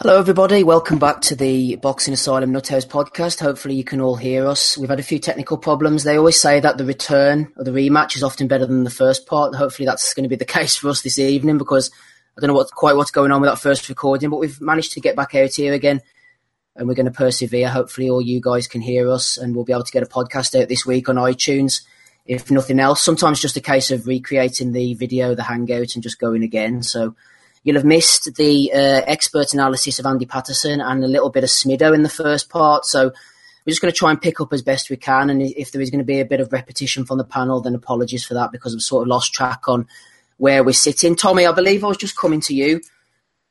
Hello, everybody. Welcome back to the Boxing Asylum Nuthouse podcast. Hopefully, you can all hear us. We've had a few technical problems. They always say that the return or the rematch is often better than the first part. Hopefully, that's going to be the case for us this evening because I don't know what, quite what's going on with that first recording, but we've managed to get back out here again and we're going to persevere. Hopefully, all you guys can hear us and we'll be able to get a podcast out this week on iTunes. If nothing else, sometimes just a case of recreating the video, the hangout, and just going again. So, You'll have missed the uh, expert analysis of Andy Patterson and a little bit of Smido in the first part. So we're just going to try and pick up as best we can. And if there is going to be a bit of repetition from the panel, then apologies for that because I've sort of lost track on where we're sitting. Tommy, I believe I was just coming to you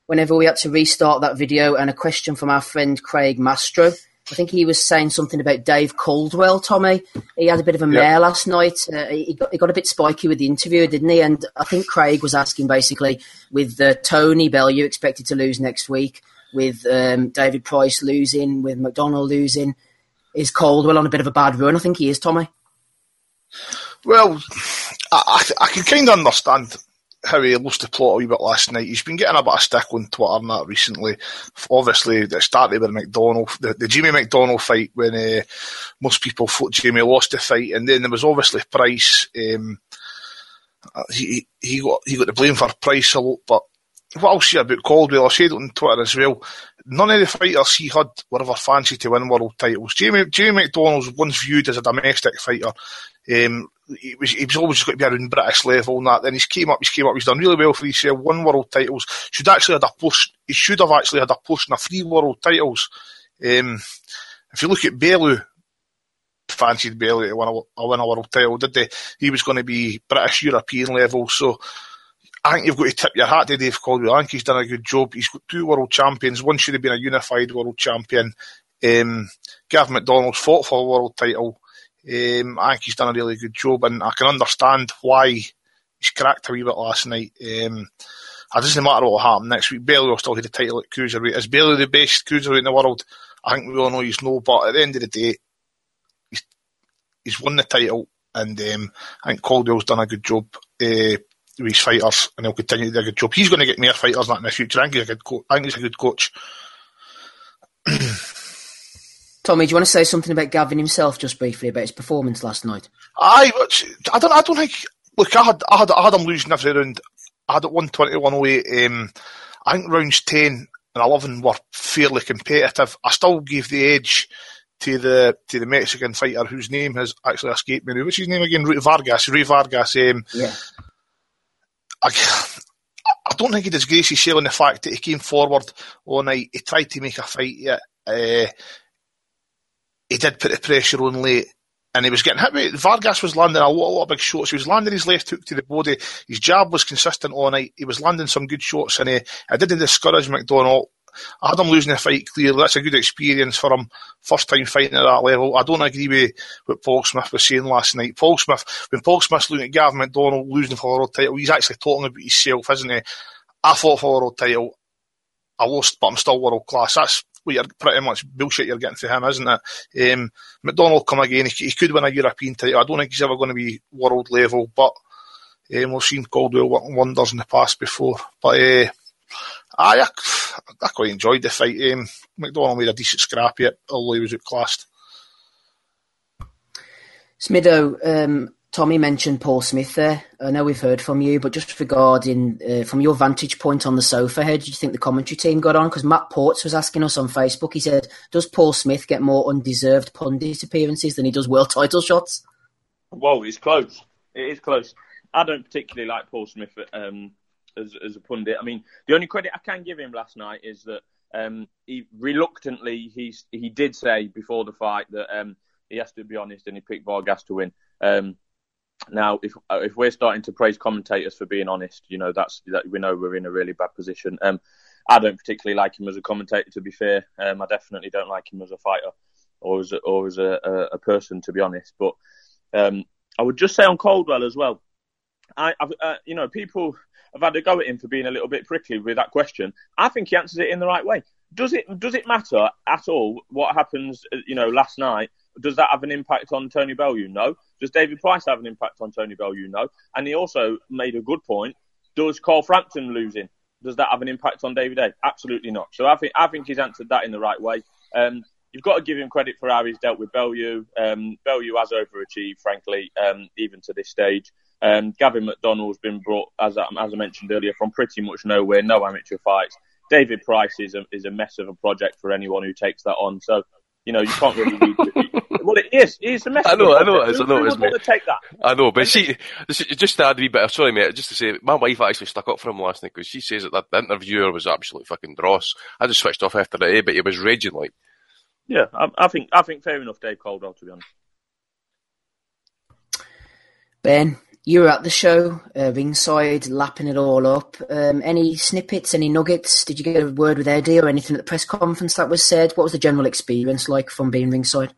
whenever we had to restart that video and a question from our friend Craig Mastro. I think he was saying something about Dave Caldwell, Tommy. He had a bit of a mare last night. Uh, he, got, he got a bit spiky with the interviewer, didn't he? And I think Craig was asking basically, with uh, Tony Bell, you expected to lose next week, with um, David Price losing, with McDonald losing, is Caldwell on a bit of a bad run? I think he is, Tommy. Well, I, I can kind of understand how he lost the plot a wee bit last night. He's been getting a bit of stick on Twitter and that recently. Obviously, it started with McDonald, the, the Jamie McDonald fight when uh, most people thought Jamie lost the fight, and then there was obviously Price. Um, he he got he got the blame for Price a lot, but what I'll say about Caldwell, I said it on Twitter as well. None of the fighters he had were ever fancy to win world titles. Jamie Jamie McDonnell's once viewed as a domestic fighter. Um, he was he was always going to be around British level and that. Then he's came up, he's came up, he's done really well for himself. Won world titles. Should actually had a push. He should have actually had a push in a three world titles. Um, if you look at Bellew, fancied Bellew to win a, win a world title, did they? He was going to be British European level. So I think you've got to tip your hat to Dave Caldwell. I think he's done a good job. He's got two world champions. One should have been a unified world champion. Um, Gavin McDonnell's fought for a world title. Um, I think he's done a really good job, and I can understand why he's cracked a wee bit last night. Um, it doesn't matter what will happen next week. Bellew will still have the title at cruiserweight. Is Bellew the best cruiserweight in the world? I think we all know he's no, but at the end of the day, he's, he's won the title, and um, I think Caldwell's done a good job uh, with his fighters, and he'll continue to do a good job. He's going to get more fighters in the future. I think he's a good, co- I think he's a good coach. Tommy, do you want to say something about Gavin himself, just briefly, about his performance last night? I, I don't, I don't think. Look, I had, I had, I had him losing every round. I had it 120, 108. Um, I think rounds 10 and 11 were fairly competitive. I still gave the edge to the to the Mexican fighter whose name has actually escaped me. What's his name again? Vargas. Rey Vargas. Um, yeah. I, I don't think he disgraced himself in the fact that he came forward all night. He tried to make a fight. Yeah. Uh, he did put the pressure on late and he was getting hit with Vargas was landing a lot, a lot of big shots. He was landing his left hook to the body. His jab was consistent all night. He was landing some good shots and he, I didn't discourage McDonald. I had him losing the fight clearly. That's a good experience for him. First time fighting at that level. I don't agree with what Paul Smith was saying last night. Paul Smith, when Paul Smith's looking at Gavin McDonnell losing for a world title, he's actually talking about himself, isn't he? I fought for a world title. I lost, but I'm still world class. That's what you're pretty much bullshit you're getting from him, isn't it? Um, McDonnell come again. He, he, could win a European title. I don't think he's ever going to be world level, but um, we've seen Caldwell wonders in the past before. But uh, I, I quite enjoyed the fight. Um, McDonnell made a decent scrap yet, although he was outclassed. Smido, um, Tommy mentioned Paul Smith there. I know we've heard from you, but just regarding uh, from your vantage point on the sofa, how did you think the commentary team got on? Because Matt Ports was asking us on Facebook. He said, "Does Paul Smith get more undeserved pundit appearances than he does world title shots?" Well, it's close. It is close. I don't particularly like Paul Smith um, as, as a pundit. I mean, the only credit I can give him last night is that um, he reluctantly he's he did say before the fight that um, he has to be honest and he picked Vargas to win. Um, now, if uh, if we're starting to praise commentators for being honest, you know that's that we know we're in a really bad position. Um, I don't particularly like him as a commentator, to be fair. Um, I definitely don't like him as a fighter or as a, or as a, a, a person, to be honest. But um, I would just say on Caldwell as well. I, uh, you know, people have had a go at him for being a little bit prickly with that question. I think he answers it in the right way. Does it does it matter at all what happens? Uh, you know, last night does that have an impact on Tony Bellew? No. Does David Price have an impact on Tony Bellew? No. And he also made a good point. Does Carl Frampton losing does that have an impact on David Haye? Absolutely not. So I think I think he's answered that in the right way. Um, you've got to give him credit for how he's dealt with Bellew. Um, Bellew has overachieved, frankly, um, even to this stage. Um, Gavin McDonald's been brought, as I, as I mentioned earlier, from pretty much nowhere, no amateur fights. David Price is a, is a mess of a project for anyone who takes that on. So, you know, you can't really read it. Well, it is. It's a mess. I know, I know it is. I know it is, would mate. to take that? I know, but she just to add a wee bit. Sorry, mate. Just to say, my wife actually stuck up for him last night because she says that the interviewer was absolutely fucking dross. I just switched off after that, A, but he was raging like. Yeah, I, I think I think fair enough, Dave Caldwell. To be honest. Ben, you were at the show, uh, ringside, lapping it all up. Um, any snippets, any nuggets? Did you get a word with Eddie or anything at the press conference that was said? What was the general experience like from being ringside?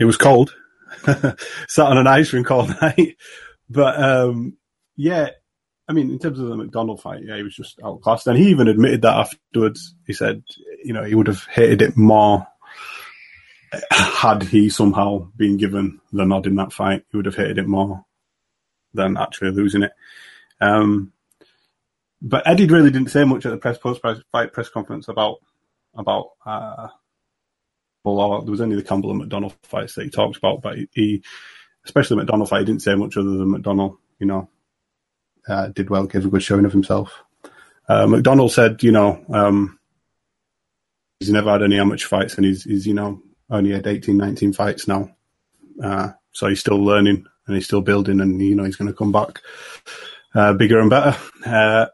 It was cold. Sat on an ice rink all night. But um, yeah, I mean, in terms of the McDonald fight, yeah, he was just outclassed. And he even admitted that afterwards. He said, you know, he would have hated it more had he somehow been given the nod in that fight. He would have hated it more than actually losing it. Um, but Eddie really didn't say much at the press post fight press conference about about uh, well, there was only the Campbell and McDonald fights that he talked about, but he, he especially McDonald fight, he didn't say much other than McDonald, you know, uh, did well, gave a good showing of himself. Uh, McDonald said, you know, um, he's never had any amateur fights and he's, he's, you know, only had 18, 19 fights now. Uh, so he's still learning and he's still building and, you know, he's going to come back, uh, bigger and better. Uh,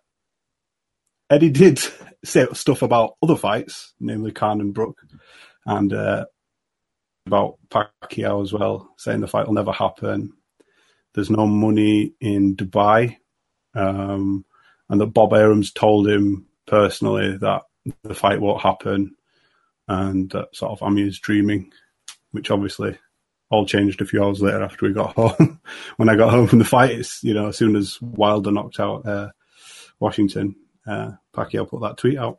Eddie did say stuff about other fights, namely Khan and Brook and uh, about Pacquiao as well, saying the fight will never happen. There's no money in Dubai, um, and that Bob Arum's told him personally that the fight won't happen, and that sort of Amir's dreaming, which obviously all changed a few hours later after we got home. when I got home from the fight, it's, you know, as soon as Wilder knocked out uh, Washington, uh, Pacquiao put that tweet out.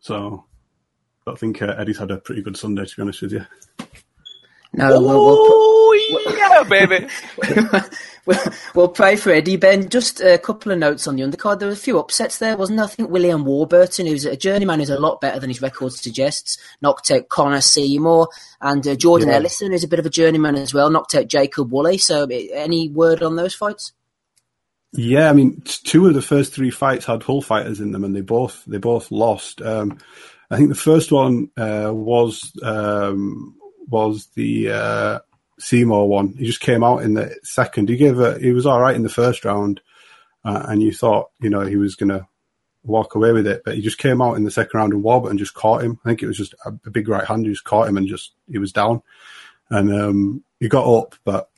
So I think uh, Eddie's had a pretty good Sunday, to be honest with you. No, we'll, we'll, Oh yeah, baby. we'll, we'll pray for Eddie. Ben, just a couple of notes on the undercard. There were a few upsets there, wasn't there? I think William Warburton, who's a journeyman who's a lot better than his record suggests, knocked out Connor Seymour, and uh, Jordan Yeah. Ellison, who's a bit of a journeyman as well, knocked out Jacob Woolley. So, uh, any word on those fights? Yeah, I mean, two of the first three fights had Hull fighters in them, and they both they both lost. Um, I think the first one uh, was um, was the uh, Seymour one. He just came out in the second. He gave a he was all right in the first round, uh, and you thought you know he was going to walk away with it, but he just came out in the second round and Warburton just caught him. I think it was just a, a big right hand. He just caught him and just he was down, and um, he got up, but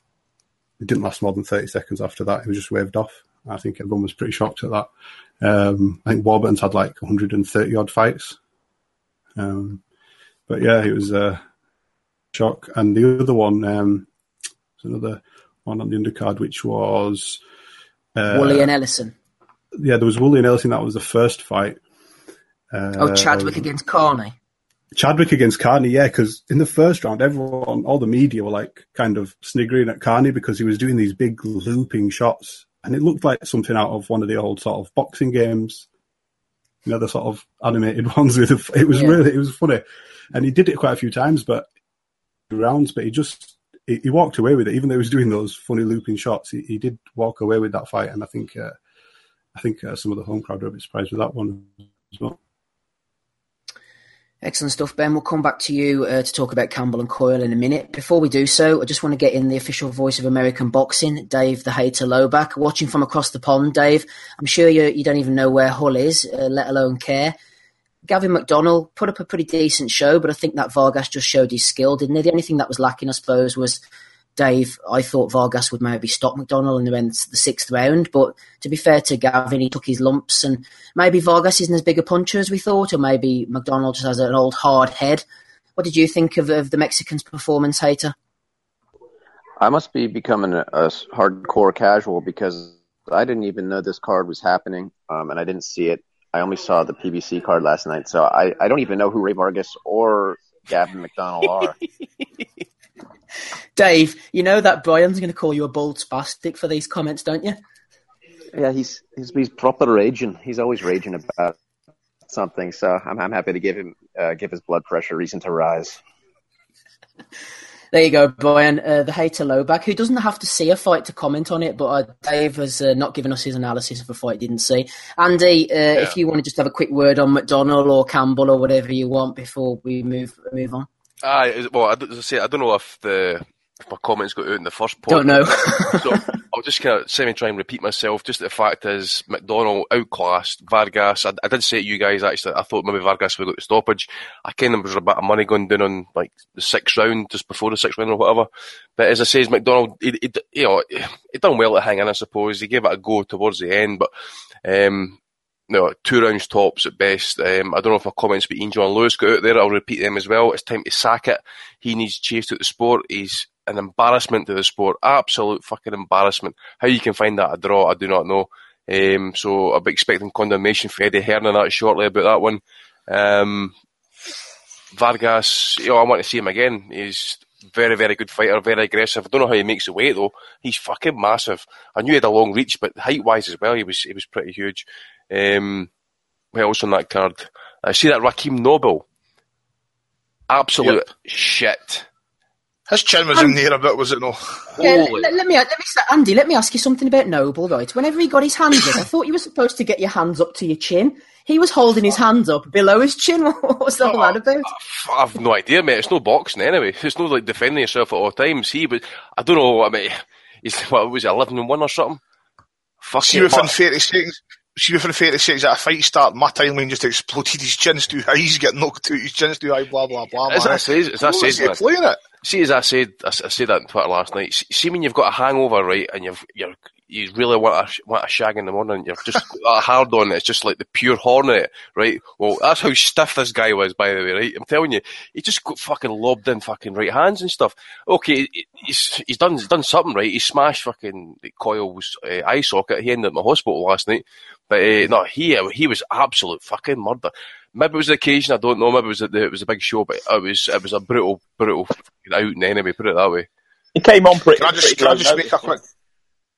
it didn't last more than 30 seconds after that. He was just waved off. I think everyone was pretty shocked at that. Um, I think Warburton's had like 130 odd fights. Um, but yeah, it was a shock. And the other one, um, another one on the undercard, which was. Uh, Woolley and Ellison. Yeah, there was Woolley and Ellison. That was the first fight. Uh, Oh, Chadwick against Carney. Chadwick against Carney, yeah, because in the first round, everyone, all the media were like kind of sniggering at Carney because he was doing these big looping shots, and it looked like something out of one of the old sort of boxing games, you know, the sort of animated ones with. It was Yeah. really, it was funny, and he did it quite a few times, but rounds, but he just he, he walked away with it, even though he was doing those funny looping shots. He, he did walk away with that fight, and I think uh, I think uh, some of the home crowd were a bit surprised with that one as well. Excellent stuff, Ben. We'll come back to you uh, to talk about Campbell and Coyle in a minute. Before we do so, I just want to get in the official voice of American boxing, Dave the Hater Lowback, watching from across the pond. Dave, I'm sure you, you don't even know where Hull is, uh, let alone care. Gavin McDonald put up a pretty decent show, but I think that Vargas just showed his skill, didn't he? The only thing that was lacking, I suppose, was Dave. I thought Vargas would maybe stop McDonald in the, end, the sixth round, but to be fair to Gavin, he took his lumps, and maybe Vargas isn't as big a puncher as we thought, or maybe McDonnell just has an old hard head. What did you think of, of the Mexican's performance, Hater? I must be becoming a, a hardcore casual because I didn't even know this card was happening, um, and I didn't see it. I only saw the PBC card last night, so I, I don't even know who Rey Vargas or Gavin McDonald are. Dave, you know that Brian's going to call you a bold spastic for these comments, don't you? Yeah, he's he's, he's proper raging. He's always raging about something. So I'm I'm happy to give him uh, give his blood pressure reason to rise. There you go, Brian. Uh, the hater Lowback, who doesn't have to see a fight to comment on it, but uh, Dave has uh, not given us his analysis of a fight he didn't see. Andy, uh, yeah. if you want to just have a quick word on McDonnell or Campbell or whatever you want before we move move on. Ah, well, as I say, I don't know if the if my comments got out in the first part. Don't know. so I'll just kind of semi try and repeat myself. Just the fact is, McDonald outclassed Vargas. I, I, did say to you guys actually, I thought maybe Vargas would the stoppage. I kind of was a bit of money going down on like the sixth round, just before the sixth round or whatever. But as I say, McDonnell, he, he, you know, he done well to hang in, I suppose. He gave it a go towards the end, but um, no, two rounds tops at best. Um, I don't know if my comments Ian John Lewis got out there. I'll repeat them as well. It's time to sack it. He needs chased out the sport. He's an embarrassment to the sport. Absolute fucking embarrassment. How you can find that a draw, I do not know. Um, so I'll be expecting condemnation for Eddie Hearn and that shortly about that one. Um, Vargas, you know, I want to see him again. He's very, very good fighter, very aggressive. I don't know how he makes the weight though. He's fucking massive. I knew he had a long reach, but height wise as well, he was he was pretty huge. Um, what else on that card? I see that Rakeem Noble. Absolute yep. shit. His chin was in um, there a bit, was it no? Yeah, let, let, me let me Andy. Let me ask you something about Noble, right? Whenever he got his hands up, I thought you were supposed to get your hands up to your chin. He was holding his hands up below his chin. What was all that about? I've no idea, mate. It's no boxing anyway. It's no like defending yourself at all times. He, but I don't know. I mean, he's what was it, eleven and one or something? Fuck See, within thirty seconds, see within thirty seconds at a fight start, my timeline just exploded. His chin's too high. He's getting knocked out. His chin's too high. Blah blah blah. As man. that says, as that says, playing it see, as I said, I, I said that on Twitter last night. See, when you've got a hangover, right, and you've you're you really want a want a shag in the morning, you're just hard on it. It's just like the pure hornet, right? Well, that's how stiff this guy was, by the way, right? I'm telling you, he just got fucking lobbed in fucking right hands and stuff. Okay, he's he's done he's done something right. He smashed fucking Coyle's uh, eye socket. He ended up in the hospital last night, but uh, no, he he was absolute fucking murder. Maybe it was the occasion. I don't know. Maybe it was the, it was a big show, but it was it was a brutal brutal out anyway. Put it that way. He came on pretty. Can I just, can I just make a quick?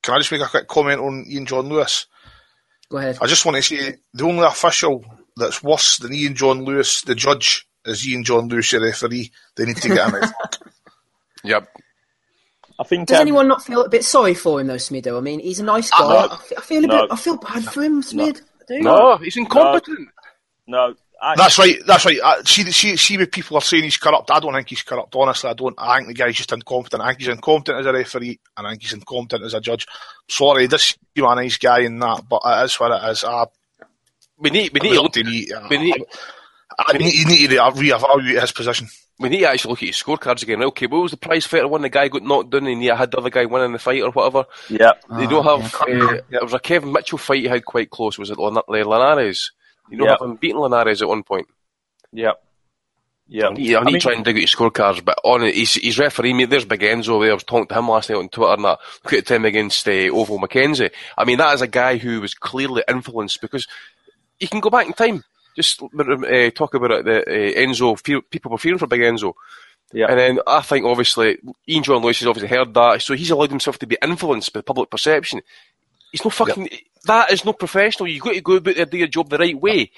Can I just make a quick comment on Ian John Lewis? Go ahead. I just want to say the only official that's worse than Ian John Lewis, the judge, is Ian John Lewis, the referee. They need to get him out. Yep. I think. Does um, anyone not feel a bit sorry for him though, Smido? I mean, he's a nice guy. I, I feel a no, bit. I feel bad for him, Smid. No, no he's incompetent. No, I, that's right. That's right. Uh, see, see, see, what people are saying he's corrupt. I don't think he's corrupt. Honestly, I don't. I think the guy's just incompetent. I think he's incompetent as a referee, and I think he's incompetent as a judge. Sorry, this you a nice guy in that, but it is what it is. I, we need, we need to look. To need, we need. I, I need, you need to reevaluate his position. We need to actually look at his scorecards again. Okay, what was the prize fighter when the guy got knocked down and he had the other guy winning the fight or whatever? Yeah. They don't ah, have. Yeah. Uh, there was a Kevin Mitchell fight he had quite close. Was it Linares? You know, yep. have him beaten Linares at one point. Yeah. Yeah, I need, I need I mean, to try and dig out your scorecards, but on it, he's, he's referee me. There's Big Enzo there. I was talking to him last night on Twitter and that. Look at him against uh, Ovill McKenzie. I mean, that is a guy who was clearly influenced because you can go back in time. Just uh, talk about it, the uh, Enzo, fear, people were fearing for Big Enzo. Yeah. And then I think obviously Ian John Lewis has obviously heard that, so he's allowed himself to be influenced by public perception. He's no fucking. That is not professional. You've got to go about there, do your job the right way.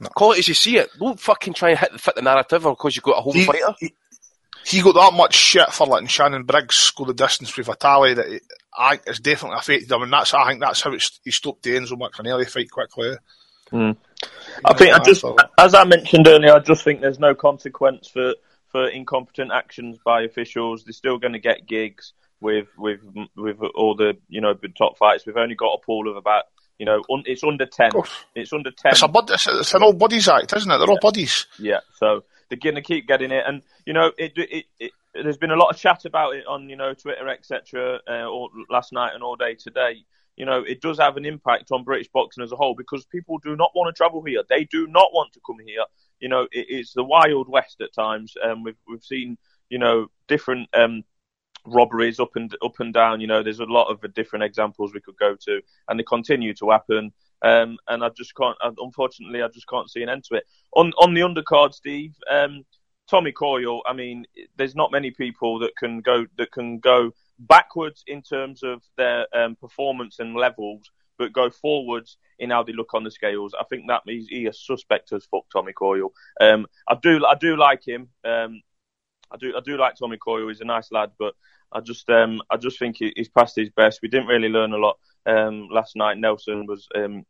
No. Call it as you see it. Don't fucking try and hit the, fit the narrative because you've got a home he, fighter. He, he, got that much shit for letting Shannon Briggs go the distance with Vitali that it, I think it's definitely affected him, and that's I think that's how he stopped the Enzo Maccarinelli fight quickly. Mm. I think I just, as I mentioned earlier, I just think there's no consequence for for incompetent actions by officials. They're still going to get gigs with with with all the you know the top fights. We've only got a pool of about you know un, it's under ten. It's under ten. It's, a, it's, it's an all buddies act, isn't it? They're yeah. all buddies. Yeah, so they're going to keep getting it, and you know it, it, it, there's been a lot of chat about it on you know Twitter etc. Uh, last night and all day today. You know, it does have an impact on British boxing as a whole because people do not want to travel here. They do not want to come here. You know, it, it's the wild west at times. Um, we've we've seen you know different um, robberies up and up and down. You know, there's a lot of different examples we could go to, and they continue to happen. Um, and I just can't. Unfortunately, I just can't see an end to it. On on the undercard, Steve, um, Tommy Coyle. I mean, there's not many people that can go that can go backwards in terms of their um, performance and levels, but go forwards in how they look on the scales. I think that means he is suspect as fuck, Tommy Coyle. Um, I do I do like him. Um, I do I do like Tommy Coyle. He's a nice lad, but I just um, I just think he's past his best. We didn't really learn a lot um, last night. Nelson was um,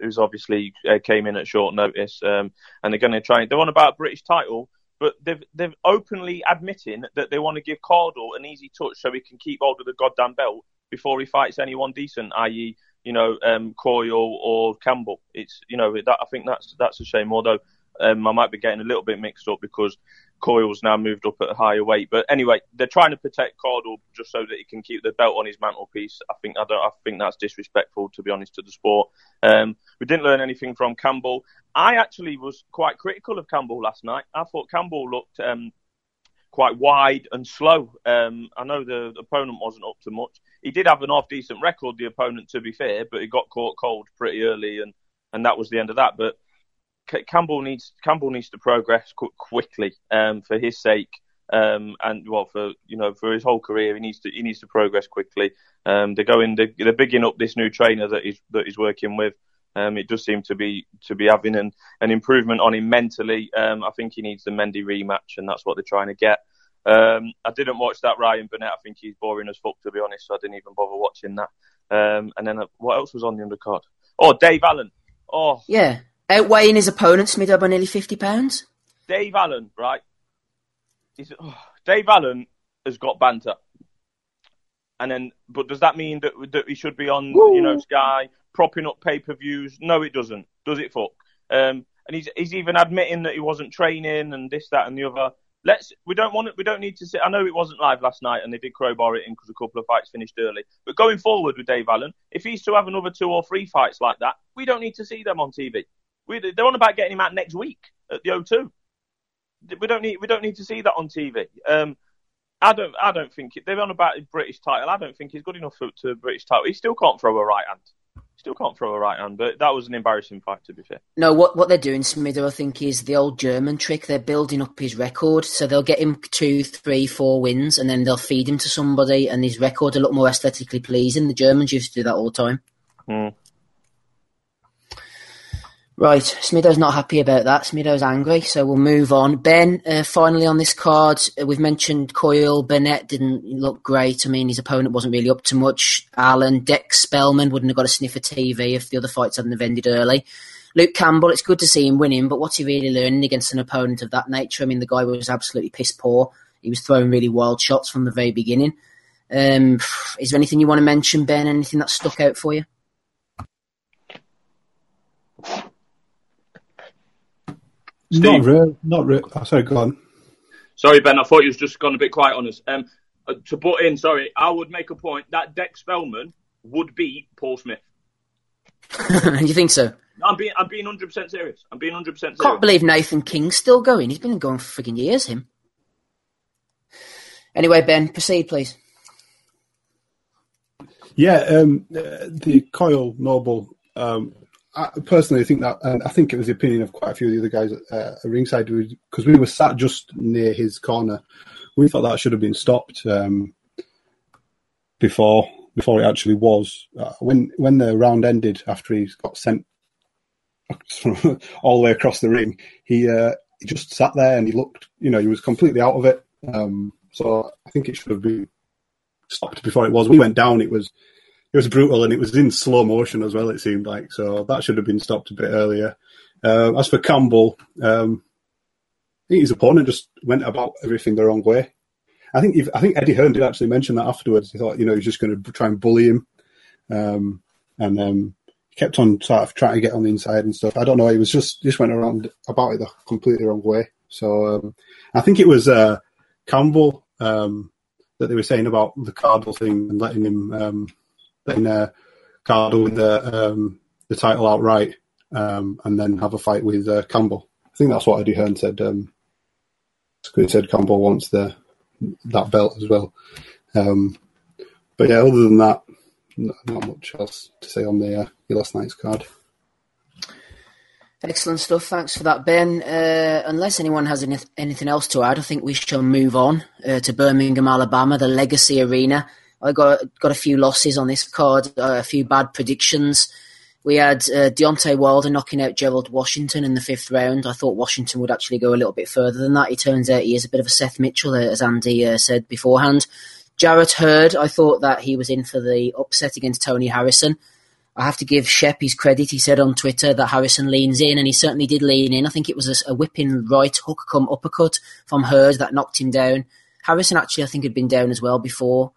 who's obviously uh, came in at short notice, um, and they're going to try. They're on about a British title, but they've they've openly admitting that they want to give Cardle an easy touch so he can keep hold of the goddamn belt before he fights anyone decent, i.e. you know um, Coyle or Campbell. It's you know that I think that's that's a shame. Although um, I might be getting a little bit mixed up because Coyle's now moved up at a higher weight. But anyway, they're trying to protect Cardle just so that he can keep the belt on his mantelpiece. I think I don't. I think that's disrespectful, to be honest, to the sport. Um, we didn't learn anything from Campbell. I actually was quite critical of Campbell last night. I thought Campbell looked um, quite wide and slow. Um, I know the, the, opponent wasn't up to much. He did have an off decent record, the opponent, to be fair, but he got caught cold pretty early, and, and that was the end of that. But Campbell needs Campbell needs to progress qu- quickly um, for his sake, um, and well for you know for his whole career he needs to he needs to progress quickly. Um, they're going they're, they're bigging up this new trainer that he's that he's working with. Um, it does seem to be to be having an, an improvement on him mentally. Um, I think he needs the Mendy rematch, and that's what they're trying to get. Um, I didn't watch that Ryan Burnett. I think he's boring as fuck to be honest, so I didn't even bother watching that. Um, and then uh, what else was on the undercard? Oh, Dave Allen. Oh, yeah, outweighing his opponent Smido by nearly fifty pounds. Dave Allen, right? Oh, Dave Allen has got banter, and then, but does that mean that that he should be on, Woo. you know, Sky propping up pay per views? No, it doesn't. Does it? Fuck. Um, and he's he's even admitting that he wasn't training and this, that, and the other. Let's. We don't want it. We don't need to sit. I know it wasn't live last night, and they did crowbar it in because a couple of fights finished early. But going forward with Dave Allen, if he's to have another two or three fights like that, we don't need to see them on TV. We, they're on about getting him out next week at the O2. We don't need we don't need to see that on TV. Um, I don't I don't think they're on about a British title. I don't think he's good enough for, to a British title. He still can't throw a right hand. Still can't throw a right hand, but that was an embarrassing fight to be fair. No, what what they're doing, Smither, I think, is the old German trick. They're building up his record, so they'll get him two, three, four wins, and then they'll feed him to somebody, and his record will look more aesthetically pleasing. The Germans used to do that all the time. Mm. Right, Smido's not happy about that. Smido's angry, so we'll move on. Ben, uh, finally on this card, uh, we've mentioned Coyle. Burnett didn't look great. I mean, his opponent wasn't really up to much. Allen, Dex Spellman wouldn't have got a sniff of TV if the other fights hadn't ended early. Luke Campbell, it's good to see him winning, but what's he really learning against an opponent of that nature? I mean, the guy was absolutely piss poor. He was throwing really wild shots from the very beginning. Um, is there anything you want to mention, Ben? Anything that stuck out for you? Steve. Not real. Not real. Oh, sorry, go on. Sorry, Ben. I thought you was just gone a bit quiet on us. Um, uh, to put in, sorry, I would make a point that Dex Spellman would beat Paul Smith. you think so? I'm being, I'm being 100% serious. I'm being 100% serious. Can't believe Nathan King's still going. He's been going for frigging years, him. Anyway, Ben, proceed, please. Yeah, um, uh, the Coyle Noble um, I personally think that, and I think it was the opinion of quite a few of the other guys at, uh, at ringside, because we were sat just near his corner. We thought that should have been stopped um, before before it actually was. Uh, when when the round ended after he got sent all the way across the ring, he uh, he just sat there and he looked, you know, he was completely out of it. Um, so I think it should have been stopped before it was. We went down. It was it was brutal and it was in slow motion as well. It seemed like so that should have been stopped a bit earlier. Uh, as for Campbell, um, I think his opponent just went about everything the wrong way. I think if, I think Eddie Hearn did actually mention that afterwards. He thought you know he's just going to try and bully him, um, and um, he kept on sort of trying to get on the inside and stuff. I don't know. He was just just went around about it the completely wrong way. So um, I think it was uh, Campbell um, that they were saying about the Cardle thing and letting him um, then uh, Cardle win the um, the title outright, um, and then have a fight with uh, Campbell. I think that's what Eddie Hearn said. Um, he said Campbell wants the that belt as well. Um, but yeah, other than that, not, not much else to say on the uh, last night's card. Excellent stuff. Thanks for that, Ben. Uh, unless anyone has any, anything else to add, I think we shall move on uh, to Birmingham, Alabama, the Legacy Arena. I got got a few losses on this card, uh, a few bad predictions. We had uh, Deontay Wilder knocking out Gerald Washington in the fifth round. I thought Washington would actually go a little bit further than that. He turns out he is a bit of a Seth Mitchell, uh, as Andy uh, said beforehand. Jarrett Hurd, I thought that he was in for the upset against Tony Harrison. I have to give Shep his credit. He said on Twitter that Harrison leans in, and he certainly did lean in. I think it was a, a whipping right hook come uppercut from Hurd that knocked him down. Harrison actually, I think, had been down as well before.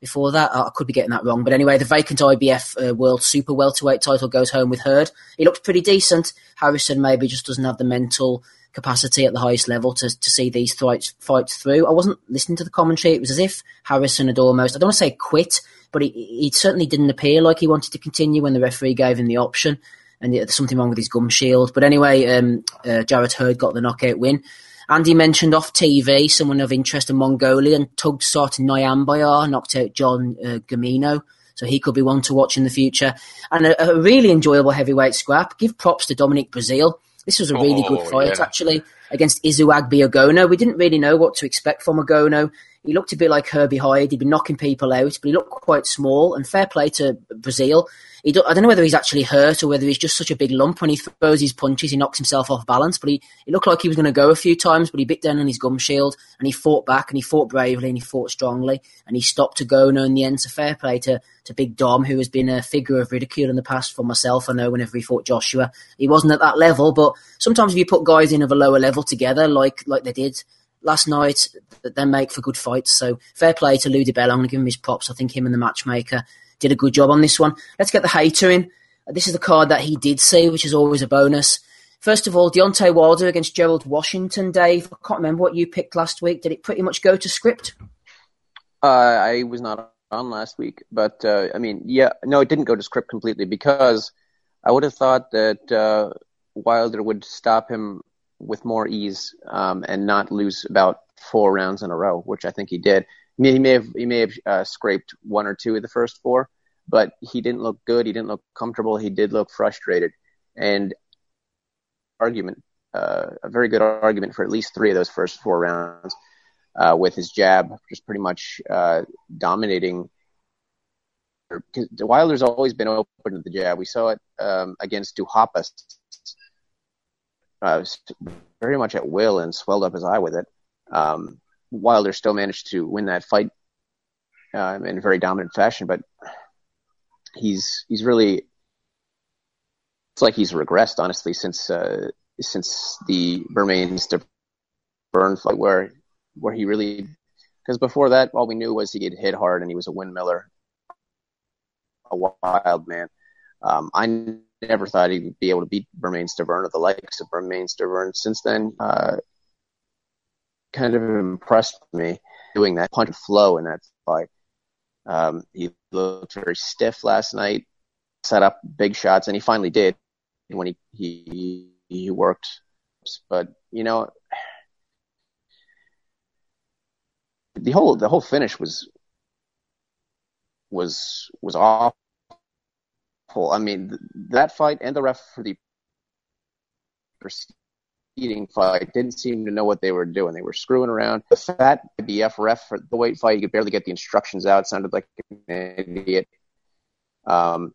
Before that, I could be getting that wrong, but anyway, the vacant IBF uh, World Super Welterweight title goes home with Hurd. He looks pretty decent. Harrison maybe just doesn't have the mental capacity at the highest level to, to see these fights, fights through. I wasn't listening to the commentary. It was as if Harrison had almost, I don't want to say quit, but he, he certainly didn't appear like he wanted to continue when the referee gave him the option. And there's something wrong with his gum shield. But anyway, um, uh, Jarrett Hurd got the knockout win. Andy mentioned off TV someone of interest in Mongolia and Tugstsogt Nyambayar knocked out John uh, Gamino. So he could be one to watch in the future. And a, a, really enjoyable heavyweight scrap. Give props to Dominic Breazeale. This was a really oh, good fight, yeah. actually, against Izuagbe Ugonoh We didn't really know what to expect from Ugonoh. He looked a bit like Herbie Hide. He'd been knocking people out, but he looked quite small. And fair play to Breazeale. He do, I don't know whether he's actually hurt or whether he's just such a big lump. When he throws his punches, he knocks himself off balance. But he, he looked like he was going to go a few times, but he bit down on his gum shield and he fought back and he fought bravely and he fought strongly and he stopped to Ugonoh in the end. So fair play to, to Big Dom, who has been a figure of ridicule in the past for myself. I know whenever he fought Joshua, he wasn't at that level. But sometimes if you put guys in of a lower level together, like like they did last night that then make for good fights. So fair play to Lou DiBella. I'm going to give him his props. I think him and the matchmaker did a good job on this one. Let's get the hater in. This is the card that he did see, which is always a bonus. First of all, Deontay Wilder against Gerald Washington. Dave, I can't remember what you picked last week. Did it pretty much go to script? Uh, I was not on last week, but uh, I mean, yeah, no, it didn't go to script completely because I would have thought that uh, Wilder would stop him with more ease um, and not lose about four rounds in a row, which I think he did. He may have he may have uh, scraped one or two of the first four, but he didn't look good. He didn't look comfortable. He did look frustrated, and argument uh, a very good argument for at least three of those first four rounds uh, with his jab, just pretty much uh, dominating. Wilder's always been open to the jab. We saw it um, against Duhaupas uh, very much at will and swelled up his eye with it. Um, Wilder still managed to win that fight um, in a very dominant fashion, but he's he's really it's like he's regressed honestly since uh, since the Bermains to Byrne fight where where he really because before that all we knew was he could hit hard and he was a windmiller, a wild man. Um, I never thought he would be able to beat Bermane Stiverne or the likes of Bermane Stiverne. Since then, uh, kind of impressed me doing that punch and flow in that fight. Um, he looked very stiff last night, set up big shots, and he finally did when he he he worked. But you know, the whole the whole finish was was was awful. I mean, that fight and the ref for the preceding fight didn't seem to know what they were doing. They were screwing around. The fat BF ref for the weight fight, you could barely get the instructions out. It sounded like an idiot. Um,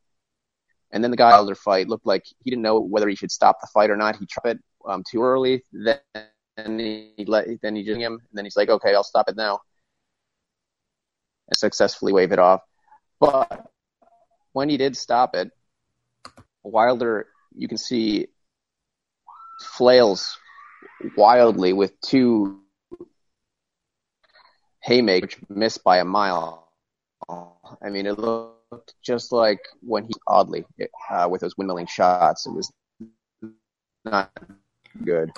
and then the guy Wilder fight looked like he didn't know whether he should stop the fight or not. He tried it um, too early. Then he let then he just him. And then he's like, okay, I'll stop it now, and successfully wave it off. But when he did stop it, Wilder, you can see flails wildly with two haymakers which missed by a mile. I mean, it looked just like when he oddly uh, with those windmilling shots. It was not good.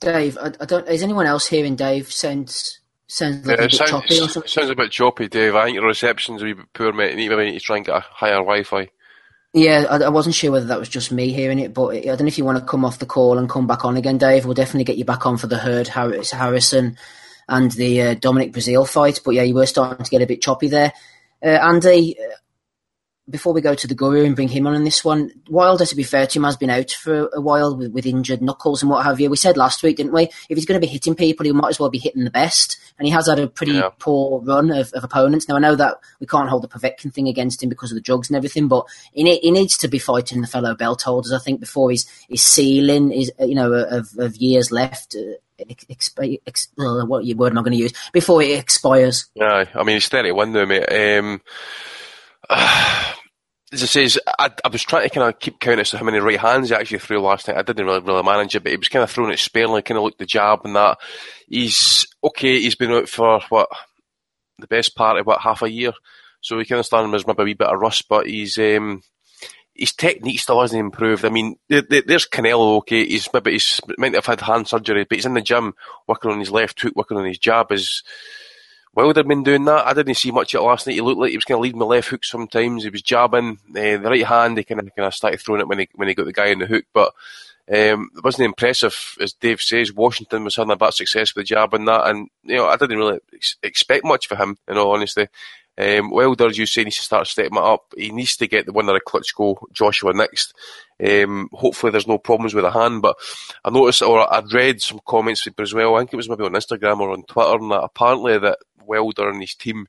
Dave, I, I don't. Is anyone else hearing Dave Sense Sounds like yeah, a bit sounds, choppy or something. Sounds a bit choppy, Dave. I think your reception's a wee bit poor, mate. Maybe need to try and get a higher Wi-Fi. Yeah, I, I, wasn't sure whether that was just me hearing it, but I don't know if you want to come off the call and come back on again, Dave. We'll definitely get you back on for the Hurd Harris, Harrison and the uh, Dominic Breazeale fight. But yeah, you were starting to get a bit choppy there. Uh, Andy, before we go to the Guru and bring him on in this one, Wilder, to be fair to him, has been out for a while with, with, injured knuckles and what have you. We said last week, didn't we? If he's going to be hitting people, he might as well be hitting the best. And he has had a pretty yeah. poor run of, of, opponents. Now, I know that we can't hold the Povetkin thing against him because of the drugs and everything, but he, he needs to be fighting the fellow belt holders, I think, before his, his ceiling is, you know, of, of years left. Uh, exp- ex- what word am I going to use before it expires? Yeah, I mean he's thirty-one now, mate. Um, as I I, I, was trying to kind of keep count as to how many right hands he actually threw last night. I didn't really, really manage it, but he was kind of throwing it sparingly, kind of looked the jab and that. He's okay. He's been out for what the best part of what half a year, so we kind of started him as maybe a wee bit of rust, but he's. Um, his technique still hasn't improved. I mean, there's Canelo, okay, he's maybe he's meant to have had hand surgery, but he's in the gym working on his left hook, working on his jab. Is Wilder been doing that? I didn't see much of it last night. He looked like he was kind of leading the left hook sometimes. He was jabbing uh, the right hand. He kind of kind of started throwing it when he when he got the guy in the hook, but um, it wasn't impressive, as Dave says. Washington was having a bit of success with the jab and that, and you know I didn't really ex- expect much for him. In all honesty, um, Wilder, as you say, needs to start stepping it up. He needs to get the winner of Klitschko, Joshua next. Um, hopefully there's no problems with the hand, but I noticed, or I'd read some comments as well, I think it was maybe on Instagram or on Twitter, and that apparently that Wilder and his team,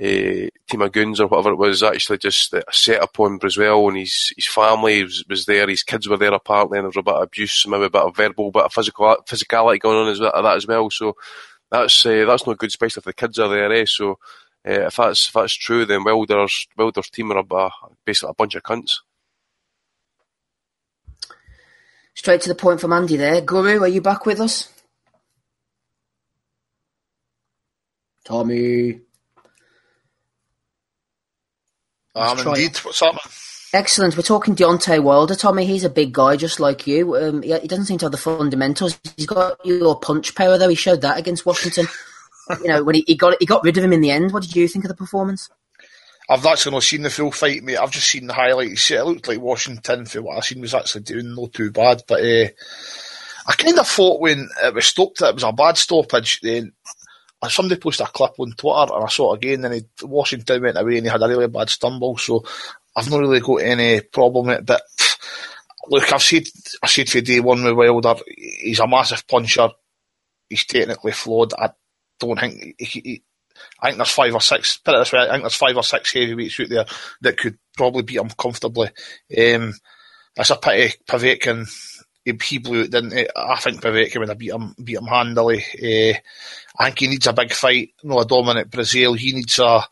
uh, team of goons or whatever it was, actually just set upon Breazeale and his his family was, was, there, his kids were there apparently, and there was a bit of abuse, maybe a bit of verbal, bit of physical physicality going on as well, that as well. So that's uh, that's not good, especially if the kids are there. Eh? So uh, if that's if that's true, then Wilder's Wilder's team are a, basically a bunch of cunts. Straight to the point from Andy there. Guru, are you back with us? Tommy. I'm indeed. What's up. Excellent. We're talking Deontay Wilder. Tommy, he's a big guy just like you. Um, he, he, doesn't seem to have the fundamentals. He's got your punch power, though. He showed that against Washington. you know, when he, he, got he got rid of him in the end. What did you think of the performance? I've actually not seen the full fight, mate. I've just seen the highlights. It looked like Washington, for what I've seen, was actually doing not too bad. But uh, I kind of thought when it was stopped that it was a bad stoppage. Then somebody posted a clip on Twitter and I saw it again. And he, Washington went away and he had a really bad stumble. So I've not really got any problem with it. But look, I've said I said for day one with Wilder, he's a massive puncher. He's technically flawed. I don't think he, he, I think there's five or six. Put it this way, I think there's five or six heavyweights out there that could probably beat him comfortably. Um, it's a pity Povetkin he, blew it, didn't he? I think Povetkin would have beat him, beat him handily. Uh, I think he needs a big fight, no a Dominic Breazeale. He needs a,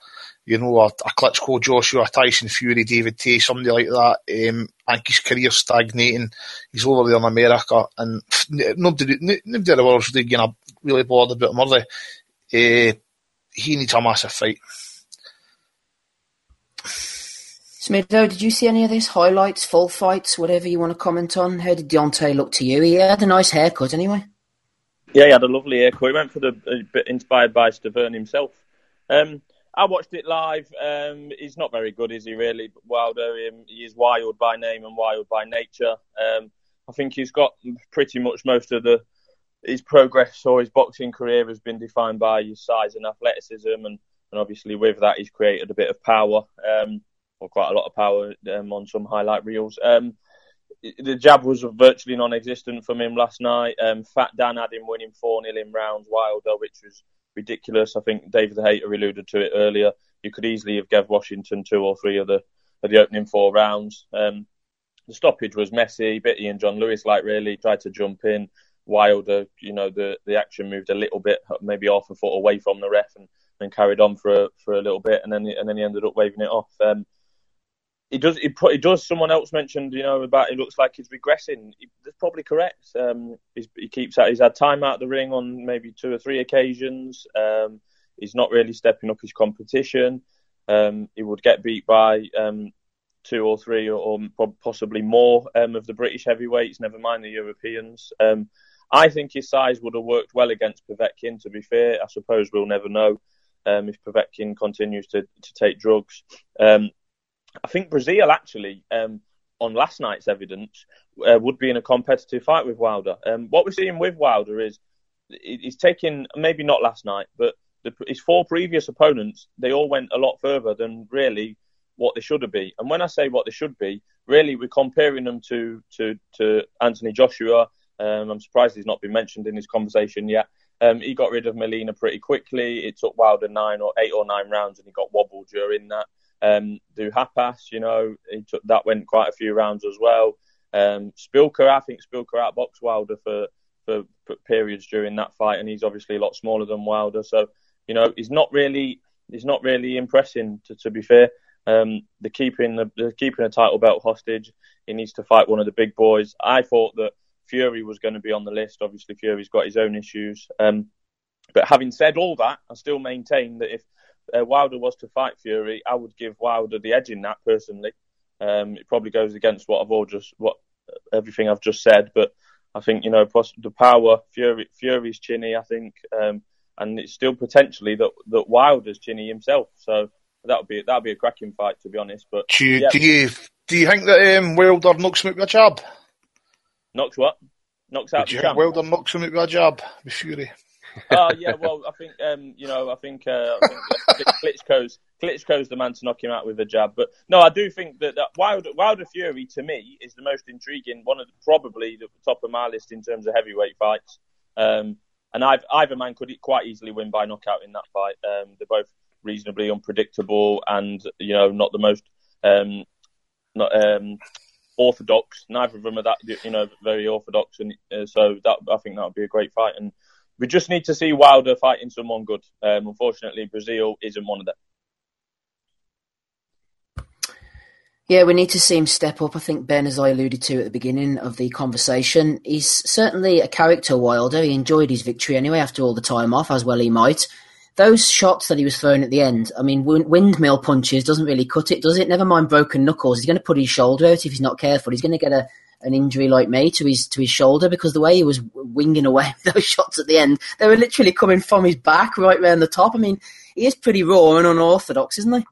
you know, a, a Klitschko, Joshua, Tyson Fury, David Tate, somebody like that. Um, I think his career's stagnating. He's over there in America, and nobody, nobody in the world's really, you know, really bothered about him, are they? Uh, he needs a massive fight. Smido, did you see any of this? Highlights, full fights, whatever you want to comment on? How did Deontay look to you? He had a nice haircut anyway. Yeah, he had a lovely haircut. He went for the a bit inspired by Stiverne himself. Um, I watched it live. Um, he's not very good, is he? Really, Wilder. Um, he is wild by name and wild by nature. Um, I think he's got pretty much most of the his progress or his boxing career has been defined by his size and athleticism, and, and obviously with that he's created a bit of power. Um, or quite a lot of power um, on some highlight reels. Um, the jab was virtually non-existent from him last night. Um, Fat Dan had him winning 4 0 in rounds, Wilder, which was ridiculous. I think David the Hater alluded to it earlier. You could easily have gave Washington two or three of the, of the opening four rounds. Um, the stoppage was messy. Bitty and John Lewis, like, really tried to jump in. Wilder, you know, the, the action moved a little bit, maybe half a foot away from the ref and, and carried on for a, for a little bit, and then and then he ended up waving it off. Um, he does. He does. Someone else mentioned, you know, about it looks like he's regressing. He, that's probably correct. Um, he keeps. He's had time out of the ring on maybe two or three occasions. Um, he's not really stepping up his competition. Um, he would get beat by um, two or three or, or possibly more um, of the British heavyweights. Never mind the Europeans. Um, I think his size would have worked well against Povetkin. To be fair, I suppose we'll never know if Povetkin continues to to take drugs. I think Breazeale actually, um, on last night's evidence, uh, would be in a competitive fight with Wilder. Um, what we're seeing with Wilder is he's taking maybe not last night, but the, his four previous opponents they all went a lot further than really what they should have be. And when I say what they should be, really we're comparing them to to to Anthony Joshua. Um, I'm surprised he's not been mentioned in this conversation yet. Um, he got rid of Molina pretty quickly. It took Wilder nine or eight or nine rounds, and he got wobbled during that. Um, Duhaupas, you know, took that went quite a few rounds as well. Um, Szpilka, I think Szpilka outboxed Wilder for, for, for periods during that fight, and he's obviously a lot smaller than Wilder. So, you know, he's not really he's not really impressing. To, to be fair, um, they're keeping the they're keeping a title belt hostage. He needs to fight one of the big boys. I thought that Fury was going to be on the list. Obviously, Fury's got his own issues. Um, but having said all that, I still maintain that if uh, Wilder was to fight Fury, I would give Wilder the edge in that personally. Um, it probably goes against what I've all just what everything I've just said, but I think you know the power Fury Fury's chinny, I think, um, and it's still potentially that that Wilder's chinny himself. So that would be that would be a cracking fight to be honest. But do you yeah. do you, do you think that um, Wilder knocks him out with a jab? Knocks what? Knocks out. Do you think Wilder knocks him out with a jab with Fury? Oh uh, yeah, well I think um, you know I think, uh, I think Klitschko's Klitschko's the man to knock him out with a jab. But no, I do think that, that Wilder, Wilder Fury to me is the most intriguing one of the, probably the top of my list in terms of heavyweight fights. Um, and I've, either man could quite easily win by knockout in that fight. Um, they're both reasonably unpredictable and you know not the most um, not um, orthodox. Neither of them are that you know very orthodox, and uh, so that I think that would be a great fight. And we just need to see Wilder fighting someone good. Um, unfortunately, Breazeale isn't one of them. Yeah, we need to see him step up. I think Ben, as I alluded to at the beginning of the conversation, he's certainly a character Wilder. He enjoyed his victory anyway after all the time off, as well he might. Those shots that he was throwing at the end, I mean, windmill punches doesn't really cut it, does it? Never mind broken knuckles. He's going to put his shoulder out if he's not careful. He's going to get a, an injury like me to his to his shoulder because the way he was winging away those shots at the end, they were literally coming from his back right round the top. I mean, he is pretty raw and unorthodox, isn't he?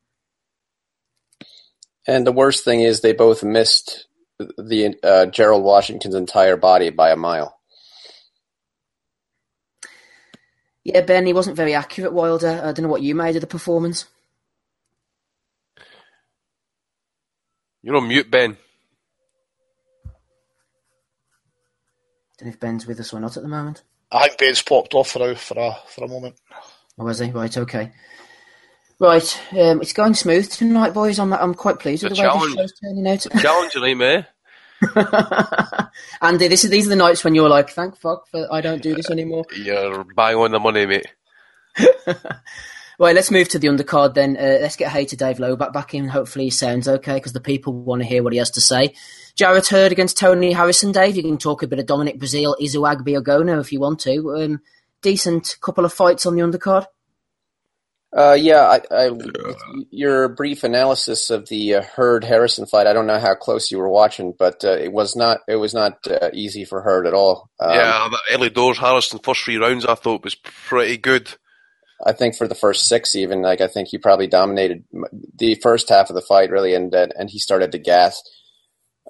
And the worst thing is they both missed the uh, Gerald Washington's entire body by a mile. Yeah, Ben, he wasn't very accurate, Wilder. I don't know what you made of the performance. You're on mute, Ben. Don't know if Ben's with us or not at the moment. I think Ben's popped off for a for a for a moment. Oh, was he? Right, okay. Right, um, it's going smooth tonight, boys. I'm I'm quite pleased with the, the way this show's turning out. challenge, mate. Andy, this is these are the nights when you're like, thank fuck for I don't do this anymore. You're bang on the money, mate. right, let's move to the undercard then. Uh, let's get Hater Dave Lowe back back in. Hopefully, he sounds okay because the people want to hear what he has to say. Jarrett Hurd against Tony Harrison. Dave, you can talk a bit of Dominic Breazeale, Izuagbe Ugonoh if you want to. Um, decent couple of fights on the undercard. Uh, yeah, I, I, your brief analysis of the uh, Hurd Harrison fight. I don't know how close you were watching, but uh, it was not it was not uh, easy for Hurd at all. Um, yeah, early doors Harrison first three rounds I thought was pretty good. I think for the first six, even like I think he probably dominated the first half of the fight really, and and he started to gas.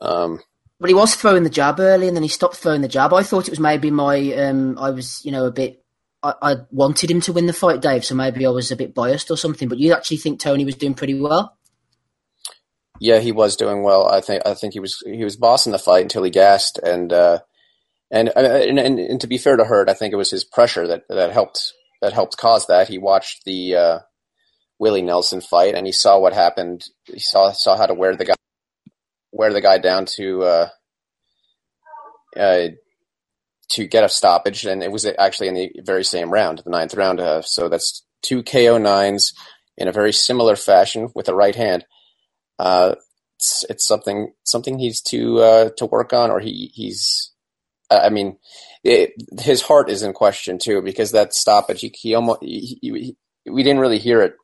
Um, but he was throwing the jab early, and then he stopped throwing the jab. I thought it was maybe my um, I was you know a bit I, I, wanted him to win the fight, Dave. So maybe I was a bit biased or something. But you actually think Tony was doing pretty well? Yeah, he was doing well. I think I think he was he was bossing the fight until he gassed, and uh, and, uh, and, and and to be fair to Hurd, I think it was his pressure that that helped that helped cause that. He watched the uh, Willie Nelson fight, and he saw what happened. He saw saw how to wear the guy wear the guy down to uh, uh, to get a stoppage, and it was actually in the very same round, the ninth round. Uh, so that's two KO nines in a very similar fashion with the right hand. Uh, it's, it's, something something he's to uh, to work on, or he he's. I mean, it, his heart is in question too because that stoppage he, he almost he, he, we didn't really hear it,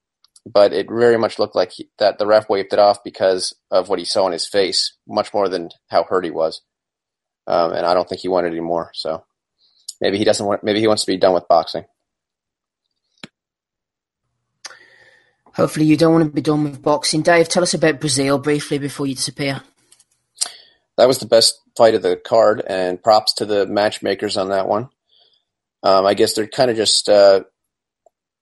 but it very much looked like that the ref waved it off because of what he saw in his face, much more than how hurt he was um, and I don't think he wanted any more. So maybe he doesn't want. Maybe he wants to be done with boxing. Hopefully, you don't want to be done with boxing. Dave, tell us about Breazeale briefly before you disappear. That was the best fight of the card, and props to the matchmakers on that one. Um, I guess they're kind of just uh,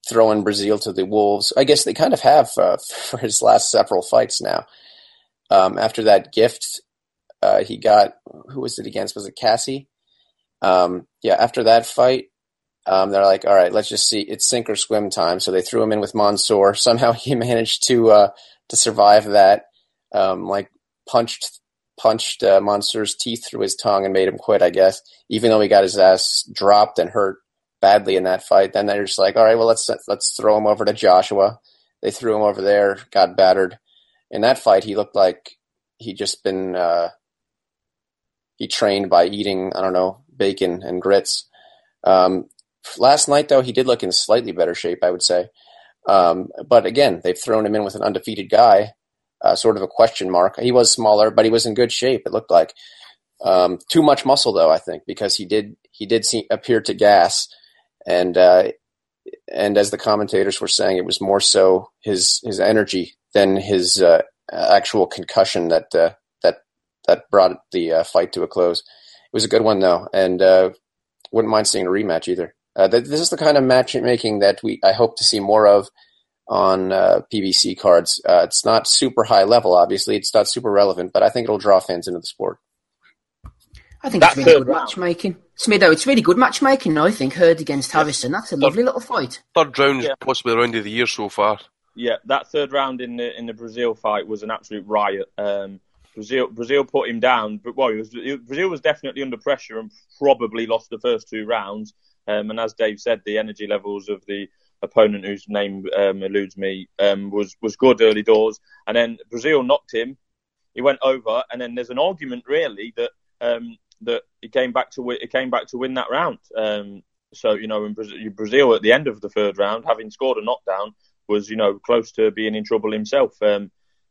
throwing Breazeale to the wolves. I guess they kind of have uh, for his last several fights now. Um, after that gift, uh, he got who was it against? Was it Kassi? Um, yeah, after that fight, um, they're like, all right, let's just see. It's sink or swim time. So they threw him in with Mansour. Somehow he managed to uh, to survive that. Um, like punched punched uh, teeth through his tongue and made him quit. I guess, even though he got his ass dropped and hurt badly in that fight. Then they're just like, all right, well let's let's throw him over to Joshua. They threw him over there, got battered. In that fight, he looked like he'd just been uh, he trained by eating I don't know bacon and grits. Um, last night though, he did look in slightly better shape, I would say. Um, but again, they've thrown him in with an undefeated guy, uh, sort of a question mark. He was smaller, but he was in good shape. It looked like um, too much muscle though, I think, because he did he did see, appear to gas and uh, and as the commentators were saying, it was more so his his energy than his uh, actual concussion that uh, that that brought the uh, fight to a close. It was a good one though, and uh, wouldn't mind seeing a rematch either. Uh, this is the kind of matchmaking that we I hope to see more of on PBC cards. it's not super high level, obviously. It's not super relevant, but I think it'll draw fans into the sport. I think That's it's really good round. matchmaking. Smido, it's really good matchmaking, I think. Hurd against Harrison. That's a lovely little fight. Third round, yeah. possibly the round of the year so far. Yeah, that third round in the in the Breazeale fight was an absolute riot. Um, Breazeale Breazeale put him down, but well, was, Breazeale was definitely under pressure and probably lost the first two rounds. Um, and as Dave said, the energy levels of the opponent, whose name um, eludes me, um, was was good early doors. And then Breazeale knocked him. He went over, and then there's an argument really that um, that he came back to he came back to win that round. Um, so you know, in Breazeale at the end of the third round, having scored a knockdown, was you know close to being in trouble himself. Um,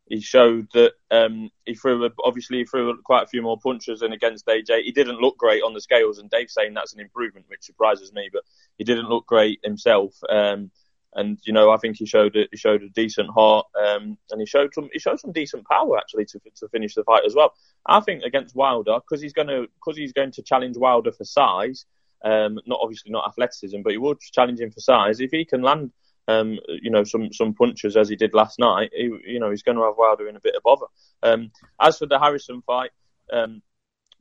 he showed that um, he threw obviously he threw quite a few more punches than against AJ. He didn't look great on the scales, and Dave's saying that's an improvement, which surprises me. But he didn't look great himself. Um, and you know, I think he showed a, he showed a decent heart, um, and he showed some he showed some decent power actually to to finish the fight as well. I think against Wilder because he's going to because he's going to challenge Wilder for size, um, not obviously not athleticism, but he will challenge him for size. If he can land, um, you know, some some punches as he did last night, he, you know, he's going to have Wilder in a bit of bother. Um, as for the Harrison fight. Um,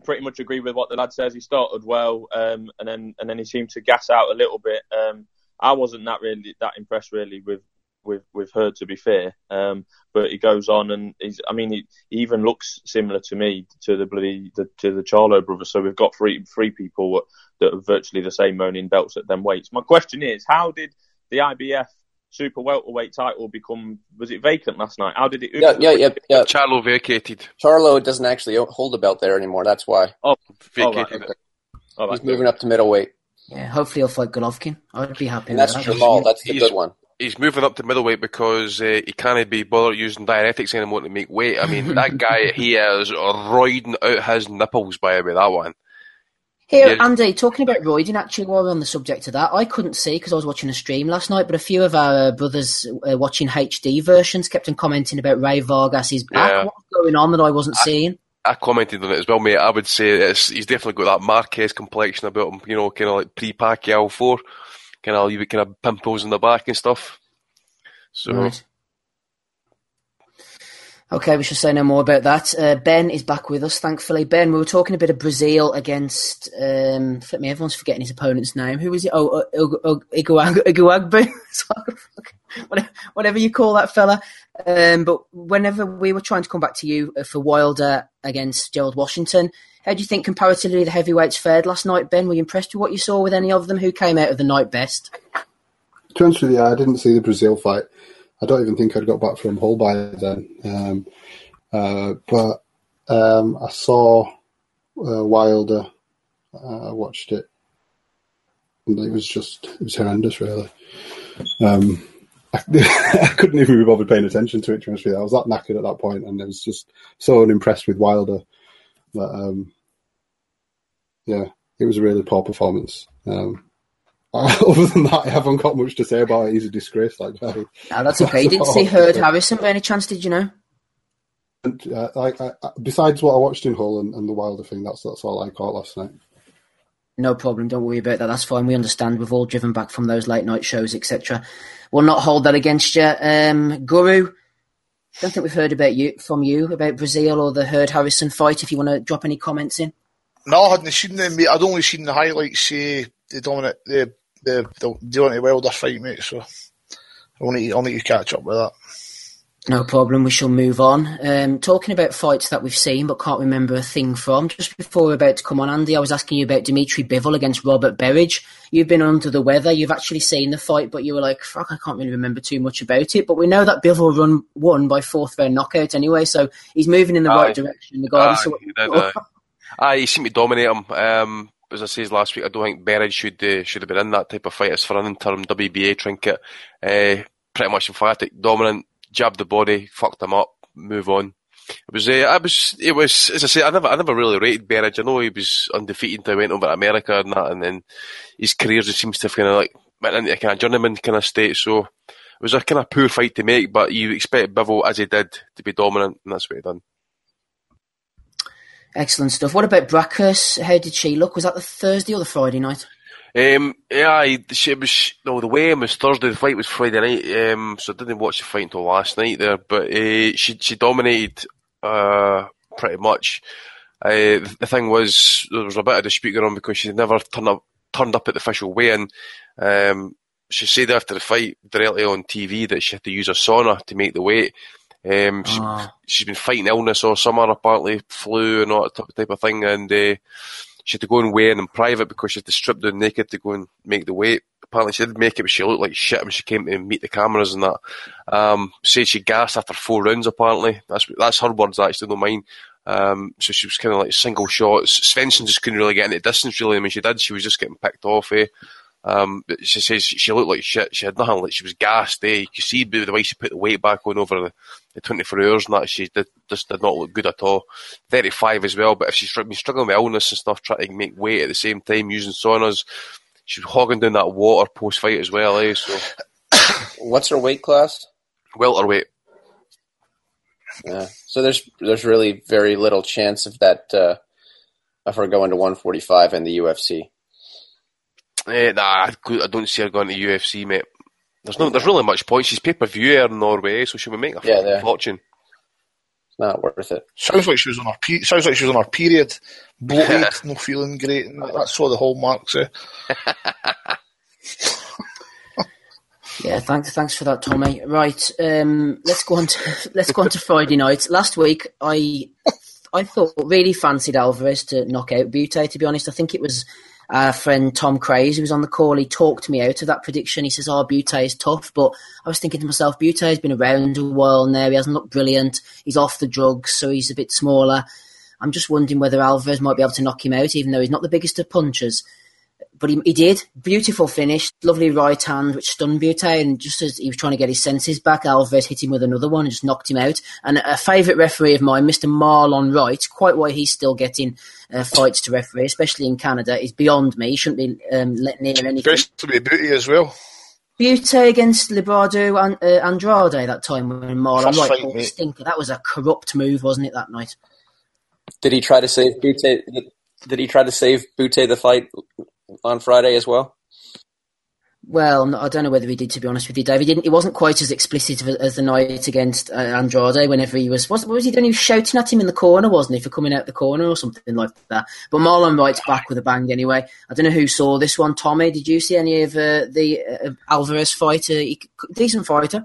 pretty much agree with what the lad says. He started well, um, and then and then he seemed to gas out a little bit. Um, I wasn't that really that impressed really with with with her to be fair. Um, but he goes on and he's I mean he, he, even looks similar to me to the bloody the, to the Charlo brothers. So we've got three three people that are virtually the same owning belts at them weights. My question is, how did the IBF super welterweight title become was it vacant last night? How did it? Yeah, yeah, yeah, yeah. Charlo vacated. Charlo doesn't actually hold the belt there anymore. That's why. Oh, vacated. Oh, right. He's moving up to middleweight. Yeah, hopefully he'll fight Golovkin. I'd be happy. And that's that. Jermall. That's the he's, good one. He's moving up to middleweight because uh, he can't be bothered using diuretics anymore to make weight. I mean, that guy, he is roiding out his nipples by the way, that one. Here, yeah. Andy, talking about roiding, actually, while we're on the subject of that, I couldn't see because I was watching a stream last night, but a few of our brothers uh, watching HD versions kept on commenting about Rey Vargas's back. Yeah. What's going on that I wasn't I, seeing? I commented on it as well, mate. I would say he's definitely got that Marquez complexion about him, you know, kind of like pre Pacquiao 4, kind of kind of pimples in the back and stuff. So. Right. Okay, we should say no more about that. Uh, ben is back with us, thankfully. Ben, we were talking a bit of Breazeale against. Um, flip me, everyone's forgetting his opponent's name. Who was it? Oh, uh, Iguagbu. Whatever you call that fella. Um, but whenever we were trying to come back to you uh, for Wilder against Gerald Washington, how do you think comparatively the heavyweights fared last night, Ben? Were you impressed with what you saw with any of them? Who came out of the night best? To answer the, I didn't see the Breazeale fight. I don't even think I'd got back from Hull by then. Um, uh, but um, I saw uh, Wilder. Uh, I watched it. And it was just it was horrendous, really. Um, I, I, couldn't even be bothered paying attention to it. To I was that knackered at that point, and I was just so unimpressed with Wilder that, um, yeah, it was a really poor performance. Um, other than that, I haven't got much to say about it. He's a disgrace, that guy. No, that's okay. You didn't see Hurd Harrison by any chance, did you know? And, uh, I, I, besides what I watched in Hull and, and, the Wilder thing, that's that's all I caught last night. No problem. Don't worry about that. That's fine. We understand. We've all driven back from those late night shows, etc. We'll not hold that against you. Um, Guru, don't think we've heard about you from you about Breazeale or the Hurd Harrison fight. If you want to drop any comments in. No, I hadn't seen them. I'd only seen the highlights. Say the dominant, the the the Deontay Wilder fight, mate. So I'll need, I'll need to catch up with that. No problem. We shall move on. Um, talking about fights that we've seen but can't remember a thing from. Just before we're about to come on, Andy, I was asking you about Dimitri Bivol against Robert Berridge. You've been under the weather. You've actually seen the fight, but you were like, "Fuck, I can't really remember too much about it." But we know that Bivol run won by fourth round knockout anyway, so he's moving in the Aye. right direction regardless Aye, of what he you did, thought. aye. Aye, he seemed to dominate him. Um, as I says last week, I don't think Berridge should uh, should have been in that type of fight as for an interim WBA trinket. Uh, pretty much emphatic, dominant, jabbed the body, fucked him up, move on. It was, uh, I was, it was, as I say, I never, I never really rated Berridge. I know he was undefeated until he went over to America and that, and then his career just seems to have kind of like went into a kind of journeyman kind of state. So it was a kind of poor fight to make, but you expect Bivol, as he did, to be dominant, and that's what he done. Excellent stuff. What about Braekhus? How did she look? Was that the Thursday or the Friday night? Um, yeah, she was no. The weigh-in was Thursday. The fight was Friday night. Um, so I didn't watch the fight until last night there. But uh, she she dominated uh, pretty much. Uh, the thing was there was a bit of dispute going on because she never turned up turned up at the official weigh-in. Um, she said after the fight directly on TV that she had to use a sauna to make the weight. Um, she, Ah. she's been fighting illness all summer, apparently flu and all that type- of thing, and uh, she had to go and weigh in in private because she had to strip down naked to go and make the weight. Apparently, she did make it, but she looked like shit when she came to meet the cameras and that. Um, said she gassed after four rounds. Apparently, that's that's her words, actually, not mine. Um, so she was kind of like single shots. Svensson just couldn't really get into distance. Really, I mean, she did. She was just getting picked off. Eh? Um, but she says she looked like shit. She had nothing. Like she was gassed. Eh? You could see the way she put the weight back on over the, the 24 hours and that. She did just did not look good at all. 35 as well. But if she's been struggling with illness and stuff, trying to make weight at the same time using saunas, she was hogging down that water post fight as well. Eh? So What's her weight class? welterweight. Yeah. So there's there's really very little chance of that uh, of her going to 145 in the UFC. Eh, nah, I I don't see her going to UFC, mate. There's no, there's really much point. She's pay per view in Norway, so she would make a Yeah, yeah. fortune. It's not worth it. Sounds like she was on her pe- sounds like she was on her period, bloated, no feeling great. And that's what the hallmarks. Eh? Yeah, thanks, thanks for that, Tommy. Right, um, let's go on to let's go on to Friday night. Last week, I I thought really fancied Alvarez to knock out Bute. To be honest, I think it was our friend Tom Craze who was on the call. He talked me out of that prediction. He says, "Oh, Bute is tough," but I was thinking to myself, Bute has been around a while now. He hasn't looked brilliant. He's off the drugs, so he's a bit smaller. I'm just wondering whether Alvarez might be able to knock him out, even though he's not the biggest of punchers but he, he did. Beautiful finish, lovely right hand, which stunned Bute. And just as he was trying to get his senses back, Alvarez hit him with another one and just knocked him out. And a favourite referee of mine, Mr. Marlon Wright, quite why he's still getting uh, fights to referee, especially in Canada, is beyond me. He shouldn't be um, let near anything. Best to be booty as well. Bute against Librado and uh, Andrade that time when Marlon First Wright fight, a stinker. That was a corrupt move, wasn't it, that night? Did he try to save Bute? Did he try to save Bute the fight on Friday as well? Well, I don't know whether he did. To be honest with you, Dave, he didn't. He wasn't quite as explicit as- the night against uh, Andrade. Whenever he was, what was he doing? He was shouting at him in the corner, wasn't he, for coming out the corner or something like that? But Marlon Wright's back with a bang anyway. I don't know who saw this one. Tommy, did you see any of uh, the uh, Alvarez fight? He, decent fighter.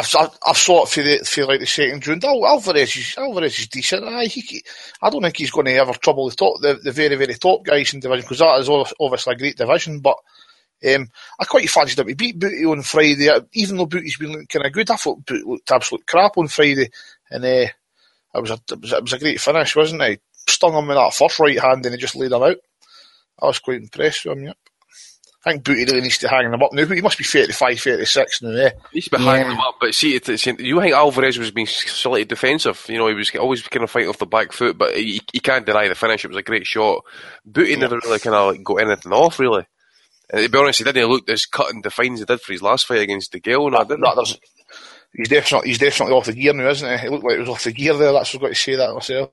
I've, I've, I've for the like the second round. Al- Alvarez is Alvarez is decent. Aye, he, I don't think he's going to ever trouble the top the, the very very top guys in division because that is obviously a great division. But um, I quite fancied that He beat Bute on Friday, even though Bute's been looking kind of good. I thought Bute looked absolute crap on Friday, and uh, it was a it was, it was a great finish, wasn't it? Stung him with that first right hand, and he just laid him out. I was quite impressed with him. Yep. I think Bute really needs to hang him up now. He must be 35, 36 now. Eh? He's been Yeah. hanging him up, but see, it's, you think Alvarez was being slightly defensive. You know, he was always kind of fighting off the back foot, but he, he can't deny the finish. It was a great shot. Bute never really kind of like got anything off, really. And to be honest, he didn't look as cut and defined as he did for his last fight against De Gale. No, didn't No, there's, he's definitely he's definitely off the gear now, isn't he? It looked like he was off the gear there. That's what I've got to say that myself.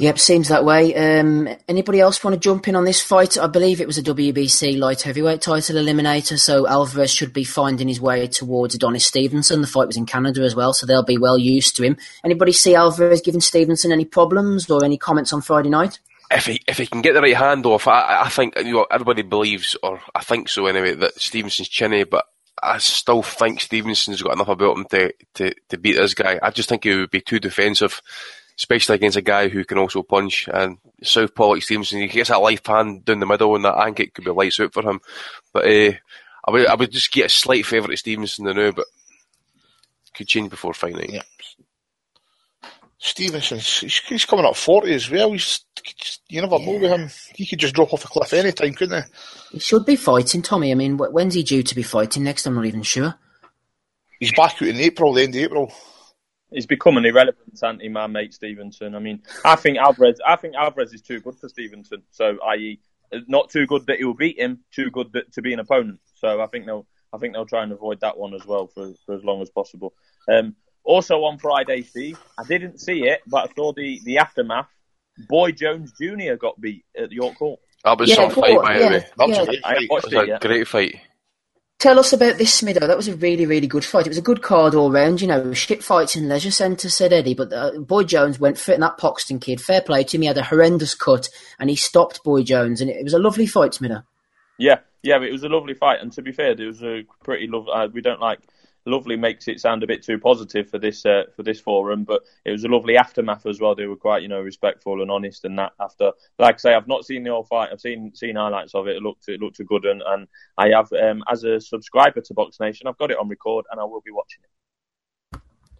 Yep, seems that way. Um, anybody else want to jump in on this fight? I believe it was a WBC light heavyweight title eliminator, so Alvarez should be finding his way towards Adonis Stevenson. The fight was in Canada as well, so they'll be well used to him. Anybody see Alvarez giving Stevenson any problems or any comments on Friday night? If he if he can get the right hand off, I, I think you know everybody believes, or I think so anyway, that Stevenson's chinny, but I still think Stevenson's got enough about him to, to, to beat this guy. I just think he would be too defensive especially against a guy who can also punch. And Southpaw like Stevenson, he gets that left hand down the middle, and that ankle could be lights out for him. But uh, I would I would just get a slight favour to Stevenson now, but could change before fight night. Yeah. Stevenson, he's, he's, coming up 40 as well. He's, you never yeah. know with him. He could just drop off a cliff any time, couldn't he? He should be fighting, Tommy. I mean, when's he due to be fighting next? I'm not even sure. He's back out in April, the end of April he's become an irrelevant anti man mate Stevenson. I mean, I think Alvarez, I think Alvarez is too good for Stevenson. So, i.e., not too good that he'll beat him, too good that, to be an opponent. So, I think they'll, I think they'll try and avoid that one as well for, for as long as possible. Um, also on Friday, Steve, I didn't see it, but I saw the, the aftermath. Boy Jones Jr. got beat at York Court. That was yeah, some fight, by the yeah, way. That yeah. was a great fight. Tell us about this, Smido. That was a really, really good fight. It was a good card all round. You know, shit fights in leisure centre, said Eddie. But uh, Boy Jones went fit in that Poxton kid. Fair play to him. He had a horrendous cut, and he stopped Boy Jones, and it, it was a lovely fight, Smido. Yeah, yeah, it was a lovely fight. And to be fair, it was a pretty lovely. Uh, we don't like lovely makes it sound a bit too positive for this uh, for this forum, but it was a lovely aftermath as well. They were quite you know respectful and honest, and that after, like I say, I've not seen the whole fight. I've seen seen highlights of it. It looked it looked good, and, and I have um, as a subscriber to Box Nation, I've got it on record, and I will be watching it.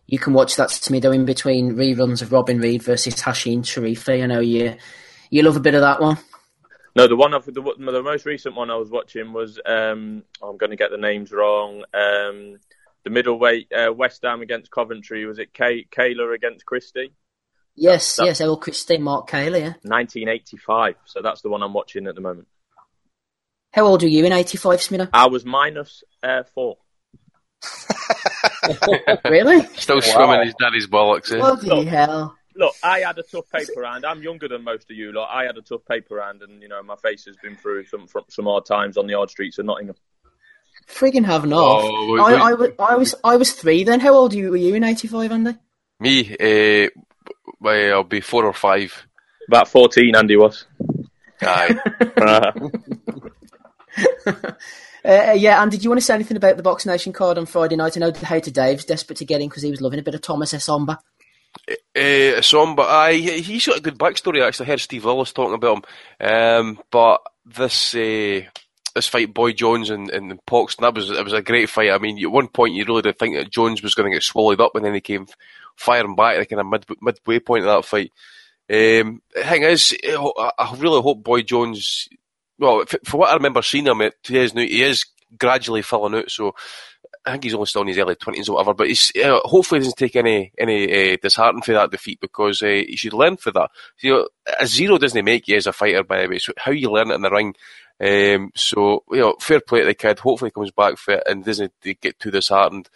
You can watch that Smido in between reruns of Robin Reid versus Hacine Cherifi. I know you you love a bit of that one. No, the one of the, the most recent one I was watching was um, I'm going to get the names wrong. Um, the middleweight uh, West Ham against Coventry. Was it Kay- Kaylor against Christie? Yes, that's, yes, Errol Christie, Mark Kaylor, yeah. 1985. So that's the one I'm watching at the moment. How old were you in 85, Smido? I was minus uh, four. really? Still wow. swimming his daddy's bollocks. Eh? Bloody look, hell. Look, I had a tough paper round. I'm younger than most of you. Look, I had a tough paper round, and you know my face has been through some some hard times on the odd streets of Nottingham. Friggin' have enough. Oh, wait, I, wait. I, was, I was I was three then. How old were you in '85, Andy? Me, uh, well, I'll be four or five. About 14, Andy was. Aye. uh, yeah, and did you want to say anything about the Box Nation card on Friday night? I know the Hater Dave's desperate to get in because he was loving a bit of Thomas Essomba. Uh, Somba, aye, he's got a good backstory. Actually, I heard Steve Lillis talking about him. Um, but this uh, this fight, Boy Jones and, and Poxton, that was it was a great fight. I mean, at one point you really did think that Jones was going to get swallowed up, and then he came firing back at the kind of mid, midway point of that fight. Um, the thing is, I really hope Boy Jones. Well, for what I remember seeing him, it, he is he is gradually filling out. So I think he's only still in his early twenties or whatever. But he's uh, hopefully he doesn't take any any uh, disheartening for that defeat because uh, he should learn for that. You know, a zero doesn't make you as a fighter, by the way. So how you learn it in the ring. Um, so you know, fair play to the kid. Hopefully comes back fit and doesn't get too disheartened.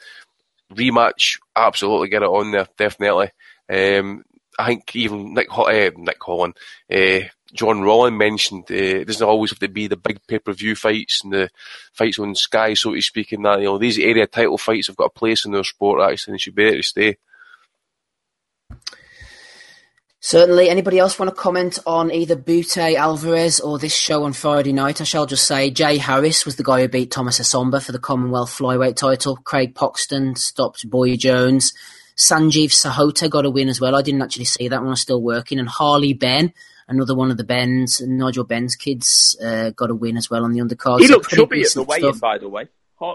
Rematch, absolutely get it on there, definitely. Um, I think even Nick uh, Nick Halling, uh, John Rawling mentioned uh, it doesn't always have to be the big pay per view fights and the fights on Sky, so to speak. And that you know these area title fights have got a place in their sport actually, and should be there to stay. Certainly. Anybody else want to comment on either Bute Alvarez or this show on Friday night? I shall just say Jay Harris was the guy who beat Thomas Essomba for the Commonwealth flyweight title. Craig Poxton stopped Boy Jones. Sanjeev Sahota got a win as well. I didn't actually see that one. I was still working. And Harley Benn, another one of the Benn's, Nigel Benn's kids, uh, got a win as well on the undercard. He So looked chubby at the weigh-in, by the way. Uh,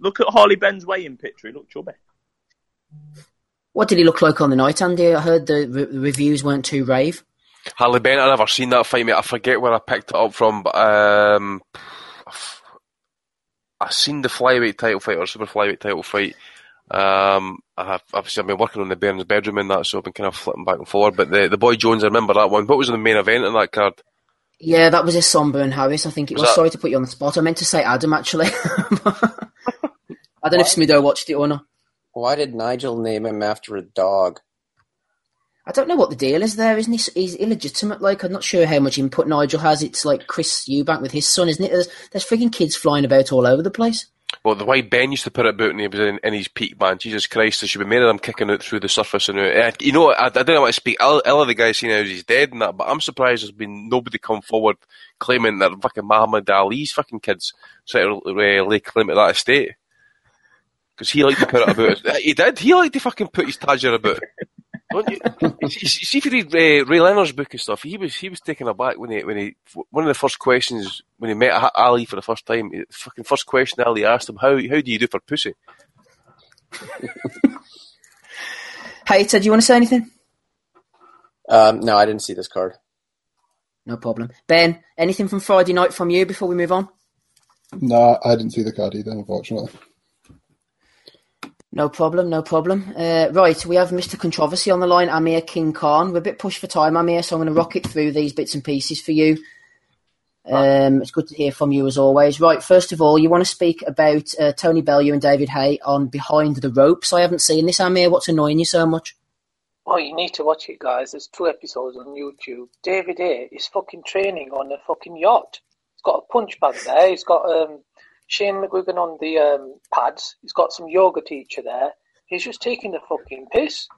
Look at Harley Benn's weigh-in picture. He looked chubby. What did he look like on the night, Andy? I heard the re- reviews weren't too rave. Harley Bennett, I never seen that fight, mate. I forget where I picked it up from, but um, I seen the flyweight title fight or super flyweight title fight. Um, I've obviously I've been working on the Baron's bedroom and that, so I've been kind of flipping back and forth. But the the boy Jones, I remember that one. What was in the main event in that card? Yeah, that was a Somber and Harris. I think it Was was. that- Sorry to put you on the spot. I meant to say Adam actually. I don't know if Smido watched it or not. Why did Nigel name him after a dog? I don't know what the deal is there, isn't he? He's illegitimate. Like I'm not sure how much input Nigel has. It's like Chris Eubank with his son, isn't it? There's, there's freaking kids flying about all over the place. Well, the way Benn used to put it about when he was in, in his peak, man, Jesus Christ, there should be many of them kicking out through the surface. And uh, you know, I, I don't want to speak ill, ill of the guy saying how he's dead and that, but I'm surprised there's been nobody come forward claiming that fucking Muhammad Ali's fucking kids trying to uh, lay claim to that estate. Because he liked to put it about. he did. He liked to fucking put his tadger about. Don't you? you see, if you read uh, Ray Leonard's book and stuff, he was he was taken aback when he when he one of the first questions when he met Ali for the first time. The fucking first question Ali asked him, "How how do you do for pussy?" hey, Ted, do you want to say anything? Um, no, I didn't see this card. No problem. Ben, anything from Friday night from you before we move on? No, I didn't see the card either, unfortunately. No problem, no problem. Uh, right, we have Mr. Controversy on the line, Amir King Khan. We're a bit pushed for time, Amir, so I'm going to rocket through these bits and pieces for you. Um, it's good to hear from you as always. Right, first of all, you want to speak about uh, Tony Bellew and David Haye on Behind the Ropes. I haven't seen this, Amir. What's annoying you so much? Oh, you need to watch it, guys. There's two episodes on YouTube. David Haye is fucking training on a fucking yacht. He's got a punch bag there. He's got um, Shane McGuigan on the um, pads. He's got some yoga teacher there. He's just taking the fucking piss.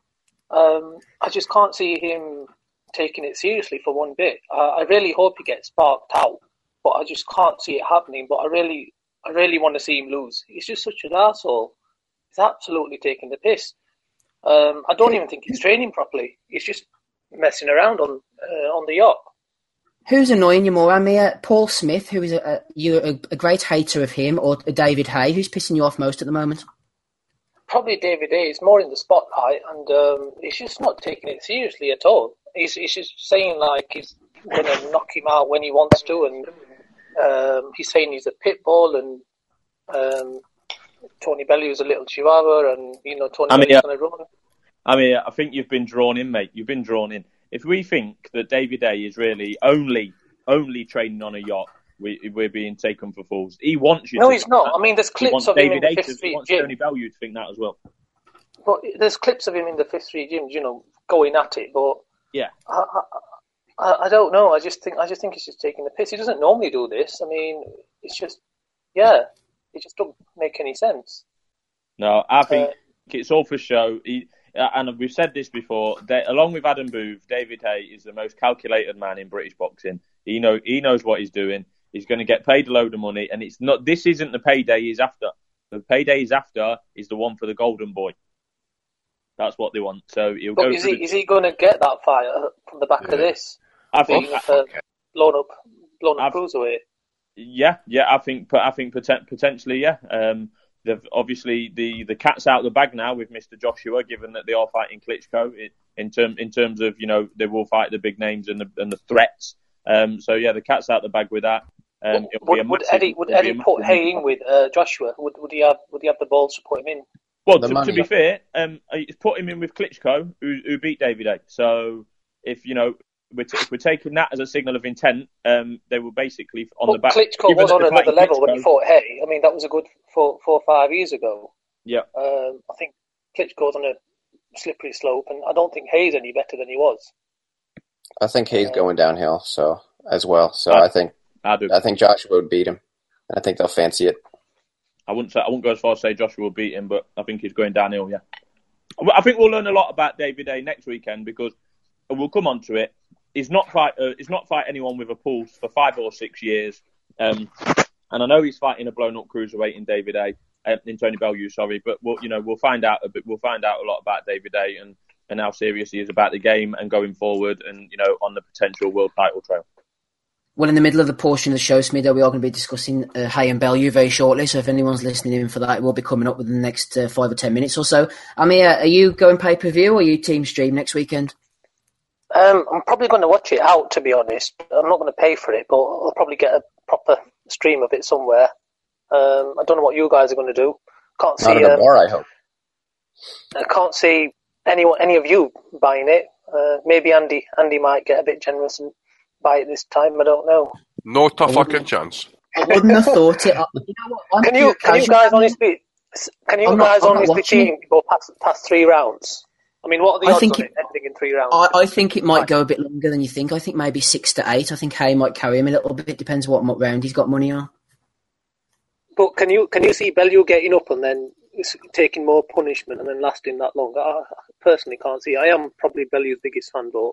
Um, I just can't see him taking it seriously for one bit. Uh, I really hope he gets sparked out, but I just can't see it happening. But I really, I really want to see him lose. He's just such an asshole. He's absolutely taking the piss. Um, I don't even think he's training properly. He's just messing around on uh, on the yacht. Who's annoying you more, Amir? Paul Smith, who is a, a you're a, a, great hater of him, or David Haye? who's pissing you off most at the moment? Probably David Haye. He's more in the spotlight, and um, he's just not taking it seriously at all. He's, he's just saying like he's going to knock him out when he wants to, and um, he's saying he's a pit bull, and um, Tony Bellew is a little chihuahua, and you know Tony I mean, Bellew's going to run. I mean, I think you've been drawn in, mate. You've been drawn in if we think that David Haye is really only only training on a yacht, we, we're being taken for fools. He wants you. No, he's not. That. I mean, there's clips of David him in the Fifth Street Gym. Tony Bellew to think that as well. But there's clips of him in the Fifth Street Gym, you know, going at it. But yeah, I, I, I don't know. I just think I just think he's just taking the piss. He doesn't normally do this. I mean, it's just yeah, it just doesn't make any sense. No, I think uh, it's all for show. He, and we've said this before. They, along with Adam Booth, David Haye is the most calculated man in British boxing. He know he knows what he's doing. He's going to get paid a load of money, and it's not. This isn't the payday he's after. The payday he's after is the one for the Golden Boy. That's what they want. So he'll but go. Is he, the... is he going to get that fight from the back yeah. of this? I think uh, blown up, blown up cruiserweight. Yeah, yeah. I think, I think potentially, yeah. Um, They've obviously the, the cat's out of the bag now with Mr. Joshua, given that they are fighting Klitschko in term in terms of you know they will fight the big names and the and the threats. Um, so yeah, the cat's out of the bag with that. Um, would, would Eddie would Eddie put Haye in with uh, Joshua? Would would he have would he have the balls to put him in? Well, to, to, be fair, um, put him in with Klitschko, who, who beat David Haye. So if you know we're t- if we're taking that as a signal of intent, um, they were basically on well, the back. Klitschko was on another level Klitschko. when he fought Haye. I mean, that was a good four, four or five years ago. Yeah. Um, I think Klitschko's on a slippery slope, and I don't think Haye's any better than he was. I think Haye's uh, going downhill, so as well. So I, I think I, do. I think Joshua would beat him, and I think they'll fancy it. I wouldn't say I wouldn't go as far as say Joshua will beat him, but I think he's going downhill. Yeah. I think we'll learn a lot about David Haye next weekend because we'll come on to it he's not fight uh, he's not fight anyone with a pulse for five or six years. Um, and I know he's fighting a blown up cruiserweight in David Haye. Uh, in Tony Bellew, sorry, but we'll you know we'll find out a bit. We'll find out a lot about David Haye. and and how serious he is about the game and going forward, and you know on the potential world title trail. Well, in the middle of the portion of the show, Smido, we are going to be discussing uh, Haye and Bellew very shortly. So if anyone's listening in for that, it will be coming up within the next uh, five or ten minutes or so. Amir, are you going pay per view or are you team stream next weekend? Um, I'm probably going to watch it out, to be honest. I'm not going to pay for it, but I'll probably get a proper stream of it somewhere. Um, I don't know what you guys are going to do. Can't see. Not at um, bar, I hope. I can't see anyone, any of you buying it. Uh, maybe Andy. Andy might get a bit generous and buy it this time. I don't know. No tough fucking chance. I wouldn't have thought it. You know can you can you guys honestly can you I'm guys not, honestly see him go past past three rounds? I mean, what are the odds think on it ending in three rounds. I, I think it might go a bit longer than you think. I think maybe six to eight. I think Haye might carry him a little bit. Depends what, round he's got money on. But can you can you see Bellew getting up and then taking more punishment and then lasting that long? I I personally can't see. I am probably Bellew's biggest fan, but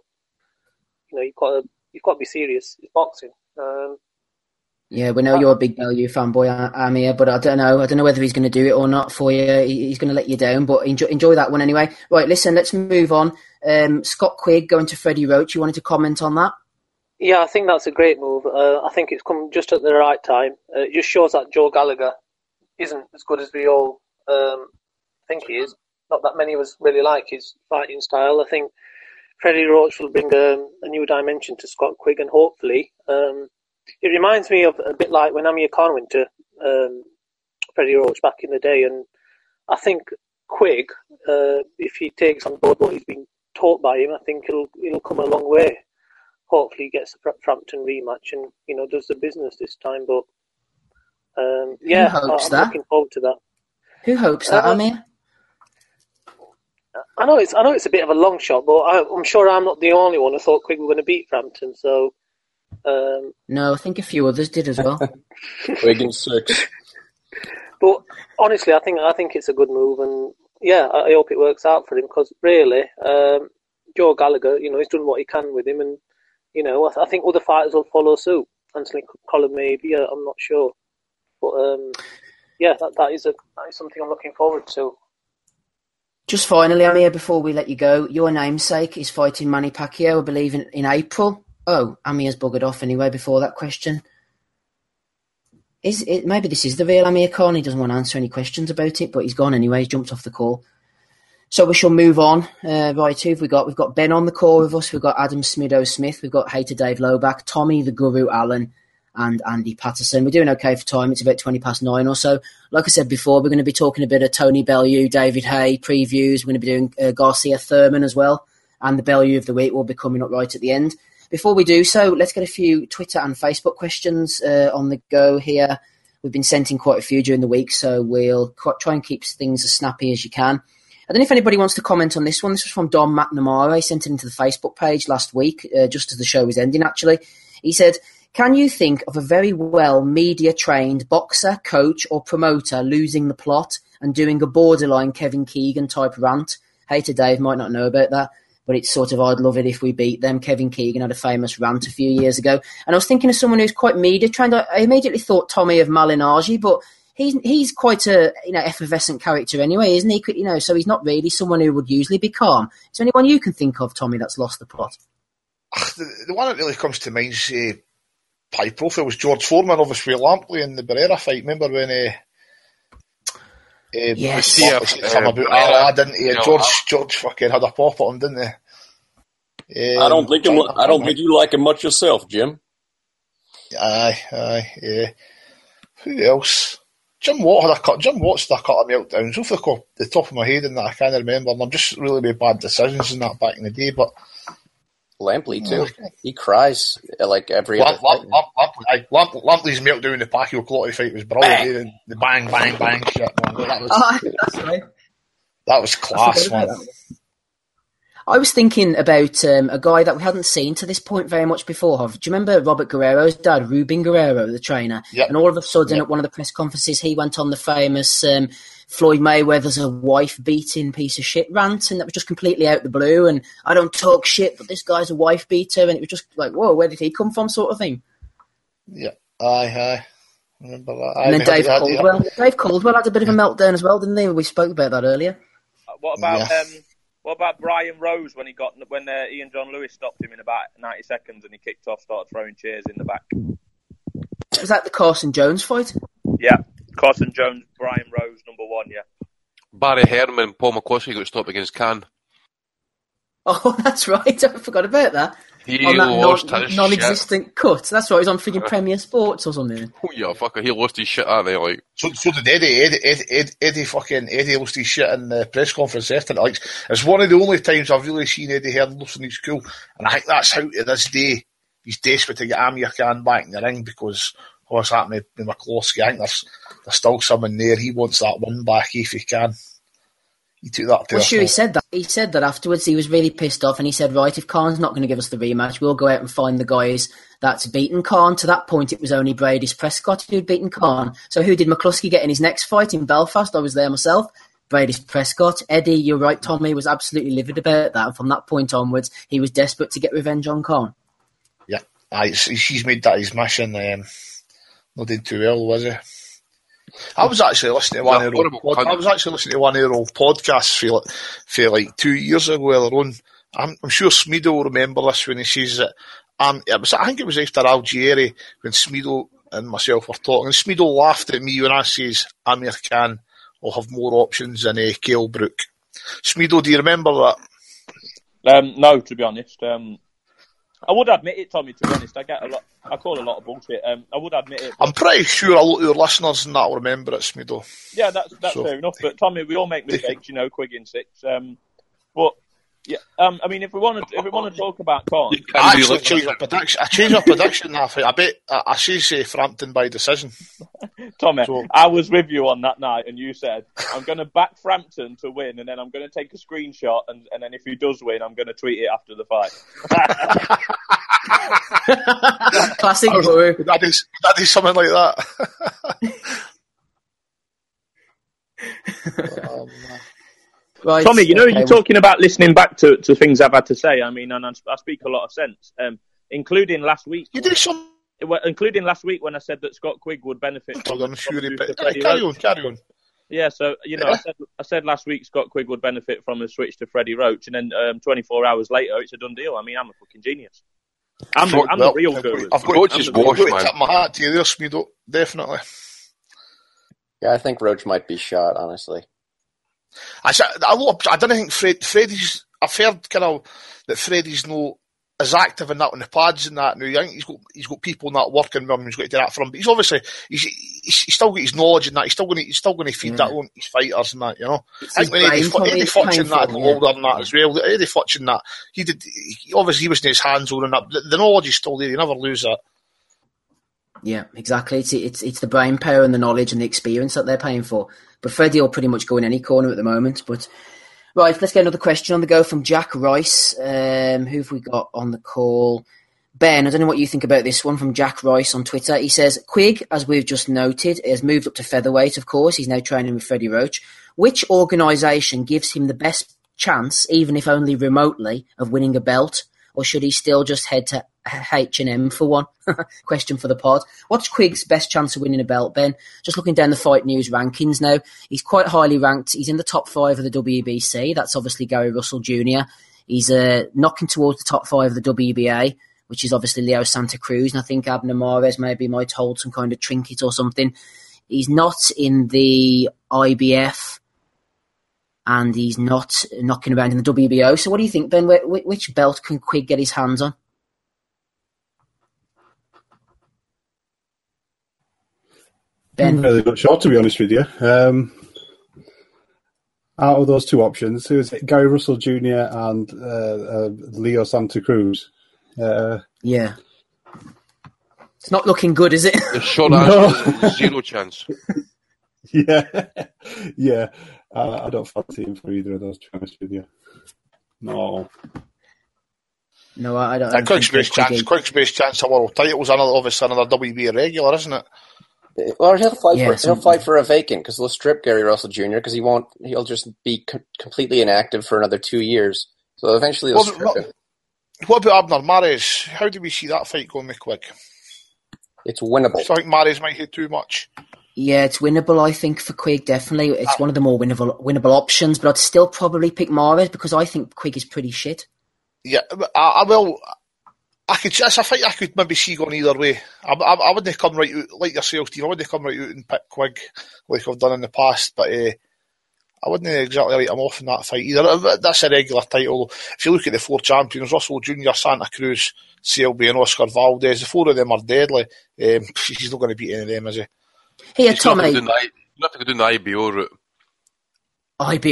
you know you've got to you've got to be serious. It's boxing. Um, Yeah, we know you're a big Bellew fanboy, A- Amir, but I don't know. I don't know whether he's going to do it or not for you. He's going to let you down, but enjoy, enjoy that one anyway. Right, listen, let's move on. Um, Scott Quigg going to Freddie Roach. You wanted to comment on that? yeah, I think that's a great move. Uh, I think it's come just at the right time. Uh, it just shows that Joe Gallagher isn't as good as we all um, think he is. Not that many of us really like his fighting style. I think Freddie Roach will bring um, a new dimension to Scott Quigg, and hopefully, um, it reminds me of a bit like when Amir Khan went to um, Freddie Roach back in the day. And I think Quigg, uh, if he takes on board what he's been taught by him, I think he'll he'll come a long way. Hopefully, he gets the Frampton rematch and you know does the business this time. But um, yeah, I- that? looking forward to that. Who hopes that, Uh, Amir? I know it's I know it's a bit of a long shot, but I, I'm sure I'm not the only one who thought Quigg were going to beat Frampton. So um, No, I think a few others did as well. Wigan six. But honestly, I think I think it's a good move, and yeah, I, I hope it works out for him because really, um, Joe Gallagher, you know, he's done what he can with him, and you know, I, th- I think other fighters will follow suit. Anthony Collin, maybe, uh, I'm not sure, but um, yeah, that, that is a that is something I'm looking forward to. Just finally, Amir, before we let you go, your namesake is fighting Manny Pacquiao, I believe, in, in April. Oh, Amir's buggered off anyway before that question. Is it, maybe this is the real Amir Khan. He doesn't want to answer any questions about it, but he's gone anyway. He's jumped off the call. So we shall move on. Uh, right, who've we got? We've got Ben on the call with us. We've got Adam Smido Smith. We've got Hater Dave Lowback, Tommy the Guru Allen, and Andy Patterson. We're doing okay for time. It's about 20 past nine or so. Like I said before, we're going to be talking a bit of Tony Bellew, David Haye previews. We're going to be doing uh, Garcia Thurman as well. And the Bellew of the week will be coming up right at the end. Before we do so, let's get a few Twitter and Facebook questions uh, on the go here. We've been sent in quite a few during the week, so we'll try and keep things as snappy as you can. I don't know if anybody wants to comment on this one. This was from Don McNamara. He sent it into the Facebook page last week, uh, just as the show was ending, actually. He said, Can you think of a very well media trained boxer, coach, or promoter losing the plot and doing a borderline Kevin Keegan type rant? Hater Dave might not know about that, but it's sort of, I'd love it if we beat them. Kevin Keegan had a famous rant a few years ago. And I was thinking of someone who's quite media trained. I I immediately thought Tommy of Malignaggi, but he's he's quite a you know effervescent character anyway, isn't he? You know, so he's not really someone who would usually be calm. Is anyone you can think of, Tommy, that's lost the plot? The, the one that really comes to mind is uh, high profile was George Foreman, obviously Lampley in the Barrera fight. Remember when uh, uh, Yes. Lampley Yeah, said uh, about Barrera, ah, didn't he? you know, George I- George fucking had a pop at him, didn't they? I don't think him, Um, I don't think you like him much yourself, Jim. Aye, aye, yeah. Who else? Jim Watt had a cut. Jim Watt's had a cut of meltdowns off the, co- the top of my head, and that I can't remember. And I'm just really made bad decisions in that back in the day. But Lampley too. He cries uh, like every other Lamp, fight. Lamp, Lamp, Lamp, aye, Lamp, Lampley's meltdown in the Pacquiao Clottey fight was brilliant. eh, The bang, bang, bang shit. Man. That was Oh, that's right. that was class, forgot man. I was thinking about um, a guy that we hadn't seen to this point very much before. Hov. Do you remember Robert Guerrero's dad, Ruben Guerrero, the trainer? Yep. And all of a sudden, Yep. at one of the press conferences, he went on the famous um, Floyd Mayweather's a wife beating piece of shit rant, and that was just completely out the blue. And I don't talk shit, but this guy's a wife beater, and it was just like, whoa, where did he come from, sort of thing. Yeah, aye, aye. Remember that? Aye, And then we had- Dave we had- Caldwell, Dave Caldwell had a bit of a meltdown as well, didn't he? We spoke about that earlier. Uh, What about Yeah. um, what about Brian Rose when he got when uh, Ian John Lewis stopped him in about ninety seconds and he kicked off, started throwing chairs in the back. Was that the Carson Jones fight? Yeah, Carson Jones, Brian Rose, number one. Yeah, Barry Herman and Paul McCloskey got stopped against Khan. Oh, that's right. I forgot about that. He on that lost non- his non-existent cut. That's right. He's on freaking Premier Sports or something. Oh, yeah, fucker. He lost his shit, aren't they? Like, So, so did Eddie. Eddie, Eddie, Eddie, Eddie fucking Eddie lost his shit in the press conference after it. Like, it's one of the only times I've really seen Eddie Hearn losing his cool, and I think that's how to this day he's desperate to get Amir Khan back in the ring because what's happening with McCloskey. I think there's there's still someone there. He wants that win back if he can. He took that Well, sure, he said that. He said that afterwards. He was really pissed off, and he said, "Right, if Khan's not going to give us the rematch, we'll go out and find the guys that's beaten Khan." To that point, it was only Breidis Prescott who'd beaten Khan. So who did McCloskey get in his next fight in Belfast? I was there myself. Breidis Prescott. Eddie, you're right. Tommy was absolutely livid about that, and from that point onwards, he was desperate to get revenge on Khan. Yeah, he's, he's made that his mission. Um, not doing too well, was he? I was actually listening to one of old pod, I was actually listening to one of their old podcasts for like, for like two years ago earlier on. I'm, I'm sure Smeedo will remember this when he says that. Um, it was, I think it was after Algieri when Smeedo and myself were talking. And Smeedo laughed at me when I says Amir Khan will have more options than uh, Kell Brook. Smeedo, do you remember that? Um, no, to be honest. Um, I would admit it, Tommy. To be honest, I get a lot. I call a lot of bullshit. Um, I would admit it. I'm pretty sure a lot of your listeners and that will remember it, Smeedo. Yeah, that's that's So- fair enough. But Tommy, we all make mistakes, you know. Quigg in six. Um, but yeah, um, I mean, if we want to, if we want to talk about Khan, I be actually like- changed my prediction. I changed my prediction. I, I bet I, I say say Frampton by decision. Tommy, So- I was with you on that night, and you said I'm going to back Frampton to win, and then I'm going to take a screenshot, and, and then if he does win, I'm going to tweet it after the fight. Classic Buru. That is that is something like that. um, Right, Tommy, you know, okay, you're talking about listening back to, to things I've had to say. I mean, and I, I speak a lot of sense, um, including last week. you do some. including last week when I said that Scott Quigg would benefit from, I'm sure he, move but, Freddie carry on, carry on. Yeah, so you know, I said I said last week Scott Quigg would benefit from a switch to Freddie Roach, and then um, 24 hours later, it's a done deal. I mean, I'm a fucking genius. I'm, the, I'm Well, the real I've guru. got, I've got, Roach is washed, to man. tip my hat to you there, Smeedo. Definitely. Yeah, I think Roach might be shot, honestly. I, said- I, I don't think Fred, Freddie's. I've heard kind of that Freddie's no as active in that on the pads and that now. I think he's got he's got people not working with him. He's got to do that for him. But he's obviously he's, he's, he's still got his knowledge and that. He's still going to he's still going to feed Yeah. that mm. on his fighters and that. You know. It's I think when Eddie, brain Fu- probably Eddie Futch and that got older and that as well. Eddie Futch and that he did. He, obviously, he was in his hands on and that. The, the knowledge is still there. You never lose that. Yeah, exactly. It's it's it's the brain power and the knowledge and the experience that they're paying for. But Freddie will pretty much go in any corner at the moment. But right, let's get another question on the go from Jack Rice. Um, who have we got on the call? Ben, I don't know what you think about this one from Jack Rice on Twitter. He says Quigg, as we've just noted, has moved up to featherweight. Of course, he's now training with Freddie Roach. Which organisation gives him the best chance, even if only remotely, of winning a belt? Or should he still just head to H and M for one? Question for the pod. What's Quigg's best chance of winning a belt, Ben? Just looking down the Fight News rankings now, he's quite highly ranked. He's in the top five of the WBC. That's obviously Gary Russell Jr. He's uh, knocking towards the top five of the WBA, which is obviously Leo Santa Cruz. And I think Abner Mares maybe might hold some kind of trinket or something. He's not in the IBF and he's not knocking around in the WBO. So what do you think, Ben? Wh- wh- Which belt can Quigg get his hands on? Ben, Really not sure, to be honest with you. Um, out of those two options, who is it? Gary Russell Jr. and uh, uh, Leo Santa Cruz. Uh, yeah. It's not looking good, is it? The short No. answer is zero chance. yeah, yeah. Uh, I don't fancy him for either of those, to be honest with you. No. no, I I don't. I And don't Quigg's think best chance, Quiggy- Quigg's best chance of world titles. Another obviously another WBA regular, isn't it? Well, he'll fight Yeah, for he'll fight for a vacant because they'll strip Gary Russell Jr. because he won't. He'll just be co- completely inactive for another two years. So eventually they'll Well, strip but- him. What about Abner Mares? How do we see that fight going with Quigg? It's winnable. So I think Mares might hit too much. Yeah, it's winnable. I think for Quigg, definitely, it's one of the more winnable winnable options. But I'd still probably pick Mares because I think Quigg is pretty shit. Yeah, I, I will. I could. A fight I could maybe see going either way. I, I, I wouldn't come right out like yourself, Steve. I wouldn't come right out and pick Quigg like I've done in the past. But uh, I wouldn't exactly write him off in that fight either. That's a regular title. If you look at the four champions, Russell Junior, Santa Cruz, Selby, and Oscar Valdez, the four of them are deadly. Um, he's not going to beat any of them, is he? Here, He's not Tommy, going to do the- not to go down the IBO route. IBO.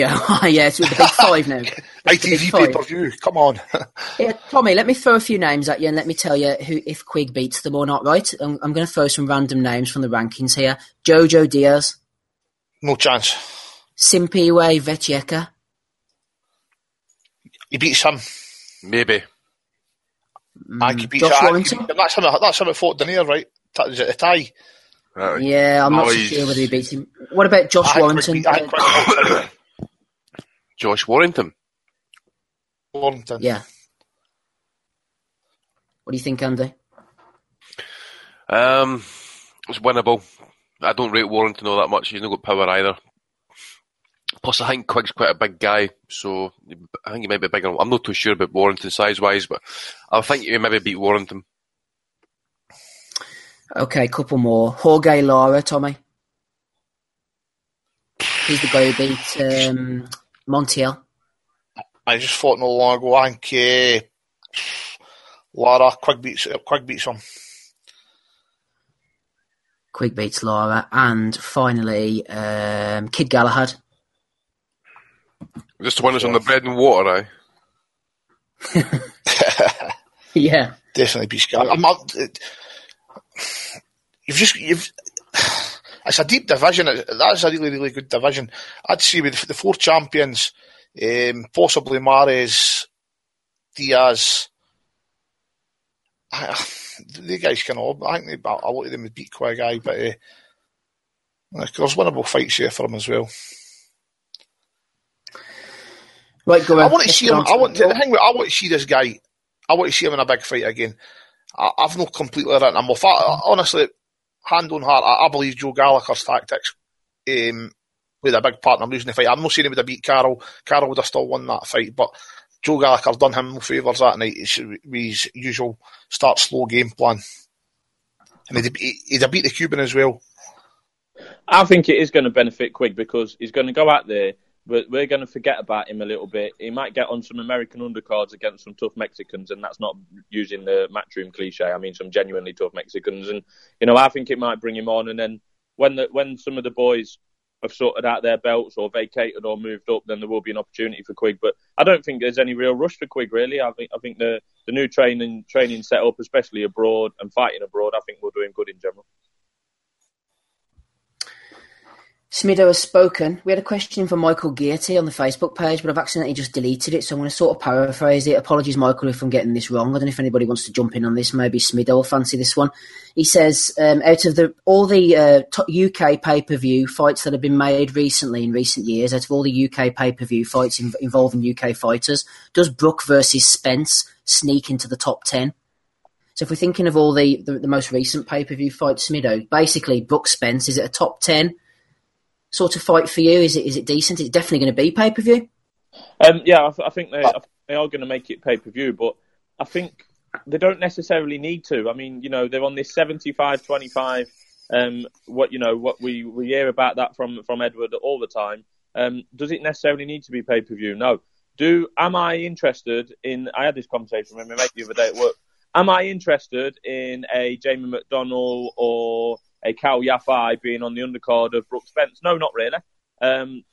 yeah, it's with the big five now. It's the big ITV pay per view. Come on. Here, Tommy, let me throw a few names at you and let me tell you who if Quigg beats them or not. Right? I'm, I'm going to throw some random names from the rankings here. Jojo Diaz, no chance. Simpiwe Vetyeka, He beats him. Maybe. I think he beats Mm, Josh I think he Warrington? That's him. That's him at Fort Denier, right? T- it a tie? Uh, Yeah, I'm no, not so sure whether he beats him. What about Josh I Warrington? Quigg I think Josh Warrington. Warrington. yeah. What do you think, Andy? Um, it's winnable. I don't rate Warrington all that much. He's not got power either. Plus, I think Quigg's quite a big guy, so I think he might be bigger. I'm not too sure about Warrington size wise, but I think he maybe beat Warrington. Okay, couple more. Jorge Lara, Tommy. He's the guy who beat um, Montiel. I just fought not long ago. I think uh, Lara Quigg beats Quigg beats him. Quigg beats Lara. And finally, um, Kid Galahad. Just the one that's on the bread and water, eh? yeah. Definitely beats. Gal- I'm not, it, you've just you've. It's a deep division. That's a really really good division. I'd say with the four champions, um, possibly Mares, Diaz. I, the guys can all. I think they, a lot of them would beat Quigg guy, but uh, there's winnable fights here for him as well. Right, go I want to see him. I want the thing. I want to see this guy. I want to see him in a big fight again. I, I've not completely written him off. I, honestly, hand on heart, I, I believe Joe Gallagher's tactics um, with a big part in losing the fight. I'm not saying he would have beat Carroll. Carroll would have still won that fight, but Joe Gallagher's done him no favours that night. With his usual start slow game plan, and he'd, he'd have beat the Cuban as well. I think it is going to benefit Quigg because he's going to go out there, but we're going to forget about him a little bit. He might get on some American undercards against some tough Mexicans, and that's not using the matchroom cliche. I mean, some genuinely tough Mexicans, and you know, I think it might bring him on. And then when the when some of the boys have sorted out their belts or vacated or moved up, then there will be an opportunity for Quigg. But I don't think there's any real rush for Quigg, really. I think I think the the new training training set up, especially abroad and fighting abroad, I think will do him good in general. Smido has spoken. We had a question from Michael Gearty on the Facebook page, but I've accidentally just deleted it, so I'm going to sort of paraphrase it. Apologies, Michael, if I'm getting this wrong. I don't know if anybody wants to jump in on this. Maybe Smido will fancy this one. He says, um, out of the all the uh, UK pay per view fights that have been made recently in recent years, out of all the UK pay per view fights in, involving UK fighters, does Brook versus Spence sneak into the top 10? So if we're thinking of all the, the, the most recent pay per view fights, Smido, basically Brook Spence, is it a top 10? Sort of fight for you? Is it is it decent? Is it definitely going to be pay per view? Um, yeah, I, I think they I they are going to make it pay per view, but I think they don't necessarily need to. I mean, you know, they're on this 75-25. Um, what you know, what we, we hear about that from from Edward all the time. Um, does it necessarily need to be pay per view? No. Do am I interested in? I had this conversation with my mate the other day at work. Am I interested in a Jamie McDonnell or a Cal Yafai being on the undercard of Brooks Spence? No, not really. Um,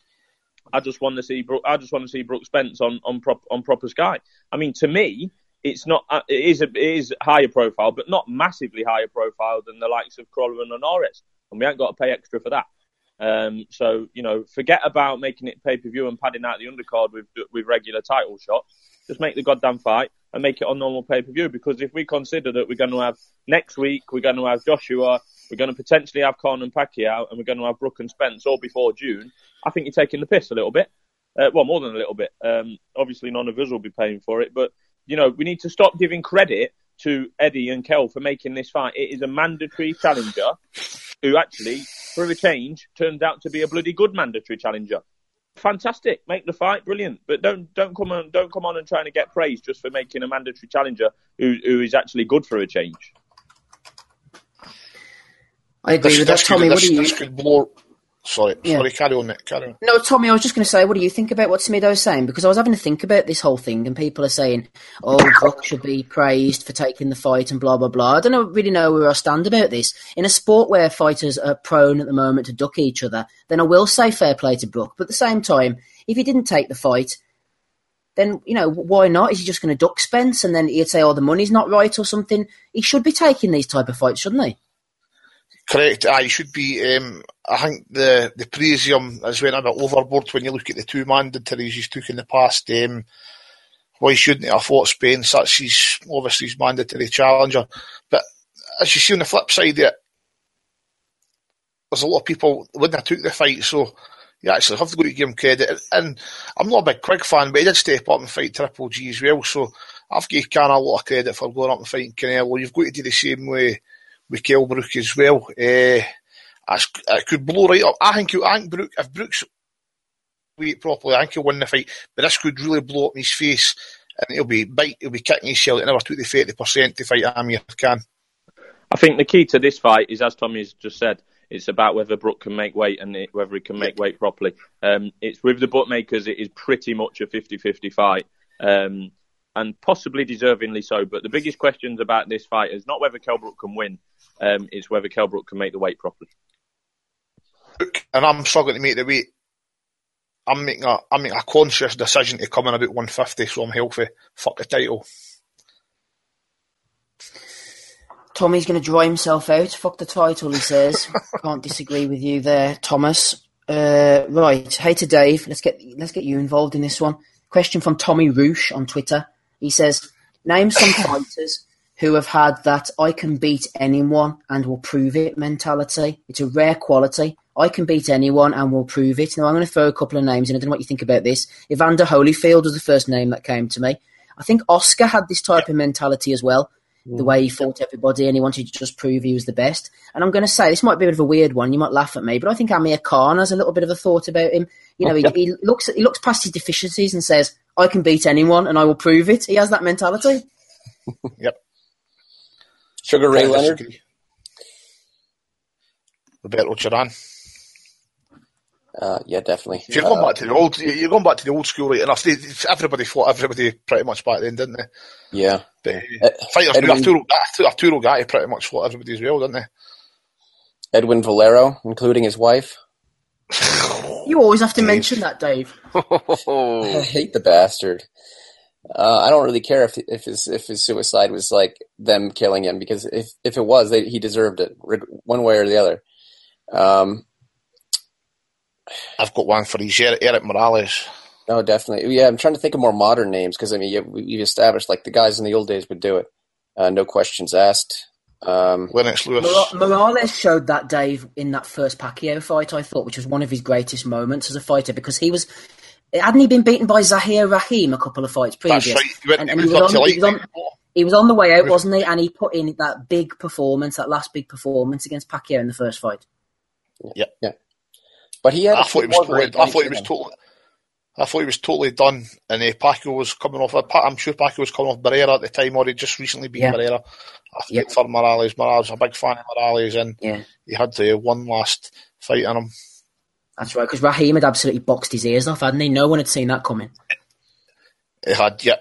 I just want to see Brook, I just want to see Brooks Spence on on, prop, on proper Sky. I mean, to me, it's not uh, it is a, it is higher profile, but not massively higher profile than the likes of Crolla and Norris, and we ain't got to pay extra for that. Um, so you know, forget about making it pay per view and padding out the undercard with with regular title shots. Just make the goddamn fight and make it on normal pay per view. Because if we consider that we're going to have next week, we're going to have Joshua, we're going to potentially have Conor and Pacquiao, and we're going to have Brook and Spence all before June. I think you're taking the piss a little bit. Uh, well, more than a little bit. Um, obviously, none of us will be paying for it, but you know, we need to stop giving credit to Eddie and Kell for making this fight. It is a mandatory challenger who actually, for a change, turns out to be a bloody good mandatory challenger. Fantastic, make the fight brilliant, but don't don't come on don't come on and trying to get praise just for making a mandatory challenger who who is actually good for a change. I agree This, with that, this, could, What do you? this could blow. Sorry, Yeah. sorry, carry on, Nick. Carry on. No, Tommy, I was just going to say, what do you think about what Smido was saying? Because I was having to think about this whole thing, and people are saying, "Oh, Brook should be praised for taking the fight," and blah blah blah. I don't know, really know where I stand about this. In a sport where fighters are prone at the moment to duck each other, then I will say fair play to Brook. But at the same time, if he didn't take the fight, then you know why not? Is he just going to duck Spence, and then he'd say, "Oh, the money's not right" or something? He should be taking these type of fights, shouldn't he? Correct. I should be. Um, I think the the praisium has went a bit overboard when you look at the two mandatories he's took in the past. Um, why shouldn't he have fought Spain? That's his obviously his mandatory challenger. But as you see on the flip side it, there's a lot of people wouldn't have took the fight, so you actually have to go to give him credit. And I'm not a big Quigg fan, but he did step up and fight Triple G as well. So I've given Khan a lot of credit for going up and fighting Canelo. You've got to do the same way with Kell Brook as well. Uh, it could blow right up. I think, I think if Brook's wait properly, I think he'll win the fight. But this could really blow up in his face, and he'll be bite, he'll be kicking his shell. He never took the thirty percent to fight Amir Khan. I think the key to this fight is, as Tommy's just said, it's about whether Brook can make weight and it, whether he can make weight properly. Um, it's with the bookmakers, it is pretty much a 50-50 fight. Um, and possibly deservingly so. But the biggest questions about this fight is not whether Kell Brook can win, um, it's whether Kell Brook can make the weight properly. And I'm struggling to make the weight. I'm making a I'm making a conscious decision to come in about 150, so I'm healthy. Fuck the title. Tommy's going to draw himself out. Fuck the title, he says. Can't disagree with you there, Thomas. Uh, right, hey to Dave. Let's get let's get you involved in this one. Question from Tommy Roosh on Twitter. He says, "Name some fighters who have had that I can beat anyone and will prove it mentality. It's a rare quality. I can beat anyone and will prove it. Now, I'm going to throw a couple of names in. I don't know what you think about this. Evander Holyfield was the first name that came to me. I think Oscar had this type of mentality as well. The hmm. way he fought everybody and he wanted to just prove he was the best. And I'm going to say, this might be a bit of a weird one. You might laugh at me, but I think Amir Khan has a little bit of a thought about him. You know, he, he looks he looks past his deficiencies and says, I can beat anyone and I will prove it. He has that mentality. yep. Sugar Ray Leonard. Roberto Duran. Uh, yeah, definitely. If you're going back to the old, you're going back to the old school right enough. They, everybody fought everybody pretty much back then, didn't they? Yeah. But, uh, fighters, Edwin, Arturo, Arturo Gatti pretty much fought everybody as well, didn't they? Edwin Valero, including his wife. you always have to Dave. mention that, Dave. I hate the bastard. Uh, I don't really care if if his if his suicide was like them killing him because if if it was, they, he deserved it one way or the other. Um, I've got one for you, Erik Morales. Oh, definitely. Yeah, I'm trying to think of more modern names because I mean, we've established like the guys in the old days would do it. Uh, no questions asked. Um, Lennox Lewis. Morales showed that Dave in that first Pacquiao fight. I thought, which was one of his greatest moments as a fighter because he was. Hadn't he been beaten by Zahir Raheem a couple of fights previous? Right. He, went, and, and he, was on, he, was on, he was on the way out, wasn't he? And he put in that big performance, that last big performance against Pacquiao in the first fight. Yeah, yeah. But he had. I thought he was totally. I thought he was totally. I thought he was totally done, and uh, Pacquiao was coming off. I'm sure Paco was coming off Barrera at the time, or he'd just recently beat yeah. Barrera. I think yeah. for Morales, Morales, a big fan of Morales, and yeah. he had the one last fight in him. That's right, because Raheem had absolutely boxed his ears off, hadn't he? No one had seen that coming. He had, yeah.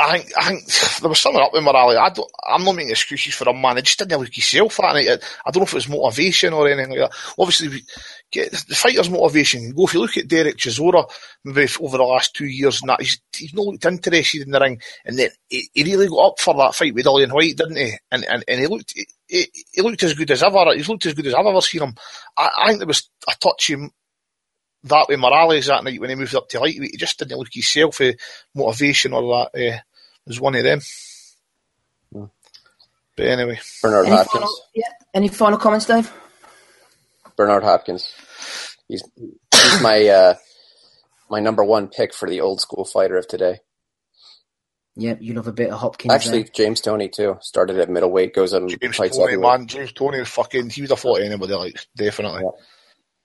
I think, I think there was something up with Morales. I don't, I'm not making excuses for him, man. He just didn't look himself at it. I don't know if it was motivation or anything like that. Obviously, get the fighter's motivation. Go if you look at Derek Chisora, maybe over the last two years, and that he's he's not looked interested in the ring, and then he, he really got up for that fight with Dillian Whyte, didn't he? And and, and he looked. He, he looked as good as ever. He's looked as good as I've ever seen him. I, I think there was a touch of that with Morales that night when he moved up to lightweight. He just didn't look himself uh, motivation or that. Uh, was one of them. Hmm. But anyway, Bernard any Hopkins. Final, yeah. Any final comments, Dave? Bernard Hopkins. He's he's my uh, my number one pick for the old school fighter of today. Yeah, you love a bit of Hopkins. Actually, there. James Toney too. Started at middleweight, goes on James fights Tony, everywhere. man, James Toney was fucking. He would have fought anybody, like definitely. Yeah.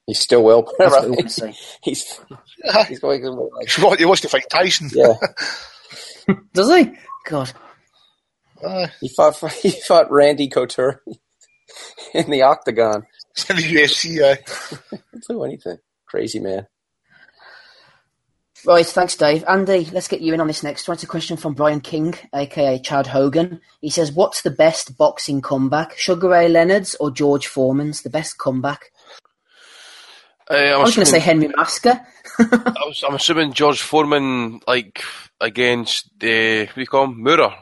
He still will. That's what I want to say. he's he's going like, He wants- he wants to fight Tyson. yeah. Does he? God. Aye. He fought he fought Randy Couture in the octagon. It's in the UFC. Aye. He'll do anything. Crazy man. Right, thanks, Dave. Andy, let's get you in on this next one. It's a question from Brian King, aka Chad Hogan. He says, "What's the best boxing comeback? Sugar Ray Leonard's or George Foreman's? The best comeback?" Uh, I'm, was going to say Henry Maske. I was, I'm assuming George Foreman, like against uh, what do you call him, Moorer.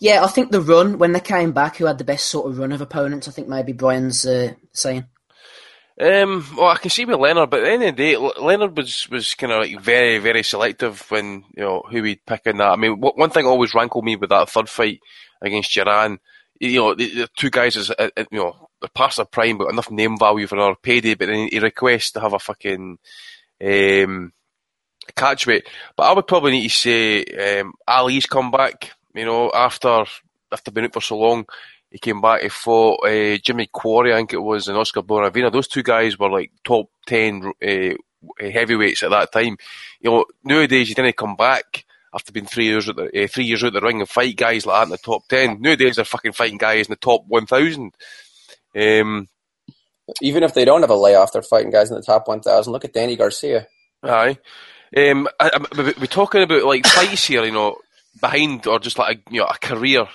yeah, I think the run when they came back, who had the best sort of run of opponents? I think maybe Brian's uh, saying. Um, well, I can see with Leonard, but at the end of the day, Leonard was, was kind of like very, very selective when you know who he'd pick in that. I mean, one thing always rankled me with that third fight against Duran. You know, the, the two guys is uh, uh, you know they're past their prime, but enough name value for another payday. But then he requests to have a fucking um, catch weight. But I would probably need to say um, Ali's come back. You know, after after being out for so long, he came back. He fought uh, Jimmy Quarry, I think it was, and Oscar Bonavena. Those two guys were like top ten uh, heavyweights at that time. You know, nowadays you didn't come back after being three years at the uh, three years out the ring and fight guys like that in the top ten. Nowadays they're fucking fighting guys in the top one thousand. Um, Even if they don't have a layoff, they're fighting guys in the top one thousand. Look at Danny Garcia. Aye. Um, I, I, we're talking about like fights here, you know, behind or just like a, you know a career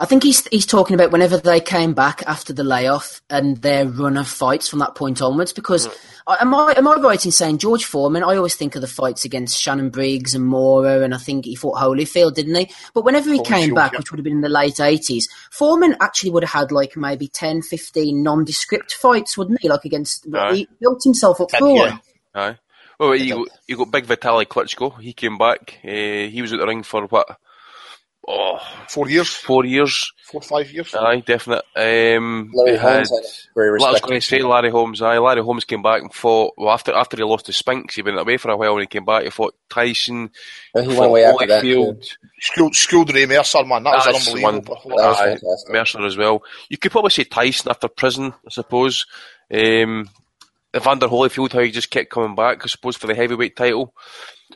I think he's he's talking about whenever they came back after the layoff and their run of fights from that point onwards. Because mm. am I am I right in saying George Foreman? I always think of the fights against Shannon Briggs and Moorer, and I think he fought Holyfield, didn't he? But whenever he came back, yeah. which would have been in the late eighties, Foreman actually would have had like maybe 10, 15 nondescript fights, wouldn't he? Like against Aye. he built himself up for yeah. Aye. Well, you got, you got big Vitaly Klitschko. He came back. Uh, he was at the ring for what oh, four years. Four years. Four, five years. Aye, definite. Um, Larry Holmes had very respectful. I was going to say Larry Holmes. Aye, Larry Holmes came back and fought. Well, after after he lost to Spinks, he went away for a while. When he came back, he fought Tyson. And he went away after that. Too. Schooled, schooled Ray Mercer, man. That was unbelievable. One, that was fantastic. Mercer as well. You could probably say Tyson after prison, I suppose. Um, Evander Holyfield, how he just kept coming back, I suppose, for the heavyweight title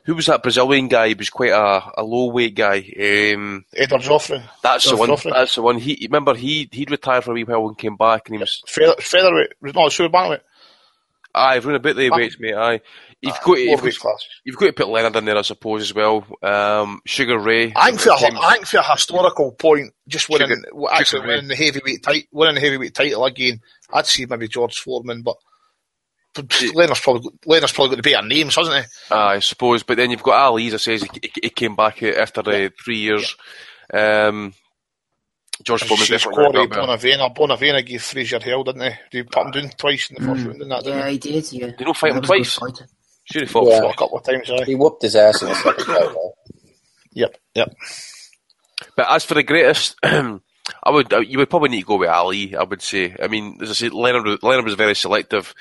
who was that Brazilian guy? He was quite a, a low weight guy. Um, Eder Joffre. That's the one. Joffre. That's the one. He remember he he'd retired for a wee while and came back, and he was Feather, featherweight. No, super bantamweight. Aye, I've run a bit the weights, mate. Aye, you've got, to, you've, got, you've got to put Leonard in there, I suppose, as well. Um, Sugar Ray. I think for a, I think for a historical point, just winning, Sugar, actually Sugar winning Ray. the heavyweight title, winning the heavyweight title again, I'd see maybe George Foreman, but Leonard's probably Leonard's probably got the better names, hasn't he? I suppose, but then you've got Ali, as I says, he, he came back after the yeah. three years. Yeah. Um, George Foreman definitely Bonavena, Bonavena gave Frazier hell, didn't he? Did he put him down twice in the first mm. round, didn't that? Didn't yeah, he? he did. Yeah. Did he not fight him twice? Should have fought, yeah. a couple of times. Aye. He whooped his ass in the second fight. Yep, yep. But as for the greatest. I would, you would probably need to go with Ali. I would say. I mean, as I said, Leonard, Leonard was very selective.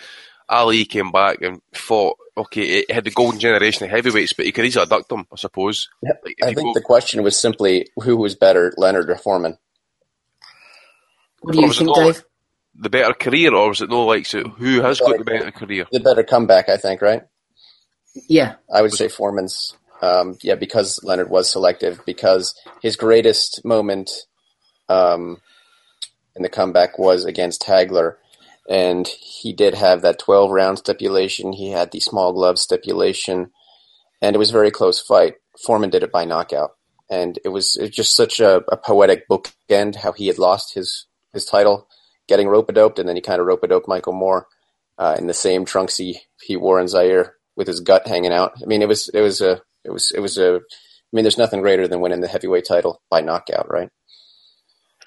Ali came back and fought. Okay, he had the golden generation of heavyweights, but he could easily duck them, I suppose. Yeah, like I think go, the question was simply who was better, Leonard or Foreman. What do you think, Dave? The better career, or was it no like so who has the got the better career? The better comeback, I think, right? Yeah, I would say Foreman's. Um, yeah, because Leonard was selective, because his greatest moment um, in the comeback was against Hagler and he did have that 12 round stipulation. He had the small glove stipulation, and it was a very close fight. Foreman did it by knockout, and it was, just such a, a, poetic bookend how he had lost his his title, getting rope doped, and then he kind of rope doped Michael Moorer uh, in the same trunks he, he wore in Zaire with his gut hanging out. I mean, it was it was a it was it was a. I mean, there's nothing greater than winning the heavyweight title by knockout, right?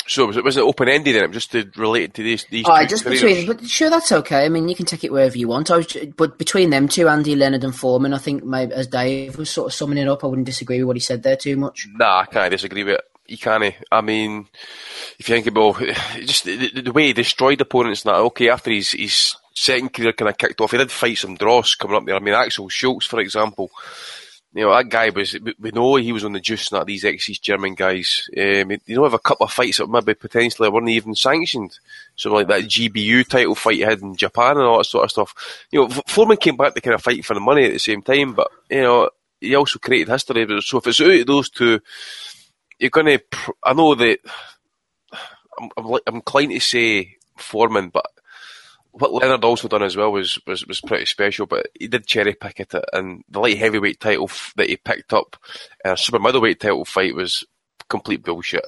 So was it was it open ended then, just to relate to these these? Oh, just careers? between, but sure, that's okay. I mean, you can take it wherever you want. I was, but between them two, Andy Leonard and Foreman, I think maybe as Dave was sort of summing it up, I wouldn't disagree with what he said there too much. Nah, I can't disagree with it. You can't. I mean, if you think about just the, the, way he destroyed opponents, now okay, after his his second career kind of kicked off, he did fight some dross coming up there. I mean, Axel Schulz, for example you know, that guy was, we know he was on the juice, not these ex German guys. Um, you know, have a couple of fights that maybe potentially weren't even sanctioned. So, like that WBU title fight he had in Japan and all that sort of stuff. You know, Foreman came back to kind of fight for the money at the same time, but, you know, he also created history. So, if it's out of those two, you're going to, I know that, I'm, I'm, I'm inclined to say Foreman, but what Leonard also done as well was, was, was pretty special, but he did cherry pick it, and the light heavyweight title that he picked up a super middleweight title fight was complete bullshit.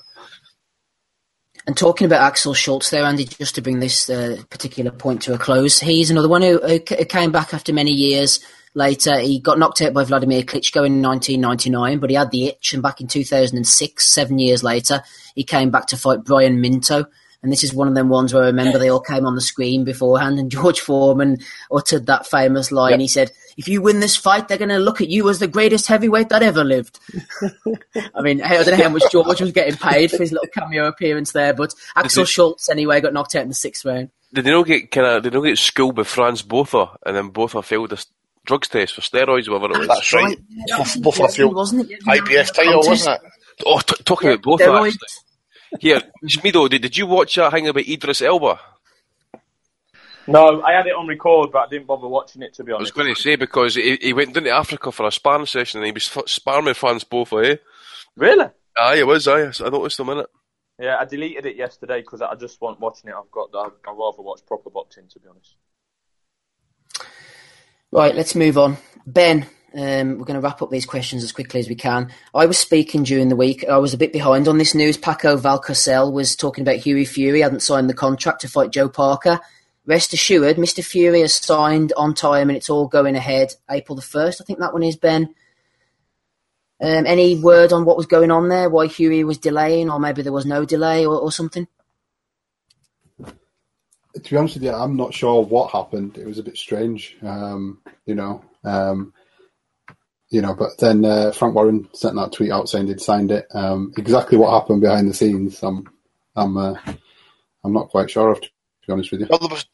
And talking about Axel Schulz there, Andy, just to bring this uh, particular point to a close, he's another one who, who, came back after many years later. He got knocked out by Vladimir Klitschko in 1999, but he had the itch, and back in 2006, seven years later, he came back to fight Brian Minto And this is one of them ones where I remember they all came on the screen beforehand, and George Foreman uttered that famous line. Yep. He said, "If you win this fight, they're going to look at you as the greatest heavyweight that ever lived." I mean, I don't know how much George was getting paid for his little cameo appearance there, but Axel it- Schulz anyway got knocked out in the sixth round. Did they not get kind of? Did they not get schooled by Frans Botha, and then Botha failed a s- drugs test for steroids, or whatever it was? That's right. Yeah, that Both was of you. wasn't it? Yeah, IBF title, wasn't it? Oh, t- talking Yeah, about Botha. Steroids. Actually. Here, Smido, did, did you watch that thing about Idris Elba? No, I had it on record, but I didn't bother watching it to be honest. I was going to say because he, he went down to Africa for a sparring session and he was f- sparring with Frans Botha, eh? Really? Aye, it was, aye. I noticed him in it. Yeah, I deleted it yesterday because I just want watching it. I've got. I'd, I'd rather watch proper boxing, to be honest. Right, let's move on. Ben, um, we're going to wrap up these questions as quickly as we can. I was speaking during the week. I was a bit behind on this news. Paco Valcarcel was talking about Hughie Fury hadn't signed the contract to fight Joe Parker. Rest assured, Mr. Fury has signed on time and it's all going ahead April the 1st. I think that one is, Ben. Um, any word on what was going on there? Why Hughie was delaying, or maybe there was no delay or, or something? To be honest with you, I'm not sure what happened. It was a bit strange, um, you know. Um, you know, but then uh, Frank Warren sent that tweet out saying they'd signed it. Um, exactly what happened behind the scenes, I'm, I'm, uh, I'm not quite sure of. To be honest with you, Well, was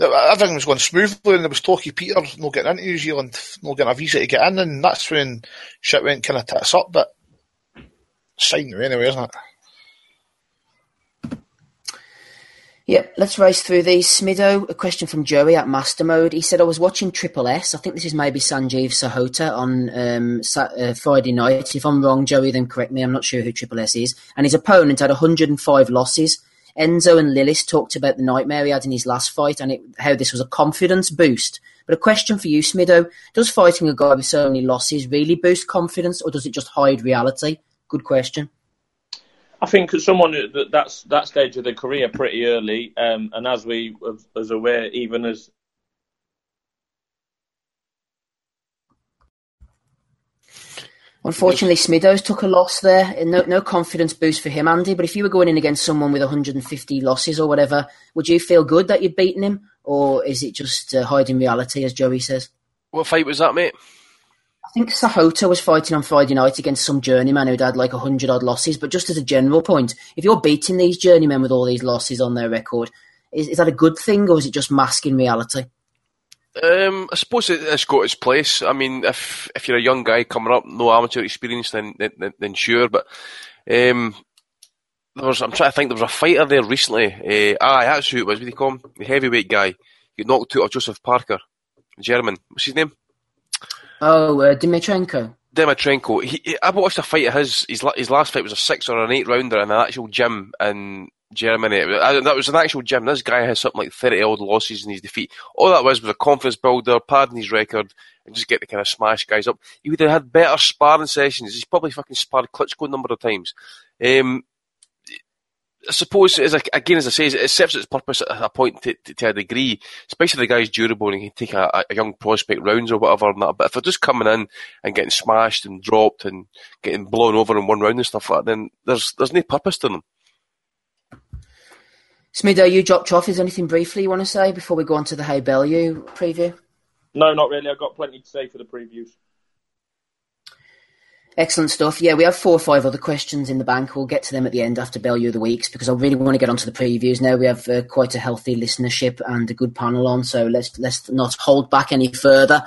everything was going smoothly, and there was Talkie Peter not getting into New Zealand, not getting a visa to get in, and that's when shit went kind of tits up. But signed anyway, isn't it? Yep, let's race through these. Smido, a question from Joey at Master Mode. He said, I was watching Triple S. I think this is maybe Sanjeev Sahota on um, uh, Friday night. If I'm wrong, Joey, then correct me. I'm not sure who Triple S is. And his opponent had 105 losses. Enzo and Lillis talked about the nightmare he had in his last fight and it, how this was a confidence boost. But a question for you, Smido. Does fighting a guy with so many losses really boost confidence or does it just hide reality? Good question. I think as someone that that's that stage of their career pretty early, um, and as we as aware, even as Unfortunately, Smido's took a loss there. No, no confidence boost for him, Andy. But if you were going in against someone with 150 losses or whatever, would you feel good that you'd beaten him? Or is it just uh, hiding reality, as Joey says? What fight was that, mate? I think Sahota was fighting on Friday night against some journeyman who'd had like 100 odd losses. But just as a general point, if you're beating these journeymen with all these losses on their record, is, is that a good thing or is it just masking reality? Um, I suppose it, it's got its place. I mean, if if you're a young guy coming up, no amateur experience, then then, then sure. But um, there was, I'm trying to think. There was a fighter there recently. Uh, aye, that's who it was. What do you call him? The heavyweight guy. He got knocked out of Joseph Parker, German. What's his name? Oh, uh, Dimitrenko. Dimitrenko. He, he, I watched a fight of his. His, his last fight was a six or an eight rounder in an actual gym in Germany. Uh, that was an actual gym. This guy has something like thirty odd losses in his defeat. All that was was a confidence builder, padding his record, and just get to kind of smash guys up. He would have had better sparring sessions. He's probably fucking sparred Klitschko a number of times. Um, I suppose, as I, again, as I say, it serves its purpose at a point to, to, to a degree, especially the guy's durable and he can take a, a young prospect rounds or whatever. And that. But if they're just coming in and getting smashed and dropped and getting blown over in one round and stuff like that, then there's there's no purpose to them. Smido, you dropped off. Is there anything briefly you want to say before we go on to the Haye Bellew preview? no, not really. I've got plenty to say for the previews. Excellent stuff. Yeah, we have four or five other questions in the bank. We'll get to them at the end after Bellew of the Weeks because I really want to get onto the previews now. We have uh, quite a healthy listenership and a good panel on, so let's let's not hold back any further.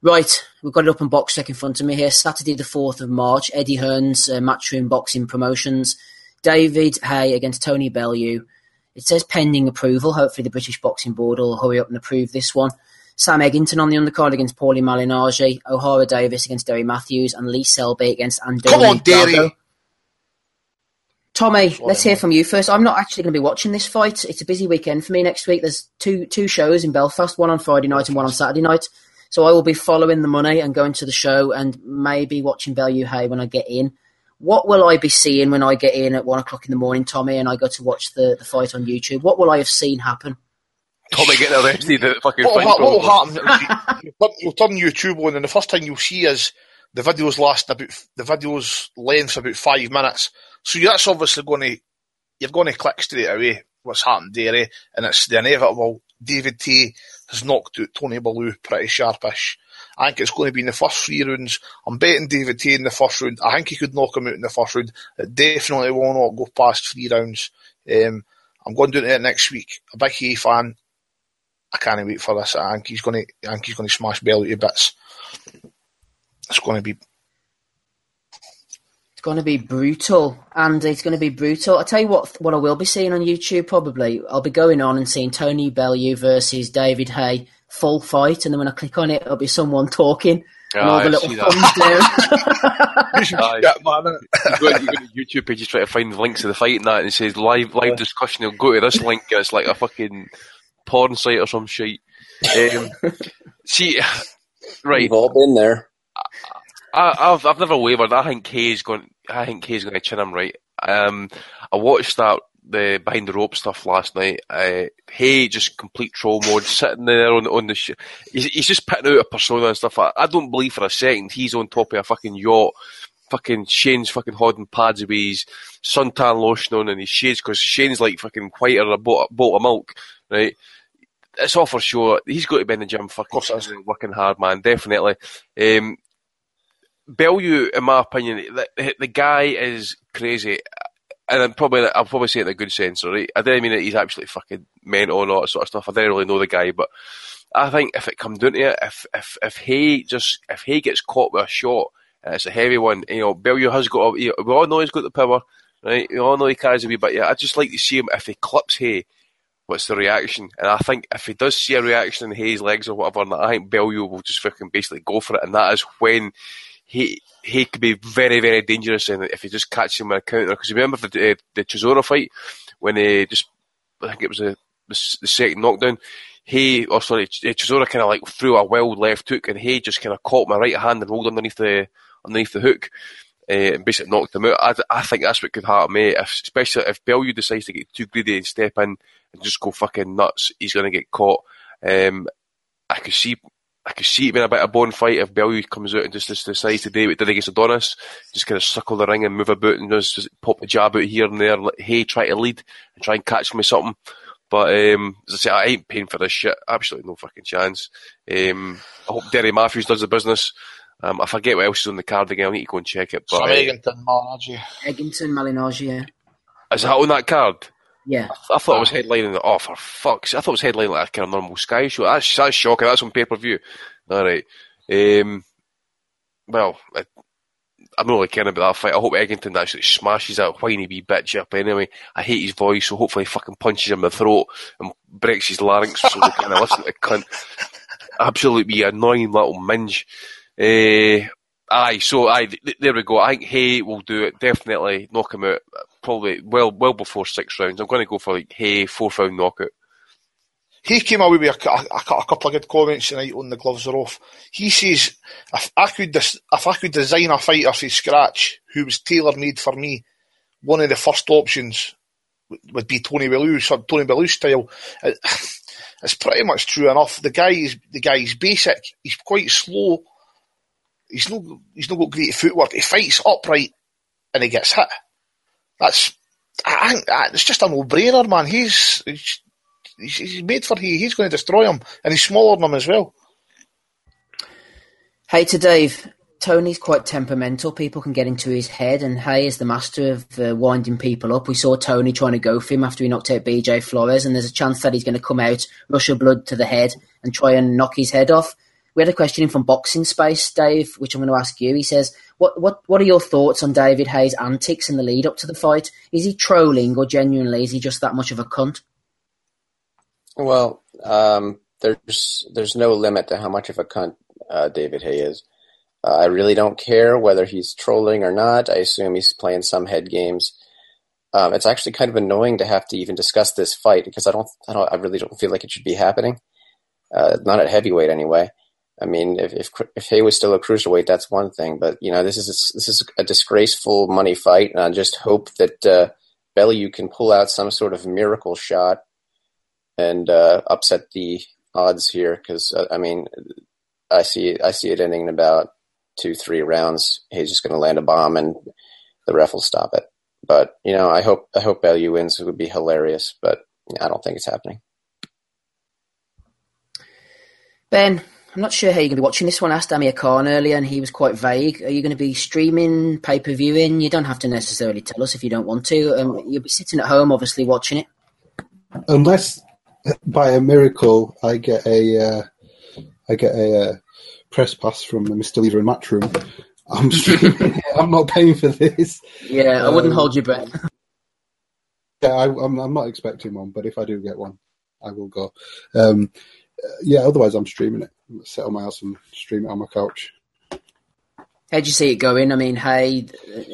Right, we've got it up on BoxRec in front of me here. Saturday the 4th of March, Eddie Hearn's uh, Matchroom Boxing Promotions. David Haye against Tony Bellew. It says pending approval. Hopefully the British Boxing Board will hurry up and approve this one. Sam Eggington on the undercard against Paulie Malignaggi, Ohara Davies against Derry Matthews, and Lee Selby against Andoni Come on, Derry. Tommy, let's hear from you first. I'm not actually going to be watching this fight. It's a busy weekend for me next week. There's two two shows in Belfast, one on Friday night and one on Saturday night. So I will be following the money and going to the show and maybe watching Bellew Haye when I get in. What will I be seeing when I get in at one o'clock in the morning, Tommy, and I go to watch the, the fight on YouTube? What will I have seen happen? Tommy getting arrested at fucking What fight. will, what will happen? you- you'll turn YouTube on, and the first thing you'll see is the videos last about the videos length about five minutes. So that's obviously going to you're going to click straight away what's happened there, eh? and it's the inevitable. David T has knocked out Tony Bellew pretty sharpish. I think it's going to be in the first three rounds. I'm betting David T in the first round. I think he could knock him out in the first round. It definitely will not go past three rounds. Um, I'm going to do it next week. A big Haye fan. I can't wait for this. I think he's going to. I think he's going to smash Bellew to bits. It's going to be It's going to be brutal, and it's going to be brutal. I'll tell you what, what I will be seeing on YouTube probably. I'll be going on and seeing Tony Bellew versus David Haye full fight, and then when I click on it, it'll be someone talking. and all Aye, the little thumbs down. Yeah, man. you go, you go to YouTube page, you try to find the links to the fight and that, and it says live live discussion. You'll go to this link, and it's like a fucking porn site or some shit. Um, see, right, We've all been there. I, I've I've never wavered. I think Haye's going. I think Haye's going to chin him right. Um, I watched that the behind the rope stuff last night. Uh, Haye just complete troll mode, sitting there on on the. Sh- he's, he's just putting out a persona and stuff. I, I don't believe for a second he's on top of a fucking yacht. Fucking Shane's fucking holding pads with his suntan lotion on and his shades because Shane's like fucking whiter than a boat, boat of milk, right? It's all for sure. He's got to be in the gym fucking course it is. working hard, man. Definitely. Um, Bellew, in my opinion, the, the guy is crazy, and I'm probably I'll probably say it in a good sense, right? I don't mean that he's absolutely fucking mental and all that sort of stuff. I don't really know the guy, but I think if it come down to it, if if if he just if he gets caught with a shot and it's a heavy one, you know, Bellew has got. We all know he's got the power, right? We all know he carries a wee bit. Yeah, I'd just like to see him if he clips Haye. What's the reaction? And I think if he does see a reaction in Haye's legs or whatever, I think Bellew will just fucking basically go for it, and that is when he he could be very very dangerous. And if he just catches him with a counter, because remember the uh, the Chisora fight when he just I think it was a, the, the second knockdown. He, or sorry, Ch- Chisora kind of like threw a wild left hook, and he just kind of caught my right hand and rolled underneath the underneath the hook, uh, and basically knocked him out. I, I think that's what could happen, mate. If, especially if Bellew decides to get too greedy and step in and just go fucking nuts, he's going to get caught. Um, I could see. I could see it being a bit of a bone fight if Bellew comes out and just, just decides to do what he did against Adonis, just kind of suckle the ring and move about and just, just pop a jab out here and there, let Haye try to lead and try and catch him with something. But um, as I say, I ain't paying for this shit. Absolutely no fucking chance. Um, I hope Derry Matthews does the business. Um, I forget what else is on the card again. I need to go and check it. But Sam uh, Eggington, Malachi. Eggington, Malignaggi, yeah. is that on that card? Yeah. I thought it was headlining. Oh, for fuck's! I thought it was headlining like a kind of normal Sky show. That's that's shocking. That's on pay per view. All right. Um, well, I, I'm not really caring about that fight. I hope Eggington actually smashes that whiny wee bitch up anyway. I hate his voice, so hopefully he fucking punches him in the throat and breaks his larynx so we can listen to cunt. Absolutely annoying little minge. Uh, aye, so aye, th- there we go. I think Haye will do it. Definitely knock him out. Probably well well before six rounds. I'm going to go for like Haye fourth round knockout. He came away with a, a, a couple of good comments tonight on the gloves are off. He says, if I could if I could design a fighter from scratch who was tailor made for me, one of the first options would- be Tony Bellew, so Tony Bellew style. Uh, it's pretty much true enough. The guy is the guy is basic. He's quite slow. He's not he's not got great footwork. He fights upright and he gets hit. That's I it's just a no brainer, man. He's, he's he's he's made for he. He's going to destroy him, and he's smaller than him as well. Hey to Dave. Tony's quite temperamental. People can get into his head, and Haye is the master of uh, winding people up. We saw Tony trying to go for him after he knocked out BJ Flores, and there's a chance that he's going to come out, rush of blood to the head, and try and knock his head off. We had a question in from Boxing Space, Dave, which I'm going to ask you. He says, "What what what are your thoughts on David Haye's antics in the lead up to the fight? Is he trolling, or genuinely is he just that much of a cunt?" Well, um, there's there's no limit to how much of a cunt uh, David Haye is. Uh, I really don't care whether he's trolling or not. I assume he's playing some head games. Um, it's actually kind of annoying to have to even discuss this fight because I don't, I don't, I really don't feel like it should be happening. Uh, not at heavyweight anyway. I mean, if, if if Haye was still a cruiserweight, that's one thing. But you know, this is this is a disgraceful money fight, and I just hope that uh, Bellew can pull out some sort of miracle shot and uh, upset the odds here. Because uh, I mean, I see I see it ending in about two three rounds. He's just going to land a bomb, and the ref will stop it. But you know, I hope I hope Bellew wins. It would be hilarious, but I don't think it's happening. Ben, I'm not sure how you're going to be watching this one. I asked Amir Khan earlier, and he was quite vague. Are you going to be streaming, pay per viewing? You don't have to necessarily tell us if you don't want to. Um, you'll be sitting at home, obviously, watching it. Unless by a miracle I get a uh, I get a uh, press pass from Mr. Lever in Matchroom, I'm streaming. I'm not paying for this. Yeah, I wouldn't Um, hold your breath. Yeah, I, I'm, I'm not expecting one, but if I do get one, I will go. Um, yeah, otherwise I'm streaming it. I'm sit on my house and stream it on my couch. How'd you see it going? I mean, hey,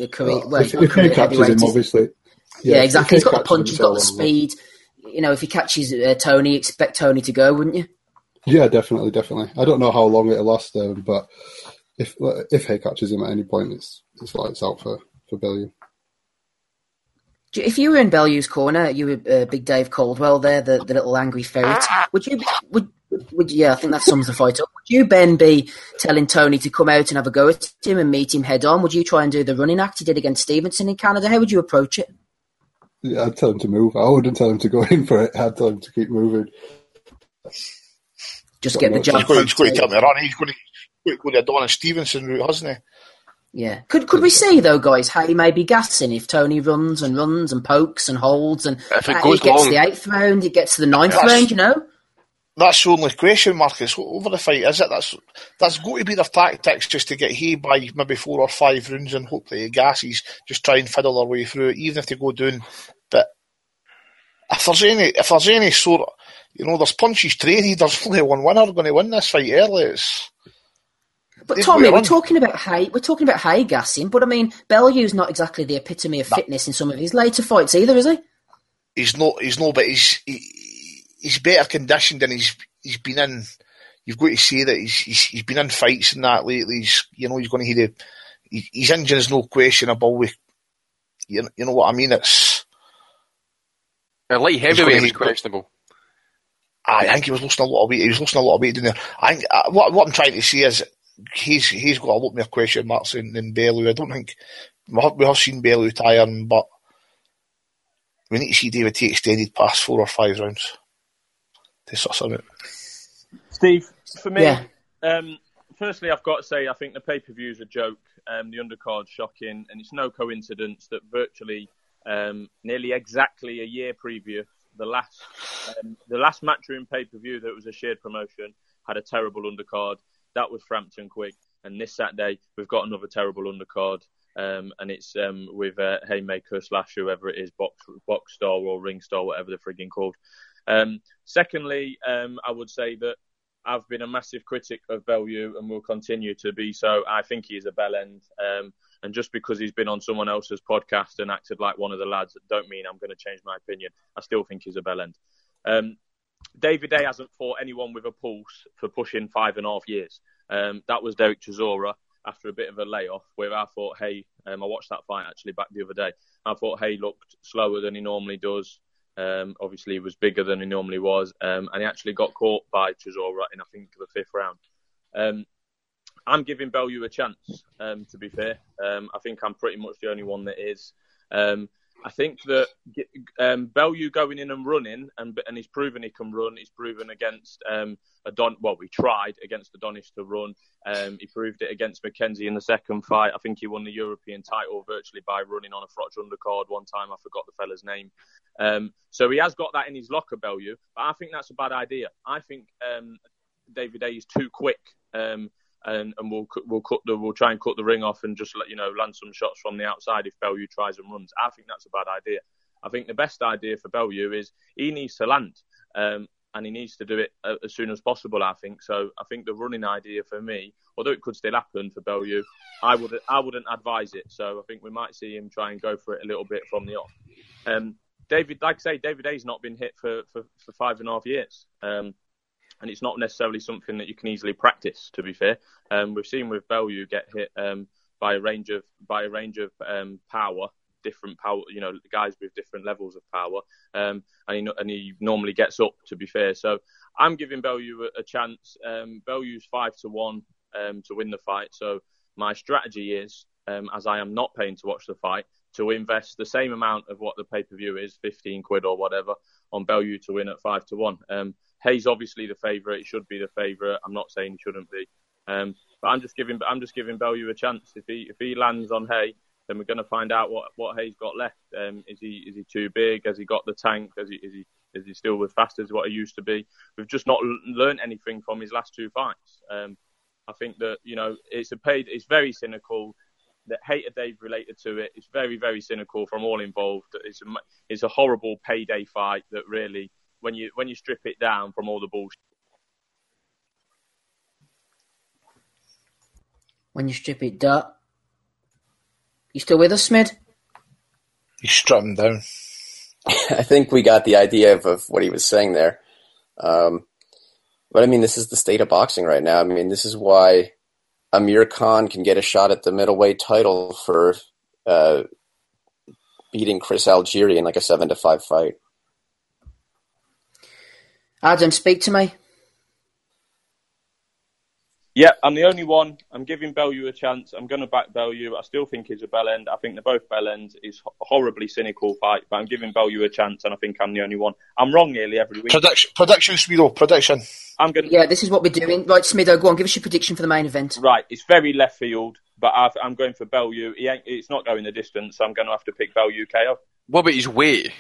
uh, Korea, Well, well, if, if he catches him, obviously. Yeah, if- exactly. He's got the punch, he's got the speed. You know, if he catches uh, Tony, expect Tony to go, wouldn't you? Yeah, definitely, definitely. I don't know how long it'll last, um, but if if Haye catches him at any point, it's it's lights out for for Bellew. If you were in Bellew's corner, you were uh, Big Dave Coldwell there, the, the little angry ferret. Would you? Be, would would yeah? I think that sums the fight up. Would you, Ben, be telling Tony to come out and have a go at him and meet him head on? Would you try and do the running act he did against Stevenson in Canada? How would you approach it? Yeah, I'd tell him to move. I wouldn't tell him to go in for it. I'd tell him to keep moving. Just Got get the no- jab. He's going, he's going to poked tell me to run. He's going to, he's going to go the Adonis Stevenson route, hasn't he? Yeah. Could could we see though, guys, how he may be gassing if Tony runs and runs and pokes and holds and If it uh, goes it gets long- to the eighth round, it gets to the ninth That's- round, you know? That's the only question, Marcus. Over the fight, is it? That's that's got to be their tactics just to get he by maybe four or five rounds and hopefully the gasses just try and fiddle their way through it, even if they go down. But if there's any, if there's any sort of, you know, there's punches traded. There's only one winner going to win this fight early. It's, But Tommy, we're talking about Haye. We're talking about Haye gassing, but I mean, Bellew's not exactly the epitome of fitness in some of his later fights either, is he? he's not, he's not. but he's he, he's better conditioned than he's he's been in. You've got to say that he's he's, he's been in fights and that lately. He's you know he's going to hear the he, his engine is no questionable. With you, know- you know what I mean? It's Uh, light heavyweight was questionable. I think he was losing a lot of weight. He was losing a lot of weight down there. I think uh, what what I'm trying to say is he's he's got a lot more question marks than, than Bellew. I don't think we have, we have seen Bellew tiring, but we need to see David Haye extended past four or five rounds to suss him out. Steve, for me, Yeah. um, firstly, I've got to say I think the pay per view is a joke. Um, the undercard's shocking, and it's no coincidence that virtually um, nearly exactly a year previous, the last um, the last matchroom pay per view that was a shared promotion had a terrible undercard. That was Frampton Quigg, and this Saturday we've got another terrible undercard. Um, and it's um, with uh, Haymaker slash whoever it is, box box star or ring star, whatever they're frigging called. Um, secondly, um, I would say that I've been a massive critic of Bellew and will continue to be so. I think he is a bell end. Um, and just because he's been on someone else's podcast and acted like one of the lads, don't mean I'm going to change my opinion. I still think he's a bell end. Um, David Haye hasn't fought anyone with a pulse for pushing five and a half years. Um, that was Derek Chisora after a bit of a layoff, where I thought, hey, um, I watched that fight actually back the other day. I thought, Haye, looked slower than he normally does. Um, obviously, he was bigger than he normally was, um, and he actually got caught by Chisora in I think the fifth round. Um, I'm giving Bellew a chance. Um, to be fair, um, I think I'm pretty much the only one that is. Um, I think that um, Bellew going in and running, and and he's proven he can run. He's proven against um, Adon. Well, we tried against Adonis to run. Um, he proved it against McKenzie in the second fight. I think he won the European title virtually by running on a Froch undercard one time. I forgot the fella's name. Um, so he has got that in his locker, Bellew. But I think that's a bad idea. I think um, David Haye is too quick. Um, and, and we'll we'll cut the we'll try and cut the ring off and just let you know land some shots from the outside if Bellew tries and runs. I think that's a bad idea. I think the best idea for Bellew is he needs to land um, and he needs to do it uh, as soon as possible. I think so. I think the running idea for me, although it could still happen for Bellew, I would I wouldn't advise it. So I think we might see him try and go for it a little bit from the off. Um, David, like I say, David Haye's not been hit for, for, for five and a half years. Um, and it's not necessarily something that you can easily practice. To be fair, um, we've seen with Bellew get hit um, by a range of by a range of um, power, different power. You know, guys with different levels of power, um, and he and he normally gets up. To be fair, so I'm giving Bellew a, a chance. Um, Bellew's five to one um, to win the fight. So my strategy is, um, as I am not paying to watch the fight, to invest the same amount of what the pay per view is, fifteen quid or whatever, on Bellew to win at five to one. Um, Haye's obviously the favourite; he should be the favourite. I'm not saying he shouldn't be, um, but I'm just giving I'm just giving Bellew a chance. If he if he lands on Haye, then we're going to find out what what Haye's got left. Um, is he is he too big? Has he got the tank? Has he is he is he still as fast as what he used to be? We've just not learned anything from his last two fights. Um, I think that you know it's a paid. It's very cynical. The hater Dave related to it. It's very very cynical from all involved. It's a, it's a horrible payday fight that really when you when you strip it down from all the bullshit. When you strip it down. You still with us, Smid? You strut him down. I think we got the idea of, of what he was saying there. Um, but I mean, this is the state of boxing right now. I mean, this is why Amir Khan can get a shot at the middleweight title for uh, beating Chris Algieri in like a seven to five fight. Adam, speak to me. Yeah, I'm the only one. I'm giving Bellew a chance. I'm going to back Bellew. I still think he's a bell end. I think they're both bell ends. It's a horribly cynical fight, but I'm giving Bellew a chance, and I think I'm the only one. I'm wrong nearly every week. Prediction, prediction, Smedo, prediction. I'm going. To... Yeah, this is what we're doing. Right, Smido, go on. Give us your prediction for the main event. Right, it's very left field, but i am going for Bellew. He ain't, it's not going the distance, so I'm going to have to pick Bellew KO. What about his weight?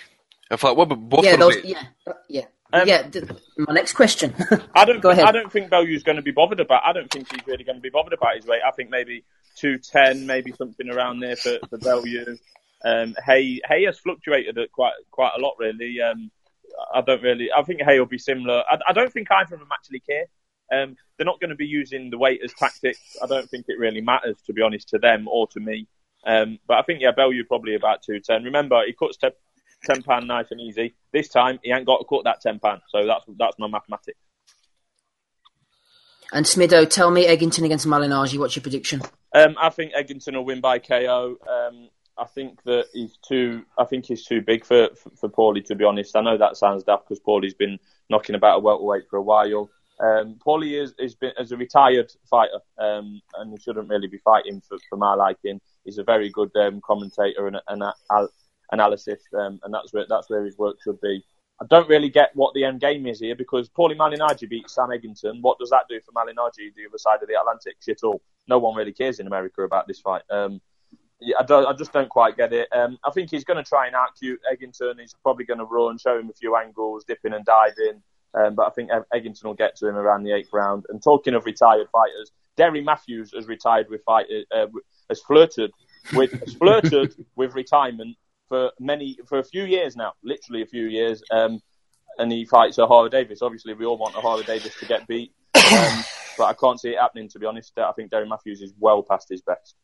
In fact, what about both yeah, of those, them? yeah, uh, yeah. Um, yeah, th- my next question. I don't. Go ahead. I don't think Bellew's going to be bothered about. I don't think he's really going to be bothered about his weight. I think maybe two ten, maybe something around there for for Bellew. Um, Haye Haye has fluctuated quite quite a lot really. Um, I don't really. I think Haye will be similar. I, I don't think either of them actually care. Um, they're not going to be using the weight as tactics. I don't think it really matters, to be honest, to them or to me. Um, but I think yeah, Bellew probably about two ten. Remember, he cuts te- ten pound nice and easy. This time he ain't got to cut that ten pound, so that's that's my mathematics. And Smido, tell me Eggington against Malignaggi. What's your prediction? Um, I think Eggington will win by KO. Um, I think that he's too. I think he's too big for for, for Paulie. To be honest, I know that sounds daft because Paulie's been knocking about a welterweight for a while. Um, Paulie is, is been as a retired fighter, um, and he shouldn't really be fighting for, for my liking. He's a very good um, commentator and, and, and analysis, um, and that's where that's where his work should be. I don't really get what the end game is here because Paulie Malignaggi beat Sam Eggington. What does that do for Malignaggi, the other side of the Atlantic? Shit all. No one really cares in America about this fight. Um, yeah, I, I, just don't quite get it. Um, I think he's going to try and outcute Eggington. He's probably going to run, show him a few angles, dipping and diving. Um, but I think Eggington will get to him around the eighth round. And talking of retired fighters, Derry Matthews has retired with fight, uh, has flirted with has flirted with retirement for many for a few years now, literally a few years. Um, and he fights Ohara Davies. Obviously, we all want Ohara Davies to get beat, um, but I can't see it happening. To be honest, I think Derry Matthews is well past his best.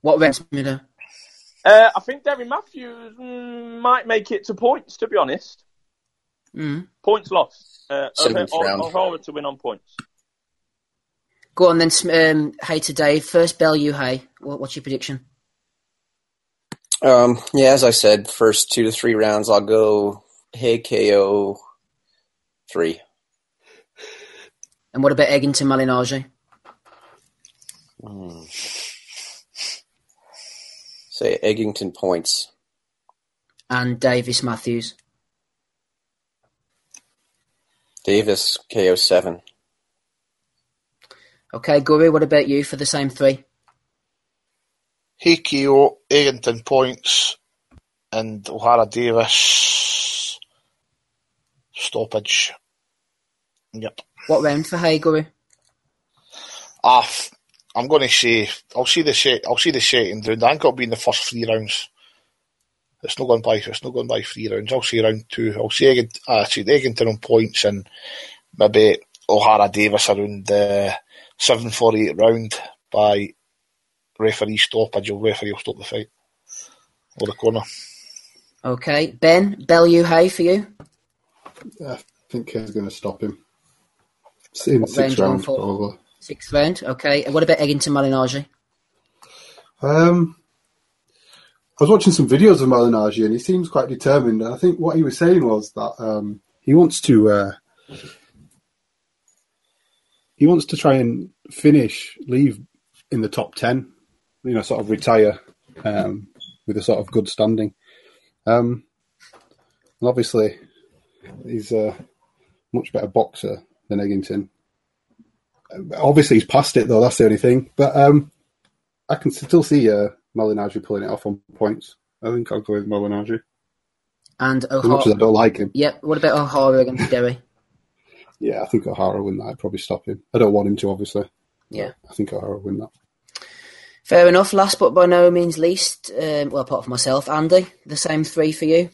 What ranks Miller? Uh, I think Derry Matthews mm, might make it to points. To be honest, mm. points lost. Uh, Ohara to win on points. Go on then, um, Haye to Dave. First, Bellew Haye. What, what's your prediction? Um, yeah, as I said, first two to three rounds, I'll go Haye KO three. And what about Eggington Malignaggi? Hmm. Say Eggington points. And Davies Matthews. Davies KO seven. Okay, Guru, what about you for the same three? Hikio, Eggington points, and Ohara Davies stoppage. Yep. What round for Guru? Ah, I'm going to say I'll see the set. I'll see the second round. I think it'll be in the first three rounds. It's not going by. It's not going by three rounds. I'll see round two. I'll see Eggington, uh, see Eggington on points and maybe Ohara Davies around the seven forty eight round by referee stoppage or referee will stop the fight or the corner. Okay, Ben Bellew Haye for you. I think he's going to stop him. In six rounds, probably. Sixth round. Okay. What about Eggington Malignaggi? Um, I was watching some videos of Malignaggi and he seems quite determined. And I think what he was saying was that um, he wants to uh, he wants to try and finish, leave in the top ten. You know, sort of retire um, with a sort of good standing. Um, and obviously, he's a much better boxer than Eggington. Obviously, he's past it though. That's the only thing. But um, I can still see uh, Malignaggi pulling it off on points. I think I'll go with Malignaggi. And As much as I don't like him. Yep. What about O'Hara against Derry? Yeah, I think O'Hara win that. I'd probably stop him. I don't want him to, obviously. Yeah. I think O'Hara win that. Fair enough. Last but by no means least, um, well, apart from myself, Andy, the same three for you.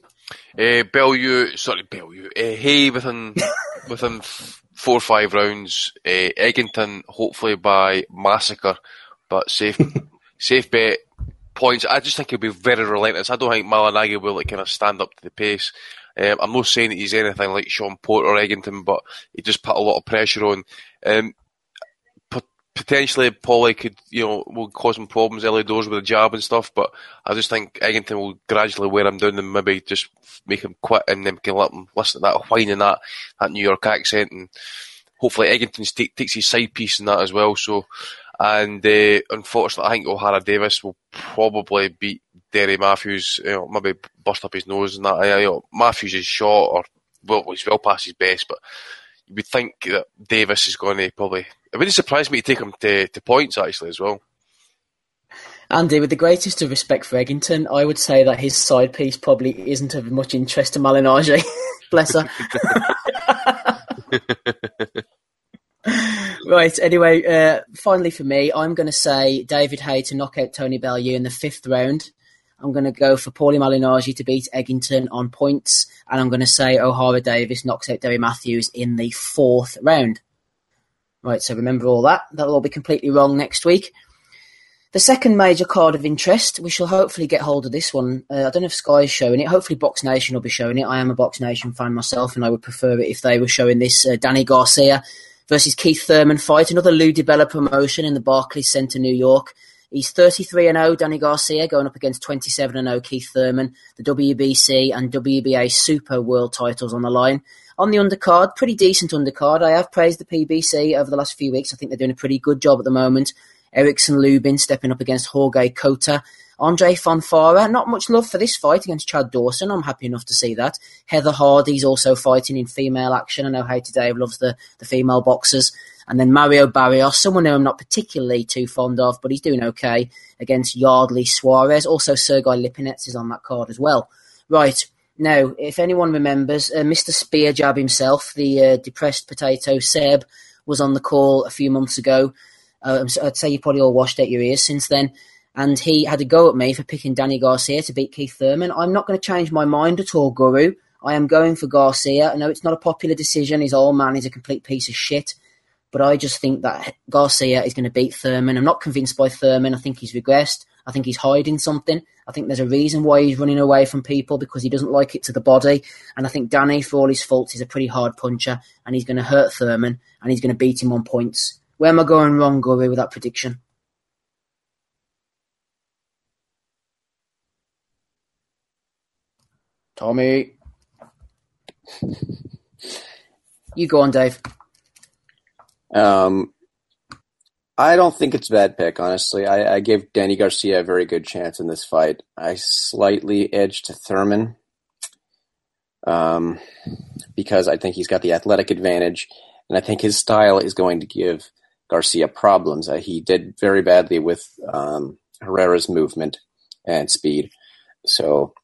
Uh, Bellew, sorry, Bellew. Uh, Haye within within f- four or five rounds. Uh, Eggington, hopefully by massacre, but safe safe bet points. I just think he'll be very relentless. I don't think Malignaggi will like kind of stand up to the pace. Um, I'm not saying that he's anything like Shawn Porter or Eggington, but he just put a lot of pressure on. Um, potentially, Paulie could, you know, will cause him problems early doors with the jab and stuff. But I just think Eggington will gradually wear him down and maybe just make him quit, and then can let him listen to that whine and that that New York accent, and hopefully Eggington take, takes his side piece in that as well. So, and uh, unfortunately, I think Ohara Davies will probably beat Derry Matthews. You know, maybe bust up his nose and that. You know, Matthews is short, or well, he's well past his best, but you would think that Davies is going to probably. It wouldn't surprise me to take him to, to points actually as well. Andy, with the greatest of respect for Eggington, I would say that his side piece probably isn't of much interest to Malignaggi. Bless her. right, anyway, uh, finally for me, I'm going to say David Haye to knock out Tony Bellew in the fifth round. I'm going to go for Paulie Malignaggi to beat Eggington on points, and I'm going to say Ohara Davies knocks out Derry Matthews in the fourth round. Right, so remember all that. That'll all be completely wrong next week. The second major card of interest, we shall hopefully get hold of this one. Uh, I don't know if Sky's showing it. Hopefully, Box Nation will be showing it. I am a Box Nation fan myself, and I would prefer it if they were showing this uh, Danny Garcia versus Keith Thurman fight. Another Lou DiBella promotion in the Barclays Centre, New York. He's 33 and 0, Danny Garcia, going up against 27 and 0, Keith Thurman. The WBC and WBA Super World titles on the line. On the undercard, pretty decent undercard. I have praised the PBC over the last few weeks. I think they're doing a pretty good job at the moment. Erickson Lubin stepping up against Jorge Cota. Andre Fonfara, not much love for this fight against Chad Dawson. I'm happy enough to see that. Heather Hardy's also fighting in female action. I know Hater Dave loves the, the female boxers. And then Mario Barrios, someone who I'm not particularly too fond of, but he's doing okay against Yardley Suarez. Also, Sergei Lipinets is on that card as well. Right. Now, if anyone remembers, uh, Mr. Spear Jab himself, the uh, depressed potato Seb, was on the call a few months ago. Uh, I'd say you probably all washed out your ears since then. And he had a go at me for picking Danny Garcia to beat Keith Thurman. I'm not going to change my mind at all, Guru. I am going for Garcia. I know it's not a popular decision. His old man is a complete piece of shit. But I just think that Garcia is going to beat Thurman. I'm not convinced by Thurman. I think he's regressed. I think he's hiding something. I think there's a reason why he's running away from people because he doesn't like it to the body. And I think Danny, for all his faults, is a pretty hard puncher and he's going to hurt Thurman and he's going to beat him on points. Where am I going wrong, Guru, with that prediction? Tommy. You go on, Dave. Um, I don't think it's a bad pick, honestly. I, I gave Danny Garcia a very good chance in this fight. I slightly edged to Thurman um, because I think he's got the athletic advantage, and I think his style is going to give Garcia problems. Uh, he did very badly with um, Herrera's movement and speed. So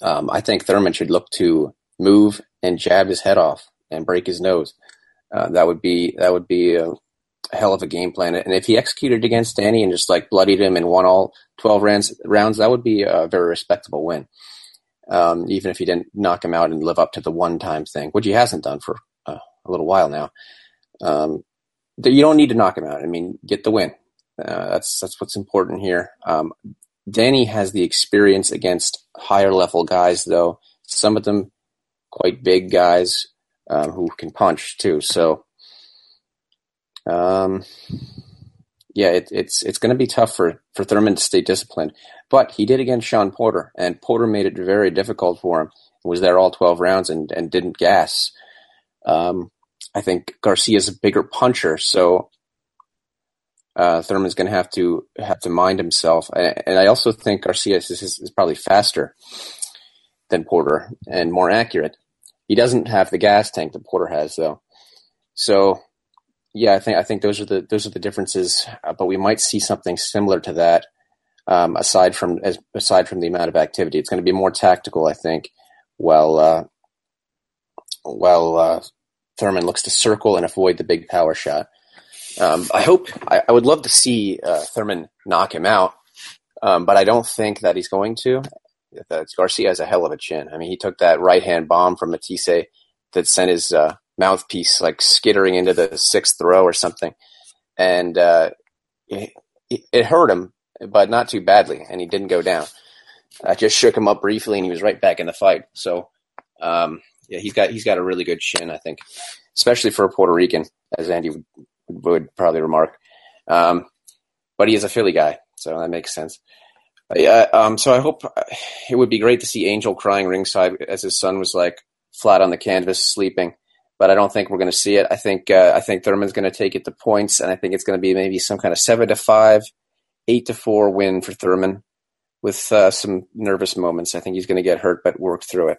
um, I think Thurman should look to move and jab his head off and break his nose. Uh, that would be that would be a, hell of a game plan. And if he executed against Danny and just like bloodied him and won all twelve rounds, rounds that would be a very respectable win. Um, even if he didn't knock him out and live up to the one time thing, which he hasn't done for uh, a little while now. Um, you don't need to knock him out. I mean, get the win. Uh, that's that's what's important here. Um, Danny has the experience against higher level guys, though. Some of them quite big guys um, who can punch too. So, um, yeah, it, it's it's going to be tough for for Thurman to stay disciplined. But he did against Shawn Porter, and Porter made it very difficult for him. Was there all twelve rounds and and didn't gas. Um, I think Garcia's a bigger puncher, so uh, Thurman's going to have to have to mind himself. And, and I also think Garcia is, is, is, probably faster than Porter and more accurate. He doesn't have the gas tank that Porter has, though. So, yeah, I think I think those are the those are the differences. Uh, but we might see something similar to that. Um, aside from as, aside from the amount of activity, it's going to be more tactical, I think. Well, uh, well, uh, Thurman looks to circle and avoid the big power shot. Um, I hope I, I, would love to see uh, Thurman knock him out, um, but I don't think that he's going to. That Garcia has a hell of a chin. I mean, he took that right hand bomb from Matthysse that sent his uh, mouthpiece like skittering into the sixth row or something, and uh, it, it, hurt him, but not too badly, and he didn't go down. I just shook him up briefly, and he was right back in the fight. So, um, yeah, he's got he's got a really good chin, I think, especially for a Puerto Rican, as Andy would, would probably remark. Um, but he is a Philly guy, so that makes sense. Yeah, um, so I hope it would be great to see Angel crying ringside as his son was like flat on the canvas sleeping. But I don't think we're going to see it. I think uh, I think Thurman's going to take it to points, and I think it's going to be maybe some kind of seven to five, eight to four win for Thurman, with uh, some nervous moments. I think he's going to get hurt, but work through it.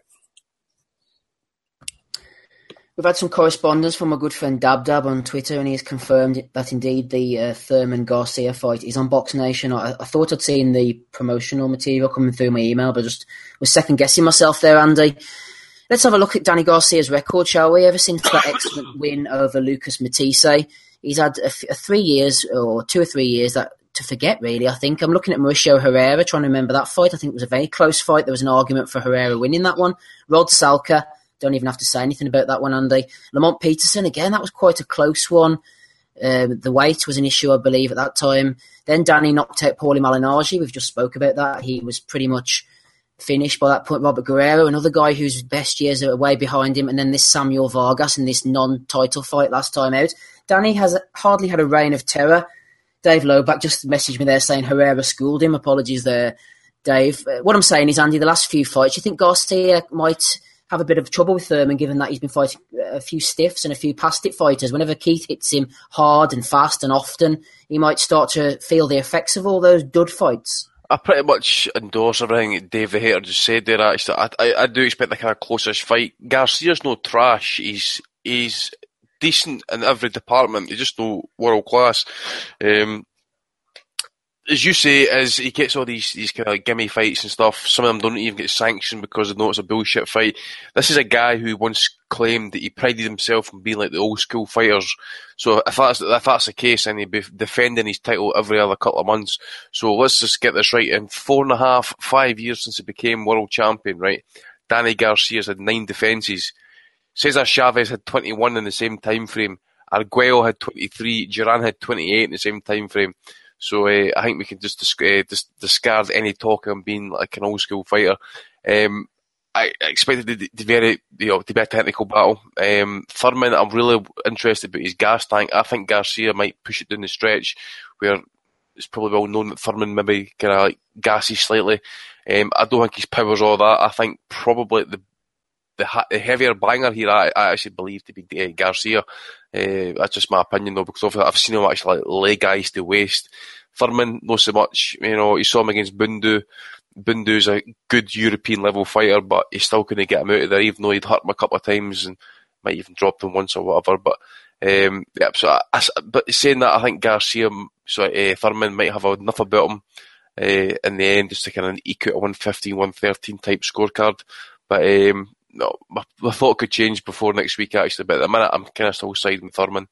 We've had some correspondence from my good friend Dab Dab on Twitter, and he has confirmed that indeed the uh, Thurman Garcia fight is on Box Nation. I, I, thought I'd seen the promotional material coming through my email, but just was second guessing myself there, Andy. Let's have a look at Danny Garcia's record, shall we? Ever since that excellent win over Lucas Matthysse, he's had three years or two or three years that to forget, really. I think I'm looking at Mauricio Herrera, trying to remember that fight. I think it was a very close fight. There was an argument for Herrera winning that one. Rod Salka don't even have to say anything about that one, Andy. Lamont Peterson, again, that was quite a close one. Um, the weight was an issue, I believe, at that time. Then Danny knocked out Paulie Malignaggi. We've just spoke about that. He was pretty much finished by that point. Robert Guerrero, another guy whose best years are way behind him. And then this Samuel Vargas in this non-title fight last time out. Danny has hardly had a reign of terror. Dave Loback just messaged me there saying Herrera schooled him. Apologies there, Dave. Uh, what I'm saying is, Andy, the last few fights, you think Garcia might have a bit of trouble with Thurman, given that he's been fighting a few stiffs and a few past it fighters. Whenever Keith hits him hard and fast and often, he might start to feel the effects of all those dud fights. I pretty much endorse everything Dave the Hater just said there. Actually, I, I, I do expect the kind of closest fight. Garcia's no trash. He's he's decent in every department. He's just no world class. Um, as you say, as he gets all these these kind of like gimme fights and stuff, some of them don't even get sanctioned because they know it's a bullshit fight. This is a guy who once claimed that he prided himself on being like the old school fighters. So if that's if that's the case, then he'd be defending his title every other couple of months. So let's just get this right. In four and a half, five years since he became world champion, right? Danny Garcia's had nine defences. Cesar Chavez had 21 in the same time frame. Arguello had 23. Duran had 28 in the same time frame. So uh, I think we can just, uh, just discard any talk of him being like an old school fighter. Um, I expected to, very, you know, to be a technical battle. Um, Thurman, I'm really interested about his gas tank. I think Garcia might push it down the stretch, where it's probably well known that Thurman maybe kind of like gassy slightly. Um, I don't think his power's all that. I think probably the the, the heavier banger here, I, I, actually believe to be uh, Garcia. Uh, that's just my opinion though, because I've seen him actually like, lay guys to waste. Thurman, not so much. You know, you saw him against Bundu. Bundu's a good European level fighter, but he's still couldn't get him out of there, even though he'd hurt him a couple of times and might even dropped him once or whatever. But um, yeah, so I, but saying that, I think Garcia, so uh, Thurman might have enough about him uh, in the end just to kind of eke out a 115, 113 type scorecard. But um, no, my, my, thought could change before next week actually, but at the minute I'm kind of still siding with Thurman.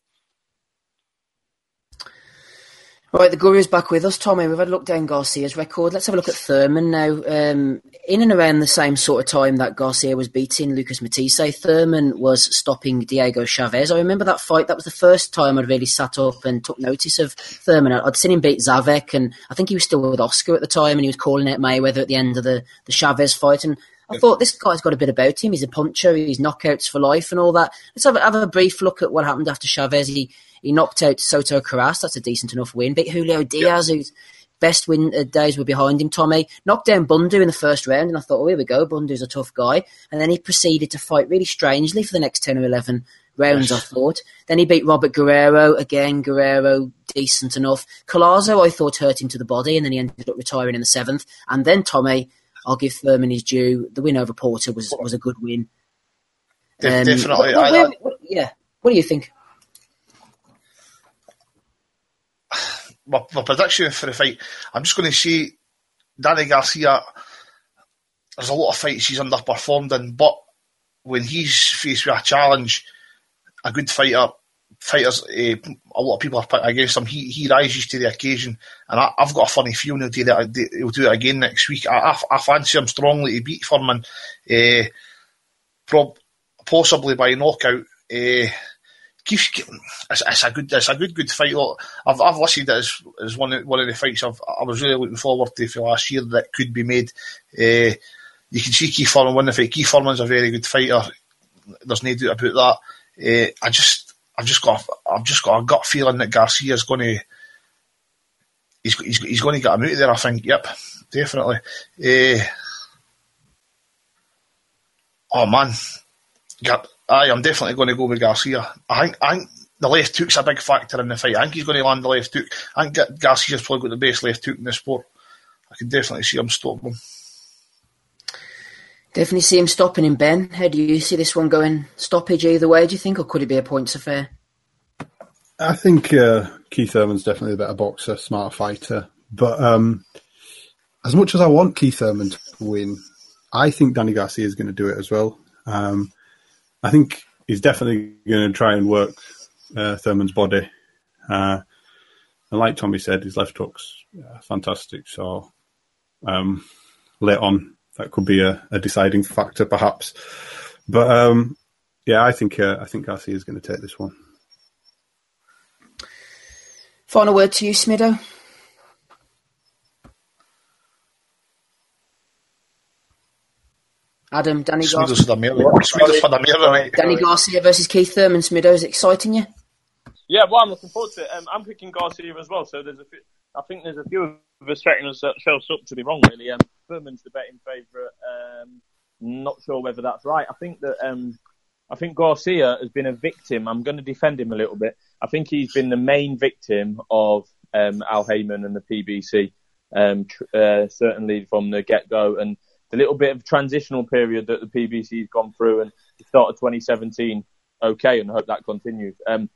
Right, the Guru's back with us, Tommy. We've had a look down Garcia's record. Let's have a look at Thurman now. Um, in and around the same sort of time that Garcia was beating Lucas Matthysse, Thurman was stopping Diego Chavez. I remember that fight. That was the first time I'd really sat up and took notice of Thurman. I'd seen him beat Zaveck, and I think he was still with Oscar at the time, and he was calling out Mayweather at the end of the, the Chavez fight. And I thought this guy's got a bit about him. He's a puncher. He's knockouts for life and all that. Let's have a, have a brief look at what happened after Chavez. He he knocked out Soto Karass. That's a decent enough win. Beat Julio Diaz, whose best win uh, days were behind him. Tommy knocked down Bundu in the first round, and I thought, oh, here we go. Bundu's a tough guy. And then he proceeded to fight really strangely for the next ten or eleven rounds, I thought. Then he beat Robert Guerrero. Again, Guerrero, decent enough. Collazo, I thought, hurt him to the body, and then he ended up retiring in the seventh. And then Tommy, I'll give Thurman his due. The win over Porter was, was a good win. Um, definitely. what- I- where- I- what- yeah. What do you think? my, my prediction for the fight, I'm just going to say Danny Garcia, there's a lot of fights he's underperformed in, but when he's faced with a challenge, a good fighter, fighters, eh, a lot of people are against him, he, he rises to the occasion, and I, I've got a funny feeling he'll do, that, he'll do it again next week. I, I, I fancy him strongly to beat Thurman, eh, prob- possibly by knockout. Eh, keeps, it's, it's a good, it's a good, good fight. I've, I've listed it as, as one, of, one of the fights I've, I was really looking forward to for last year that could be made. Uh, you can see Keith Thurman win the fight. Keith Thurman's a very good fighter. There's no doubt about that. Uh, I just, I've just got, I've just got a gut feeling that Garcia's going to, he's, he's, he's going to get him out of there. I think. Yep, definitely. Uh, oh man, Gar- I'm definitely going to go with Garcia. I think, I think the left hook's a big factor in the fight. I think he's going to land the left hook. I think Gar- Garcia's probably got the best left hook in the sport. I can definitely see him stopping him. Definitely see him stopping him, Ben. How do you see this one going? Stoppage either way, do you think, or could it be a points affair? I think uh, Keith Thurman's definitely a better boxer, smarter fighter. But um, as much as I want Keith Thurman to win, I think Danny Garcia is going to do it as well. Um, I think he's definitely going to try and work uh, Thurman's body. Uh, and like Tommy said, his left hook's uh, fantastic. So um, late on, that could be a, a deciding factor, perhaps. But um, yeah, I think uh, I think Garcia is going to take this one. Final word to you, Smido. Adam, Danny Smido's Garcia. for the mirror. Smido's for the mirror, right? Danny Garcia versus Keith Thurman. Smido, is it exciting you? Yeah, well, I'm looking forward to it. Um, I'm picking Garcia as well, so there's a few, I think there's a few us setting ourselves up to be wrong, really. Um, Thurman's the betting favourite. Um, not sure whether that's right. I think that um, I think Garcia has been a victim. I'm going to defend him a little bit. I think he's been the main victim of um, Al Haymon and the PBC, um, tr- uh, certainly from the get go. And the little bit of transitional period that the PBC's gone through and the start of 2017, okay, and I hope that continues. Um,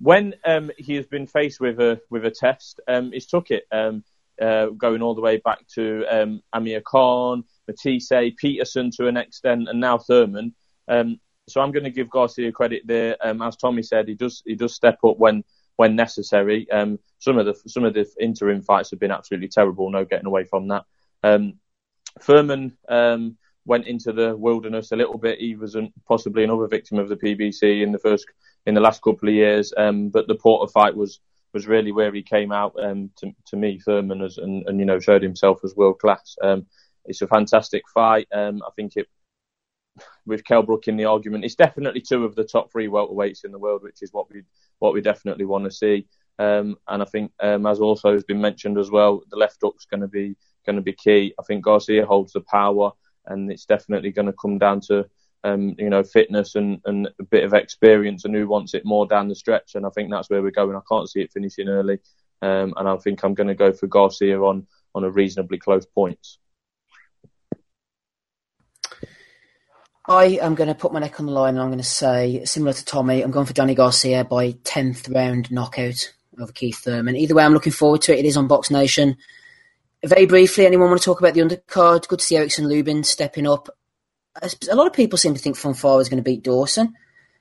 when um, he has been faced with a with a test, um, he's took it. Um, uh, going all the way back to um, Amir Khan, Matthysse, Peterson to an extent, and now Thurman. Um, so I'm going to give Garcia credit there. Um, as Tommy said, he does he does step up when when necessary. Um, some of the some of the interim fights have been absolutely terrible. No getting away from that. Um, um, went into the wilderness a little bit. He was an, possibly another victim of the PBC in the first in the last couple of years. Um, but the Porter fight was was really where he came out um, to, to me, Thurman, as, and, and you know showed himself as world class. Um, it's a fantastic fight. Um, I think it with Kell Brook in the argument, it's definitely two of the top three welterweights in the world, which is what we what we definitely want to see. Um, and I think, um, as also has been mentioned as well, the left hook's going to be going to be key. I think Garcia holds the power, and it's definitely going to come down to um, you know fitness and, and a bit of experience, and who wants it more down the stretch. And I think that's where we're going. I can't see it finishing early, um, and I think I'm going to go for Garcia on on a reasonably close points. I am going to put my neck on the line and I'm going to say, similar to Tommy, I'm going for Danny Garcia by 10th round knockout over Keith Thurman. Either way, I'm looking forward to it. It is on Box Nation. Very briefly, anyone want to talk about the undercard? Good to see Erickson Lubin stepping up. A lot of people seem to think Fonfara is going to beat Dawson.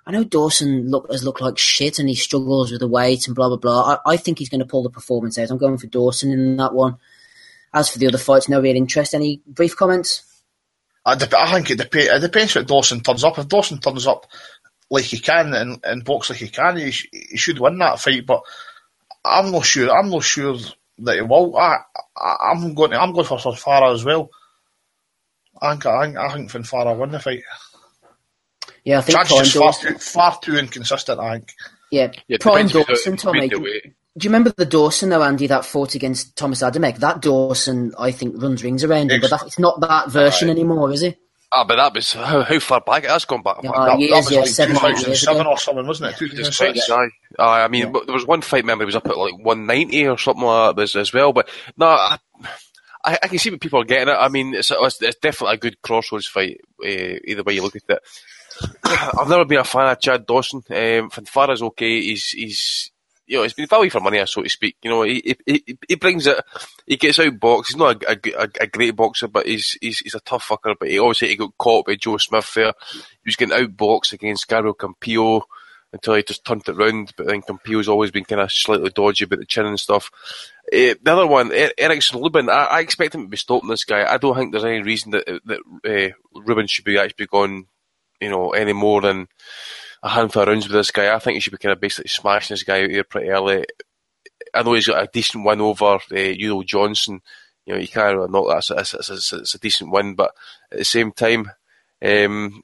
I know Dawson look, has looked like shit and he struggles with the weight and blah, blah, blah. I, I think he's going to pull the performance out. I'm going for Dawson in that one. As for the other fights, no real interest. Any brief comments? I, I think it, dep- it depends what Dawson turns up. If Dawson turns up like he can and, and box like he can, he, sh- he should win that fight. But I'm not sure. I'm not sure that he will. I, I I'm going. To, I'm going for Farah as well. I think I think, I think Fonfara win the fight. Yeah, I think Chad's Prime just far too, far too inconsistent. I think. Yeah, Yeah, Prime Dawson, Tommy. Do, do it. do you remember the Dawson though, Andy, that fought against Thomas Adamek? That Dawson, I think, runs rings around him, but that, it's not that version Aye. anymore, is it? Ah, but that was how, how far back? That's gone back. Yeah, that, years, that was yeah, like seven, eight years 2007 or something, wasn't it? 2006. Aye. Aye, I mean, but there was one fight member who was up at like 190 or something like that as, as well. But no, I, I, I can see what people are getting at. I mean, it's, it's, it's definitely a good crossroads fight, uh, either way you look at it. I've never been a fan of Chad Dawson. Um, Fonfara's okay. He's, he's, you know, he's been value for money, so to speak. You know, he, he, he brings it, he gets out box. He's not a, a, a great boxer, but he's, he's, he's a tough fucker. But he obviously he got caught by Joe Smith there. He was getting out boxed against Gabriel Campillo until he just turned it round. But then Campillo's always been kind of slightly dodgy about the chin and stuff. Uh, the other one, er- Erickson Lubin, I, I expect him to be stopping this guy. I don't think there's any reason that that uh, Lubin should be actually going, you know, any more than a handful of rounds with this guy. I think he should be kind of basically smashing this guy out here pretty early. I know he's got a decent win over uh, Johnson. You know, you can't really knock that. It's a, it's, it's a decent win, but at the same time, um,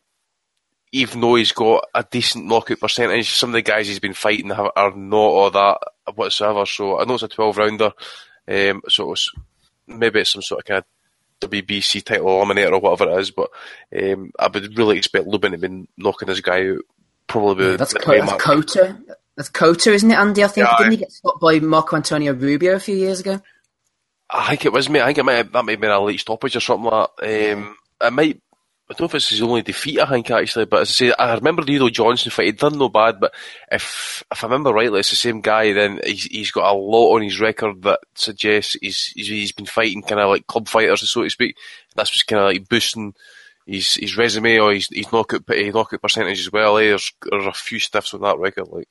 even though he's got a decent knockout percentage, some of the guys he's been fighting have, are not all that whatsoever. So I know it's a 12 rounder, um, so it's, maybe it's some sort of kind of WBC title eliminator or whatever it is, but um, I would really expect Lubin to be knocking this guy out. Probably That's, with Co- that's. Cota. That's Cota, isn't it, Andy? I think Yeah, didn't he get stopped by Marco Antonio Rubio a few years ago? I think it was me. I think it might have, that might have been a late stoppage or something like that. Um, it might. I don't know if it's his only defeat. I think actually, but as I say, I remember the Udo Johnson fight. He'd done no bad, but if if I remember rightly, it's the same guy. Then he's he's got a lot on his record that suggests he's he's, he's been fighting kind of like club fighters, so to speak. That's what's kind of like boosting his his resume or his his knockout his knockout percentage as well. Eh? There's, there's a few stiffs on that record, like.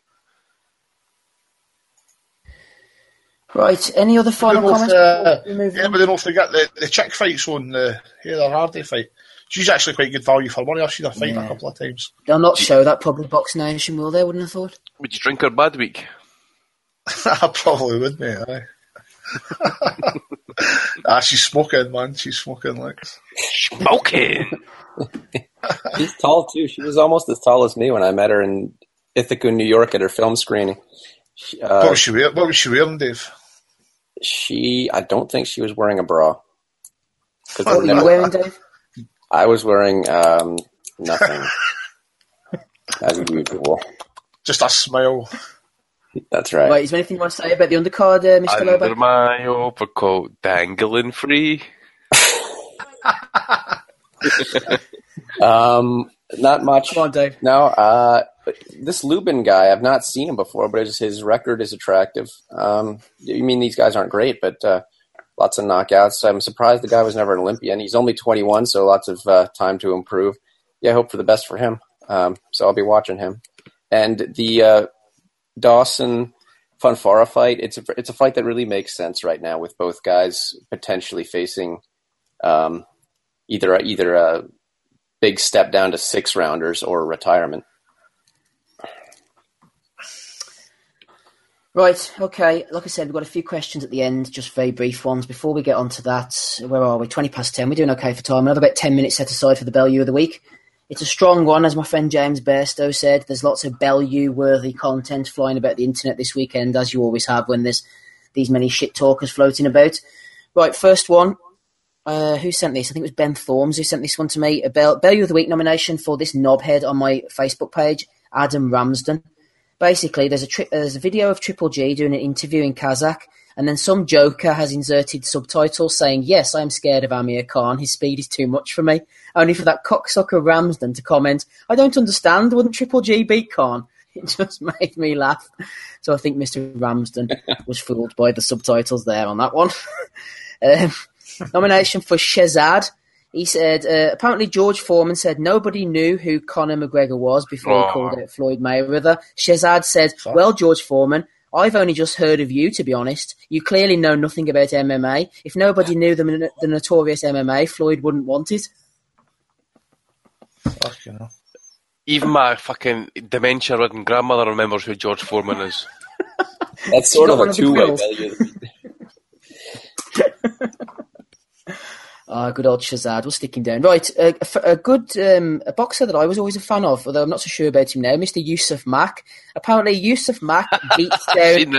Right. Any other final People, comments? uh, before we move on? Anybody don't forget the, the chick fights on the Heather Hardy fight. She's actually quite good value for money. I've seen her fight Yeah. a couple of times. They'll not show that probably Box Nation, will they? Wouldn't have thought. Would you drink her bad week? I probably would, mate. Aye. ah, she's smoking, man. She's smoking, like. Smoking. She's tall too. She was almost as tall as me when I met her in Ithaca, New York, at her film screening. She, what uh, was she wearing? What was she wearing, Dave? she, I don't think she was wearing a bra. What were you wearing, Dave? I was wearing um, nothing, as usual. Just a smile. That's right. Right. Is there anything you want to say about the undercard, uh, Mr. Under Lobo? my overcoat, dangling free. Um, not much. Come on, Dave. No, uh, this Lubin guy, I've not seen him before, but his, his record is attractive. Um, you mean these guys aren't great, but uh, lots of knockouts. I'm surprised the guy was never an Olympian. He's only 21, so lots of uh, time to improve. Yeah, I hope for the best for him. Um, so I'll be watching him. And the uh, Dawson Fonfara fight, it's a, it's a fight that really makes sense right now with both guys potentially facing um, either either a big step down to six rounders or retirement. Right, okay. Like I said, we've got a few questions at the end, just very brief ones. Before we get on to that, where are we? 20 past 10. We're doing okay for time. Another about 10 minutes set aside for the Bellew of the week. It's a strong one, as my friend James Bairstow said. There's lots of Bellew worthy content flying about the internet this weekend, as you always have when there's these many shit talkers floating about. Right, first one. Uh, who sent this? I think it was Ben Thorms who sent this one to me. A Bell- Bellew of the Week nomination for this knobhead on my Facebook page, Adam Ramsden basically there's a tri- there's a video of Triple G doing an interview in Kazakh, and then some joker has inserted subtitles saying, "Yes, I'm scared of Amir Khan. His speed is too much for me." Only for that cocksucker Ramsden to comment, "I don't understand. Wouldn't Triple G beat Khan?" It just made me laugh. So I think Mr. Ramsden was fooled by the subtitles there on that one. um, nomination for Shezad. He said, uh, apparently George Foreman said nobody knew who Conor McGregor was before Oh. he called out Floyd Mayweather. Shazad said, well, George Foreman, I've only just heard of you, to be honest. You clearly know nothing about MMA. If nobody knew the, the notorious MMA, Floyd wouldn't want it. Fucking hell. Even my fucking dementia-ridden grandmother remembers who George Foreman is. That's sort of a two way grills. value. Ah, good old Shazad. was sticking stick him down. Right, a good um, a boxer that I was always a fan of, although I'm not so sure about him now, Mr. Yusuf Mack. Apparently, Yusuf Mack beats down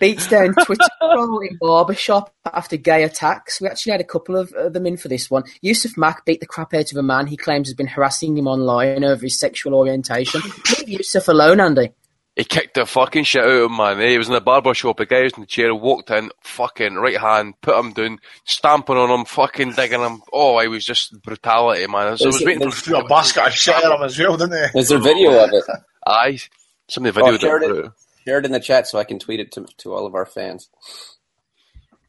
beats down Twitter troll in barbershop after gay attacks. We actually had a couple of uh, them in for this one. Yusuf Mack beat the crap out of a man he claims has been harassing him online over his sexual orientation. Leave Yusuf alone, Andy. He kicked the fucking shit out of him, man. eh? He was in the barber shop, a guy was in the chair, walked in, fucking right hand, put him down, stamping on him, fucking digging him. Oh, I was just brutality, man. I was, I was Is it- waiting for a basket of shit at him as well, didn't he? Is there video of it? Aye. Somebody Oh, videoed share, it. it share it in the chat so I can tweet it to, to all of our fans.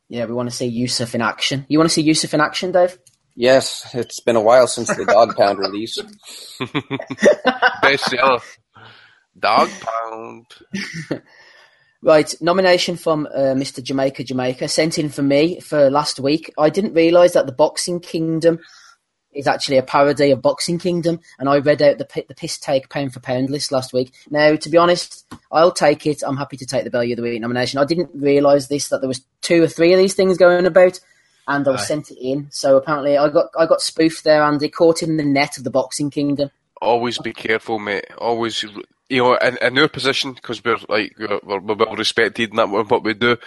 Yeah, we want to see Yusuf in action. You want to see Yusuf in action, Dave? Yes, it's been a while since the Dog Pound release. Bestseller. Dog pound. Right, nomination from uh, Mr. Jamaica Jamaica sent in for me for last week. I didn't realise that the Boxing Kingdom is actually a parody of Boxing Kingdom, and I read out the the piss take pound for pound list last week. Now, to be honest, I'll take it. I'm happy to take the Belly of the Week nomination. I didn't realise this that there was two or three of these things going about, and I was Aye. sent it in. So apparently, I got I got spoofed there, and Andy, caught in the net of the Boxing Kingdom. Always be careful, mate. Always, you know, in, in our position, because we're like we're, we're well respected in that what we do.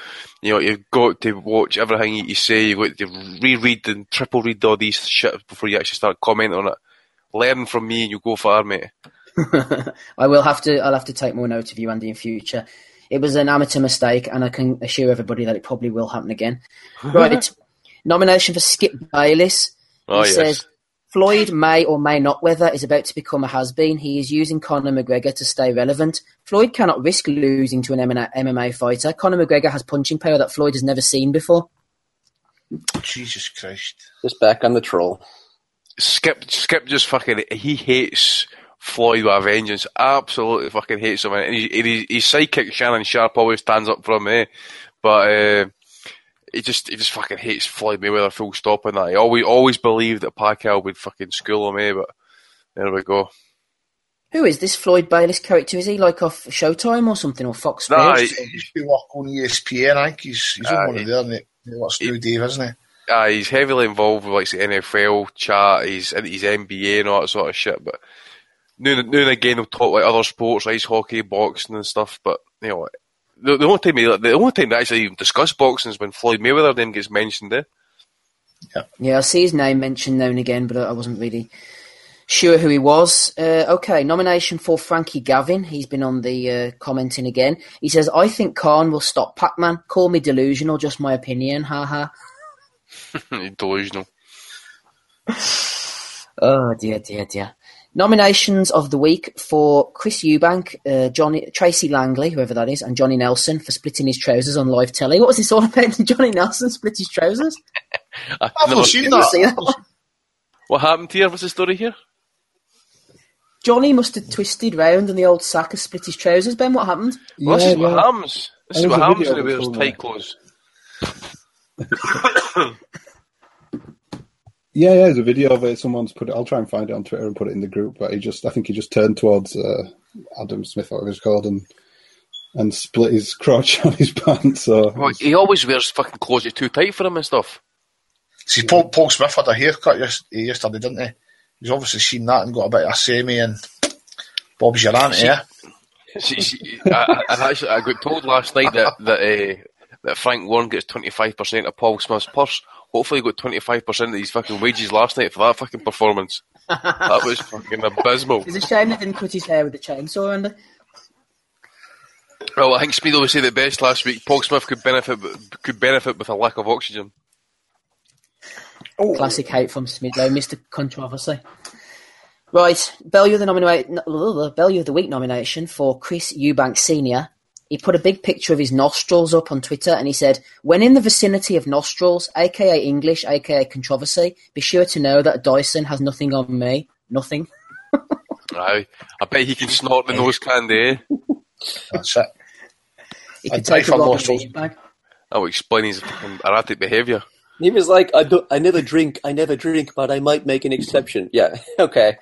You know, you've got to watch everything you say. You've got to reread and triple read all these shit before you actually start commenting on it. Learn from me, and you go far, mate. I will have to. I'll have to take more note of you, Andy, in future. It was an amateur mistake, and I can assure everybody that it probably will happen again. right. Nomination for Skip Bayless. He Oh yes. says Floyd may or may not whether is about to become a has-been. He is using Conor McGregor to stay relevant. Floyd cannot risk losing to an MMA fighter. Conor McGregor has punching power that Floyd has never seen before. Jesus Christ. Just back on the troll. Skip, Skip just fucking he hates Floyd with a vengeance. Absolutely fucking hates him. And he, he, his sidekick Shannon Sharpe always stands up for him, eh? But uh, he just he just fucking hates Floyd Mayweather. Full stop and that. He always always believed that Pacquiao would fucking school him, eh? But there we go. Who is this Floyd Bayless character? Is he like off Showtime or something or Fox Nah, Sports? He used to work on ESPN, I think. He's, he's on Aye. one of there, and he, he works New Dave, isn't he? Uh, he's heavily involved with like the NFL chat. He's into his NBA and all that sort of shit. But now, and- now and again, he'll talk like other sports, ice hockey, boxing, and stuff. But you know, the, the only time he, the only time they actually even discuss boxing is when Floyd Mayweather name gets mentioned. Eh? Yeah, yeah, I see his name mentioned now and again, but I wasn't really sure who he was. Uh, okay, nomination for Frankie Gavin. He's been on the uh, commenting again. He says, I think Khan will stop Pac Man. Call me delusional, just my opinion. Ha ha. Delusional. Oh, dear, dear, dear. Nominations of the week for Chris Eubank, uh, Johnny Tracy Langley, whoever that is, and Johnny Nelson for splitting his trousers on live telly. What was this all about? Johnny Nelson split his trousers? I've I've never- not seen that. see that? What happened here? What's the story here? Johnny must have twisted round and the old sack has split his trousers. Ben, what happened? Well, this Yeah, is what yeah. happens. This is what a happens when he wears tight clothes. Yeah, yeah, there's a video of it. Someone's put it. I'll try and find it on Twitter and put it in the group. But he just, I think he just turned towards uh, Adam Smith, whatever he's called, and and split his crotch on his pants. So Well, he always wears fucking clothes that's too tight for him and stuff. See, Paul, Paul Smith had a haircut yesterday, didn't he? He's obviously seen that and got a bit of a semi, and Bob's your auntie, eh? See, see, I, I, I actually, I got told last night that that, uh, that Frank Warren gets twenty five percent of Paul Smith's purse. Hopefully, he got twenty five percent of his fucking wages last night for that fucking performance. That was fucking abysmal. It's a shame they didn't cut his hair with a chainsaw, Andy. Well, I think Speedo was saying the best last week. Paul Smith could benefit could benefit with a lack of oxygen. Oh. Classic hate from Smidlow, Mr. Controversy. Right, Bellew of the nominate, Bellew of the Week nomination for Chris Eubank Senior. He put a big picture of his nostrils up on Twitter, and he said, "When in the vicinity of nostrils, aka English, aka controversy, be sure to know that Dyson has nothing on me. Nothing." Aye, I bet he can snort the nose candy. Eh? That's it. He I'd could take a nostrils. Reed bag. That would explain his erratic behaviour. He was like, I, do, I never drink, I never drink, but I might make an exception. Yeah, okay.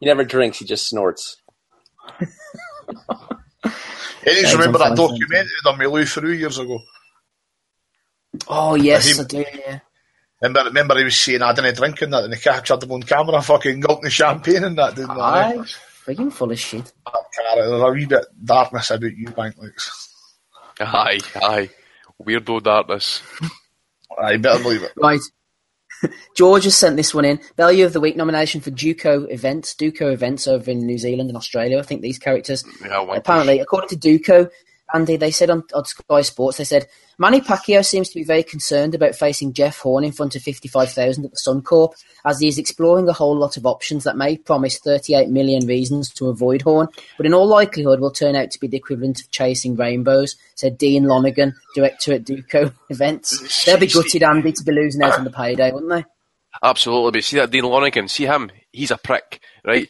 He never drinks, he just snorts. Any Yeah, remember he's that on fire, documentary done with Louis Theroux years ago? Oh yes, Him- I do. Yeah. Remember, remember he was saying I didn't drink in that, and they captured him on camera, fucking gulping the champagne and that, didn't Aye, friggin' full of shit. Ah, they? There's a wee bit darkness about you, Bank Lakes. Aye, aye. Weirdo darkness. I better believe it. Right. George has sent this one in. Value of the Week nomination for Duco events. Duco events over in New Zealand and Australia. I think these characters. Yeah. Apparently, according to Duco, Andy, they said on, on Sky Sports, they said Manny Pacquiao seems to be very concerned about facing Jeff Horn in front of 55,000 at the Suncorp, as he is exploring a whole lot of options that may promise 38 million reasons to avoid Horn, but in all likelihood will turn out to be the equivalent of chasing rainbows, said Dean Lonergan, director at Duco Events. They'll be gutted, Andy, to be losing out on the payday, wouldn't they? Absolutely, but see that Dean Lonergan, see him, he's a prick, right?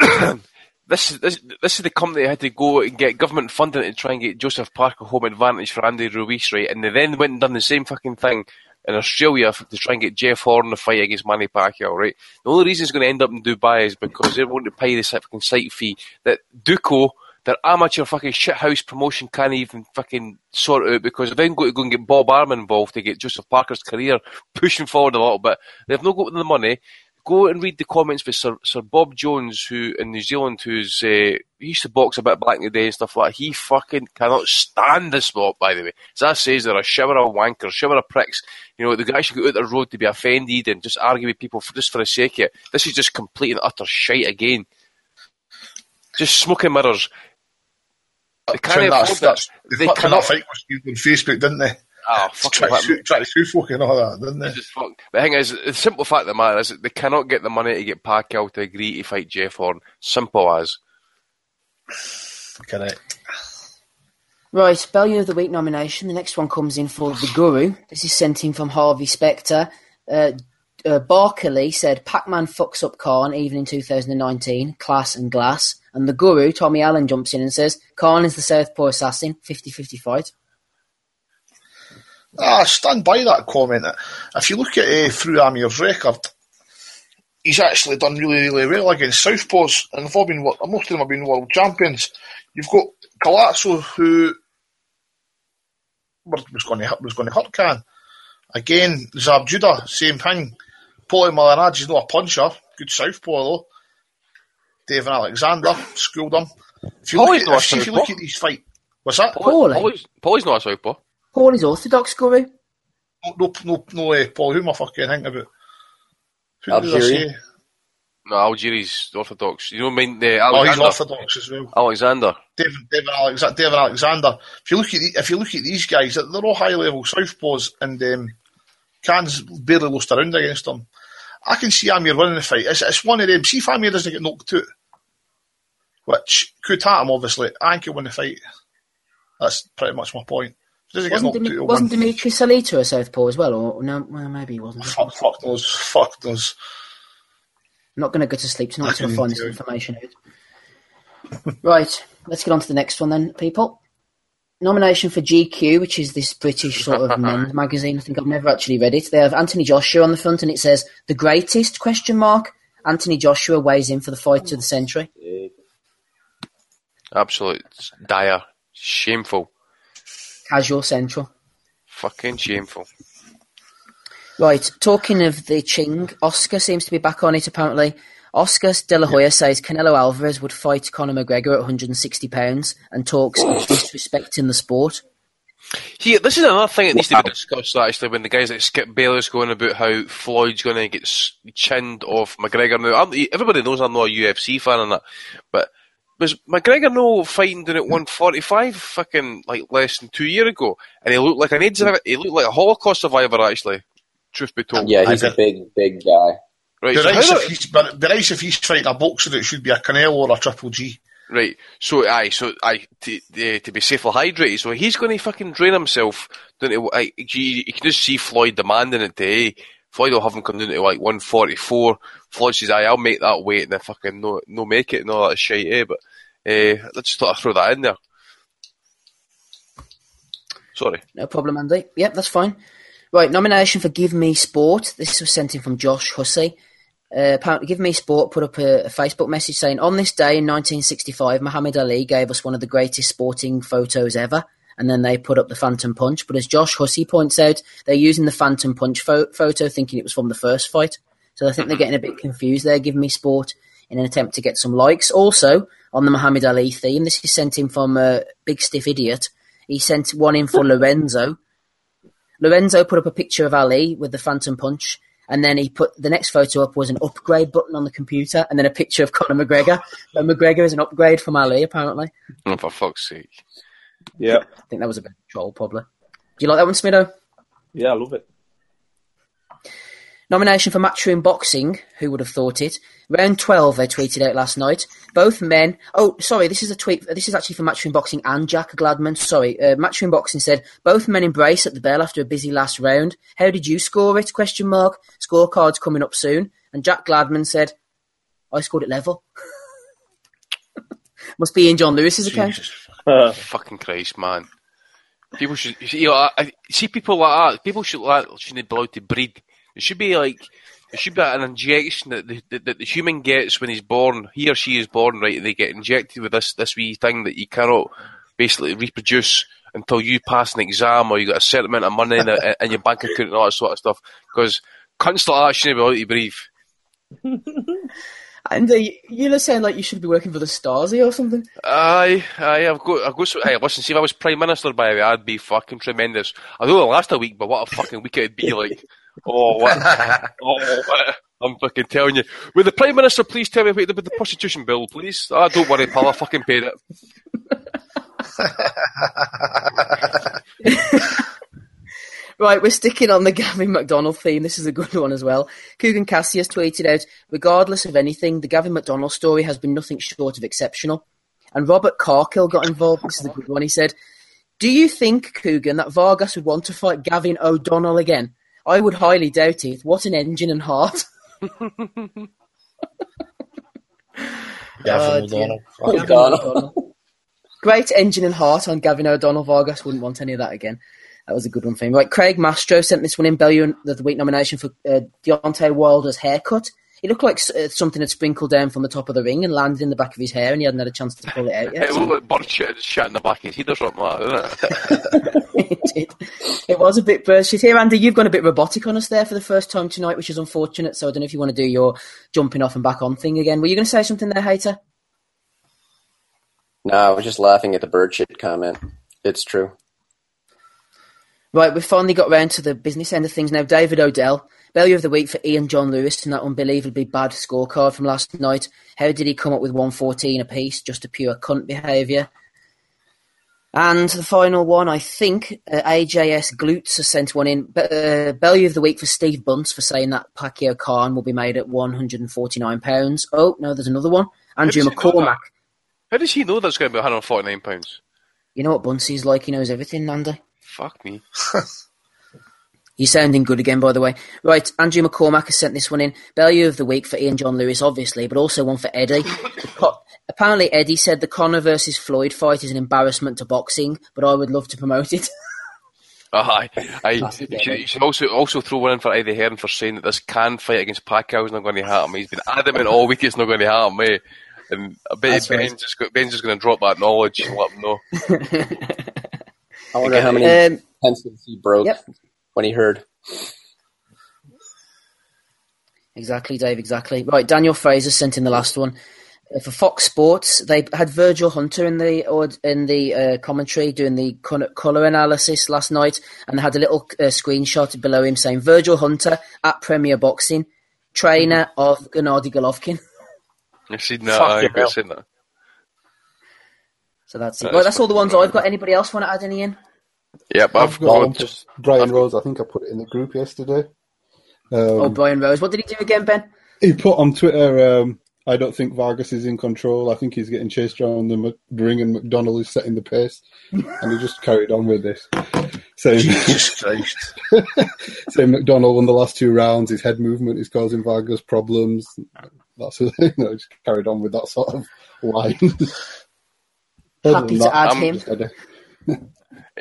this, this, this is the company that had to go and get government funding to try and get Joseph Parker home advantage for Andy Ruiz, right? And they then went and done the same fucking thing in Australia to try and get Jeff Horn to fight against Manny Pacquiao, right? The only reason it's going to end up in Dubai is because they're want to pay this fucking site fee that Duco, their amateur fucking shithouse promotion can't even fucking sort out because they're then going to go and get Bob Arum involved to get Joseph Parker's career pushing forward a little bit. They've not got the money. Go and read the comments for Sir, Sir Bob Jones, who in New Zealand, who's uh, he used to box a bit back in the day and stuff like that. He fucking cannot stand this lot, by the way. As I says, they're a shiver of wankers, shiver of pricks. You know, the guys should go out the road to be offended and just argue with people for, just for the sake of it. This is just complete and utter shite again. Just smoking mirrors. They can't that- that. They They put that cannot. fight was used on Facebook, didn't they? Oh, To fucking try, to what- sue, try to sue folk and all that, didn't they? just fuck. The thing is, the simple fact of the matter is that they cannot get the money to get Pacquiao to agree to fight Jeff Horn. Simple as. Correct. Right, Value of the Week nomination. The next one comes in for The Guru. This is sent in from Harvey Specter. Uh, uh, Barkley said Pac-Man fucks up Khan even in 2019, class and glass. And The Guru, Tommy Allen, jumps in and says Khan is the Southpaw assassin, 50-50 fight. Ah, I stand by that comment. If you look at uh, through Amir's record, he's actually done really, really well against Southpaws, and they've all been wo- most of them have been world champions. You've got Collazo, who was was going to hurt- was going to hurt Khan. Again, Zab Judah, same thing. Paulie Malignaggi is not a puncher, good southpaw though. David Alexander schooled him. If you look Paulie's at, not a if you look southpaw. at these fight, what's that? Paulie? Paulie's, Paulie's not a southpaw. Paul is orthodox, Guru. No, no, no, no uh, Paul, who am I fucking thinking about? Who did I No, Algieri's orthodox. You don't mind uh, Oh, he's orthodox as well. Alexander. David, David, Alexa- David Alexander. If you look at the, if you look at these guys, they're all high level southpaws, and um, Khan's barely lost around against them. I can see Amir winning the fight. It's, it's one of them. See if Amir doesn't get knocked out, which could happen, obviously. I can win the fight. That's pretty much my point. If he doesn't Wasn't, knocked out, Dimi- he'll wasn't. Dimitri Salita a Southpaw as well? Or no, well, maybe he wasn't. Fuck, fuck those. Fuck those. I'm not going to go to sleep tonight until I I find this information out. right, let's get on to the next one then, people. Nomination for GQ, which is this British sort of men's magazine. I think I've never actually read it. They have Anthony Joshua on the front, and it says "the greatest?" question mark. Anthony Joshua weighs in for the fight of the century. Absolute dire. Shameful. Casual central. Fucking shameful. Right, talking of the Ching, Oscar seems to be back on it apparently. Oscar De La Hoya says Canelo Alvarez would fight Conor McGregor at £160 and talks of disrespecting the sport. See, this is another thing that needs to be discussed actually when the guys like Skip Bayless going about how Floyd's going to get chinned off McGregor. Now, I'm, everybody knows I'm not a UFC fan and that, but was McGregor no fighting down at 145 fucking like less than two years ago? And he looked like an AIDS, he looked like a Holocaust survivor actually, truth be told. Yeah, he's a big, big guy. Right, Be so nice how if he's, but be nice if he's fighting a boxer, it should be a Canelo or a Triple G. Right. So, aye. So, aye. To, uh, to be safely hydrated. So he's going to fucking drain himself. Down to, aye, you, you can just see Floyd demanding it today. Floyd will have him come down to like 144. Floyd says, aye, I'll make that weight and then fucking no, no make it and all that shit, eh? But, uh, let's just thought I'd throw that in there. Sorry. No problem, Andy. Yep, that's fine. Right, nomination for Give Me Sport. This was sent in from Josh Hussey. Uh, apparently, Give Me Sport put up a, a Facebook message saying, On this day in 1965, Muhammad Ali gave us one of the greatest sporting photos ever. And then they put up the Phantom Punch. But as Josh Hussey points out, they're using the Phantom Punch pho- photo thinking it was from the first fight. So I think they're getting a bit confused there, Give Me Sport, in an attempt to get some likes. Also, on the Muhammad Ali theme, this is sent in from uh, Big Stiff Idiot. he sent one in for Lorenzo. Lorenzo put up a picture of Ali with the Phantom Punch, and then he put the next photo up was an upgrade button on the computer, and then a picture of Conor McGregor. And McGregor is an upgrade from Ali, apparently. Oh, for fuck's sake. Yeah, I think that was a bit of a troll, probably. Do you like that one, Smido? yeah, I love it. Nomination for Matchroom Boxing, who would have thought it? Round 12, they tweeted out last night. Both men. Oh, sorry, this is a tweet. This is actually for Matchroom Boxing and Jack Gladman. Sorry, uh, Matchroom Boxing said both men embrace at the bell after a busy last round. How did you score it? Question mark. Scorecards coming up soon. And Jack Gladman said, I scored it level. Must be in John Lewis's account. Jesus. Uh, Fucking Christ, man. People should, you know, I, I- see people like that. People should like shouldn't be allowed to breed. It should be like it should be an injection that the, that, the human gets when he's born. He or she is born, right? And they get injected with this this wee thing that you cannot basically reproduce until you pass an exam or you got a certain amount of money in, a, in your bank account and all that sort of stuff. Because cunts like that shouldn't be allowed to breathe. And uh, you're saying like you should be working for the Stasi or something. Aye, aye, I've got, I've got. So, hey, listen, see, if I was prime minister, by the way, I'd be fucking tremendous. I know it last a week, but what a fucking week it'd be like. Oh, what? oh, what? I'm fucking telling you. Will the prime minister please tell me about the, the prostitution bill, please? Ah, don't worry, pal. I fucking paid it. Right, we're sticking on the Gavin McDonnell theme. This is a good one as well. Kugan Cassius tweeted out, regardless of anything, the Gavin McDonnell story has been nothing short of exceptional. And Robert Carkill got involved. This is a good one. He said, Do you think, Coogan, that Vargas would want to fight Gavin O'Donnell again? I would highly doubt it. What an engine and heart. Gavin Oh, O'Donnell. Gavin O'Donnell. Great engine and heart on Gavin O'Donnell. Vargas wouldn't want any of that again. That was a good one for him. Right, Craig Mastro sent this one in. Bellew, the, the week nomination for uh, Deontay Wilder's haircut. It looked like uh, something had sprinkled down from the top of the ring and landed in the back of his hair, and he hadn't had a chance to pull it out yet. It looked like bird shit, shit in the back of his head or something like that, didn't it? it did. It was a bit bursted here, Andy. You've gone a bit robotic on us there for the first time tonight, which is unfortunate. So I don't know if you want to do your jumping off and back on thing again. Were you going to say something there, hater? No, I was just laughing at the bird shit comment. It's true. Right, we've finally got round to the business end of things now. David Odell, Bellew of the Week for Ian John Lewis and that unbelievably bad scorecard from last night. How did he come up with 114 apiece? Just a pure cunt behaviour. And the final one, I think, uh, AJS Glutes has sent one in. Be- uh, Bellew of the Week for Steve Bunce for saying that Pacquiao Khan will be made at £149. Oh, no, there's another one. Andrew does he know McCormack. How does he know that's going to be 149 pounds? You know what Buncey's like? He knows everything, Andy. Fuck me. You're sounding good again, by the way. Right, Andrew McCormack has sent this one in. Bellew of the week for Ian John Lewis, obviously, but also one for Eddie. Apparently, Eddie said the Conor versus Floyd fight is an embarrassment to boxing, but I would love to promote it. Aye, aye. That's You should, you should also also throw one in for Eddie Hearn for saying that this Khan fight against Pacquiao is not going to happen. He's been adamant all week it's not going to happen, eh? And I bet That's Ben's right. just Ben's just going to drop that knowledge and let him know. I wonder how many Um, pencils he broke Yep. When he heard. Exactly, Dave. Exactly. Right, Daniel Fraser sent in the last one Uh, for Fox Sports. They had Virgil Hunter in the or in the uh, commentary doing the color analysis last night, and they had a little uh, screenshot below him saying Virgil Hunter at Premier Boxing, trainer of Gennady Golovkin. I've seen that. Fuck I've seen that. So that's it. That Well, that's all the ones I've got. Anybody else want to add any in? Yep, I've, I've got one got. for Brian Rose. I think I put it in the group yesterday. Um, oh, Brian Rose. What did he do again, Ben? He put on Twitter, um, I don't think Vargas is in control. I think he's getting chased around the ring and McDonnell is setting the pace. and he just carried on with this. Saying, Jesus Christ. saying McDonnell won the last two rounds, his head movement is causing Vargas problems. That's you know, just carried on with that sort of line. Happy to that, add I'm him.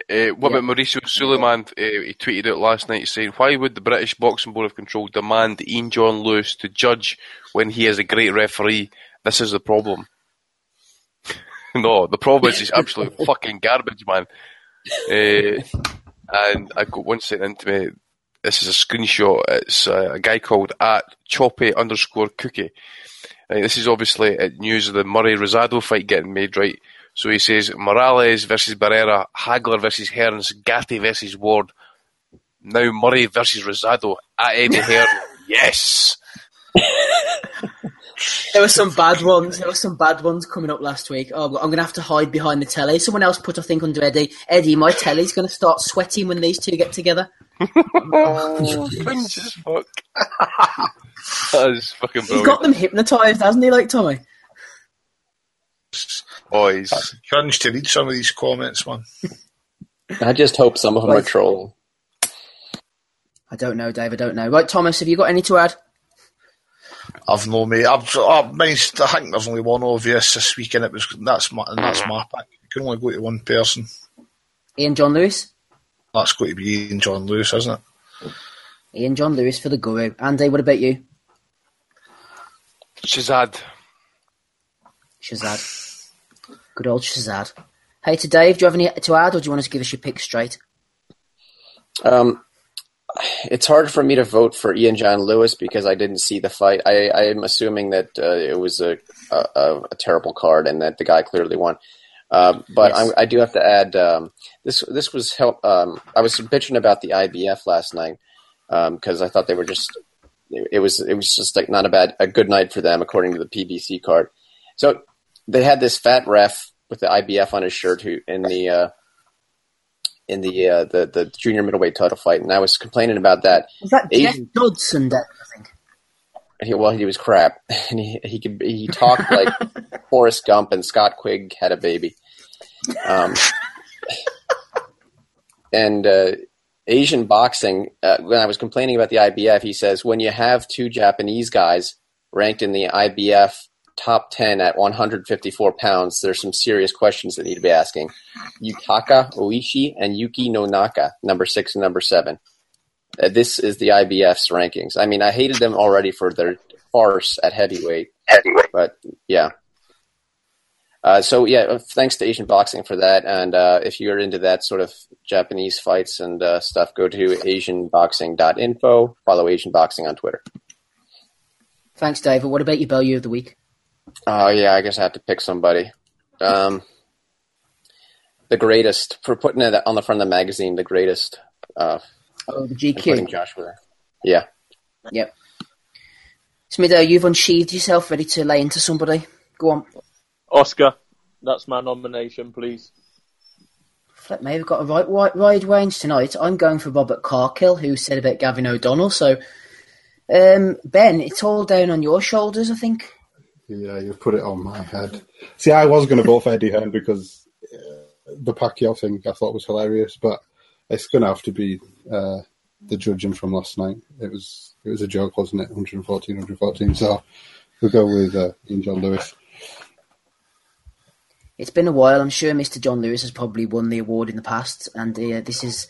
Uh, what about Mauricio Sulaiman? Uh, he tweeted out last night saying, "Why would the British Boxing Board of Control demand Ian John Lewis to judge when he is a great referee? This is the problem." no, the problem is he's absolute fucking garbage, man. Uh, and I got one sent into me. this is a screenshot. It's uh, a guy called at choppy underscore cookie. This is obviously news of the Murray Rosado fight getting made right. So he says Morales versus Barrera, Hagler versus Hearns, Gatti versus Ward. Now Murray versus Rosado at Eddie Hearn. yes. There were some bad ones. There were some bad ones coming up last week. Oh, I'm going to have to hide behind the telly. Someone else put, I think, under Eddie. Eddie, my telly's going to start sweating when these two get together. Cringe as fuck. that is fucking He's brilliant. got them hypnotised, hasn't he, like Tommy? Boys. Cringe to read some of these comments, man. I just hope some of them are troll. I don't know, Dave. I don't know. Right, Thomas, have you got any to add? I've no mate. I've, mine's, I think there's only one obvious this week, and it was that's my and that's my pick. You can only go to one person. Ian John Lewis? That's going to be Ian John Lewis, isn't it? Ian John Lewis for the Guru. Andy, what about you? Shazad. Shazad. Good old Shazad. Hey, to Dave, do you have any to add, or do you want us to give us your pick straight? Um, it's hard for me to vote for Ian John Lewis because I didn't see the fight. I, I am assuming that uh, it was a, a, a- terrible card and that the guy clearly won. Uh, but Yes. I, I do have to add um, this. This was help. Um, I was bitching about the IBF last night because I thought they were just. It, it was it was just like not a bad a good night for them according to the PBC card. So they had this fat ref with the IBF on his shirt who in the uh, in the uh, the the junior middleweight title fight, and I was complaining about that. Was that Asian- Dodson, Dave, I think? He, well, he was crap, and he he could he talked like Forrest Gump and Scott Quigg had a baby. Um, and uh, Asian boxing, uh, when I was complaining about the IBF, he says when you have two Japanese guys ranked in the IBF top ten at 154 pounds, there's some serious questions that need to be asking. Yutaka Oishi and Yuki Nonaka, number six and number seven. Uh, this is the IBF's rankings. I mean, I hated them already for their farce at heavyweight. Heavyweight, but yeah. Uh, so yeah, uh, thanks to Asian Boxing for that. And uh, if you're into that sort of Japanese fights and uh, stuff, go to AsianBoxing.info. Follow Asian Boxing on Twitter. Thanks, David. What about your value of the week? Oh yeah, I guess I have to pick somebody. Um, the greatest for putting it on the front of the magazine. The greatest. Uh, Oh, the and putting GQ. Joshua there. Yeah. Yep. Smido, you've unsheathed yourself, ready to lay into somebody. Go on. Oscar, that's my nomination, please. Flip me, we've got a right wide, wide range tonight. I'm going for Robert Carkill, who said about Gavin O'Donnell. So, um, Ben, it's all down on your shoulders, I think. Yeah, you've put it on my head. See, I was going to vote for Eddie Hearn because uh, the Pacquiao thing I thought was hilarious, but it's going to have to be uh, the judging from last night. It was it was a joke, wasn't it? 114, 114. So we'll go with uh, John Lewis. It's been a while. I'm sure Mr. John Lewis has probably won the award in the past, and uh, this is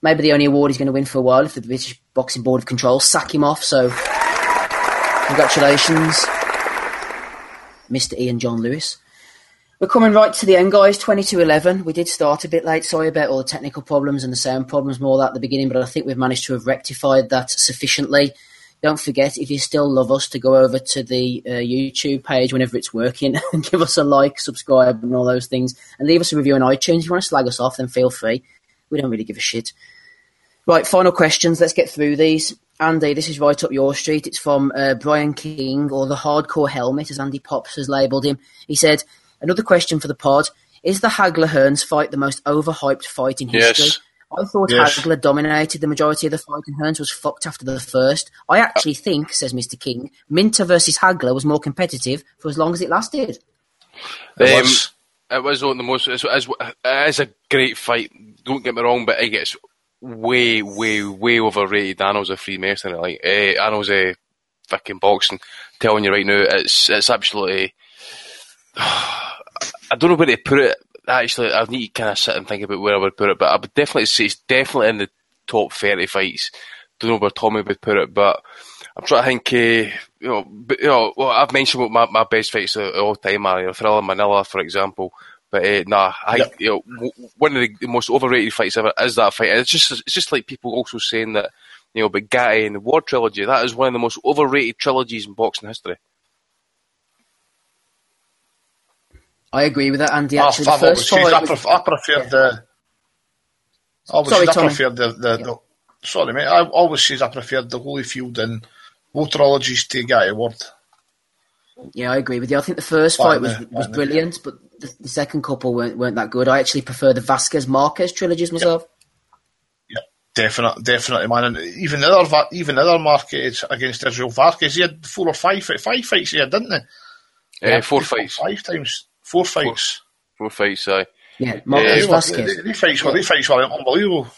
maybe the only award he's going to win for a while if the British Boxing Board of Control sack him off. So, congratulations, Mr. Ian John Lewis. We're coming right to the end, guys. 22-11. We did start a bit late. Sorry about all the technical problems and the sound problems more that at the beginning, but I think we've managed to have rectified that sufficiently. Don't forget, if you still love us, to go over to the uh, YouTube page whenever it's working and give us a like, subscribe, and all those things, and leave us a review on iTunes. If you want to slag us off, then feel free. We don't really give a shit. Right, final questions. Let's get through these. Andy, this is right up your street. It's from uh, Brian King, or the Hardcore Helmet, as Andy Pops has labelled him. He said, "Another question for the pod: Is the Hagler Hearns fight the most overhyped fight in history?" Yes. I thought Yes. Hagler dominated the majority of the fight, and Hearns was fucked after the first. I actually think, says Mr. King, Minter versus Hagler was more competitive for as long as it lasted. It Um, was. It was one of the most. It's, it's, it is a great fight. Don't get me wrong, but it gets way, way, way overrated. Arnold's a Freemason. Like uh, Arnold's a fucking boxing. telling you right now, it's it's absolutely. I don't know where to put it. Actually, I need to kind of sit and think about where I would put it, but I would definitely say it's definitely in the top thirty fights. Don't know where Tommy would put it, but I'm trying to think. Uh, you know, but, you know, well, I've mentioned what my, my best fights of all time are. You know, Thriller Manila, for example. But uh, nah, I think, you know, w- one of the most overrated fights ever is that fight. And it's just it's just like people also saying that you know, but Gatti and the Ward trilogy, that is one of the most overrated trilogies in boxing history. I agree with that, Andy. I, Actually, I've the first always said fight I, was, pref- I prefer the. I always Sorry, said I prefer the, the, the sorry mate. I always says I preferred the Holyfield and Bowe trilogies to Gatti Ward. yeah, I agree with you. I think the first Fine, fight was yeah, was fine, brilliant, but the, the second couple weren't weren't that good. I actually prefer the Vasquez Marquez trilogies myself. Yeah, definitely, definitely, man. And even the other, Va- even the other market against Israel Vargas, he had four or five, five fights he had, didn't he? Uh, four fights. Five times, four fights. Four fights, aye. Yeah, Marquez Yeah, Vasquez. they, they fights were, they fights were unbelievable.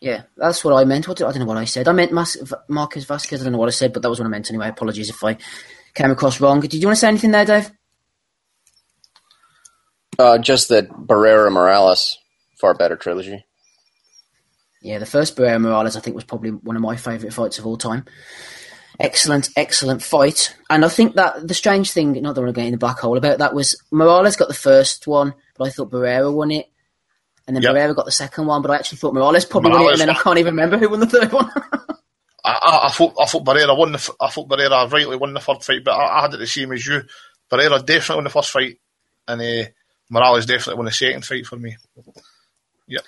Yeah, that's what I meant. What did, I don't know what I said. I meant Mas- V- Marquez Vasquez. I don't know what I said, but that was what I meant anyway. Apologies if I came across wrong. Did you want to say anything there, Dave? Uh, just that Barrera Morales, far better trilogy. Yeah, the first Barrera Morales, I think, was probably one of my favourite fights of all time. Excellent, excellent fight. And I think that the strange thing, not that I want to get in the black hole about that, was Morales got the first one, but I thought Barrera won it. And then Yep. Barrera got the second one, but I actually thought Morales probably won it, and then I can't even remember who won the third one. I, I, I thought, I thought Barrera won the, I thought Barrera rightly won the third fight, but I, I had it the same as you. Barrera definitely won the first fight, and uh, Morales definitely won the second fight for me. Yep.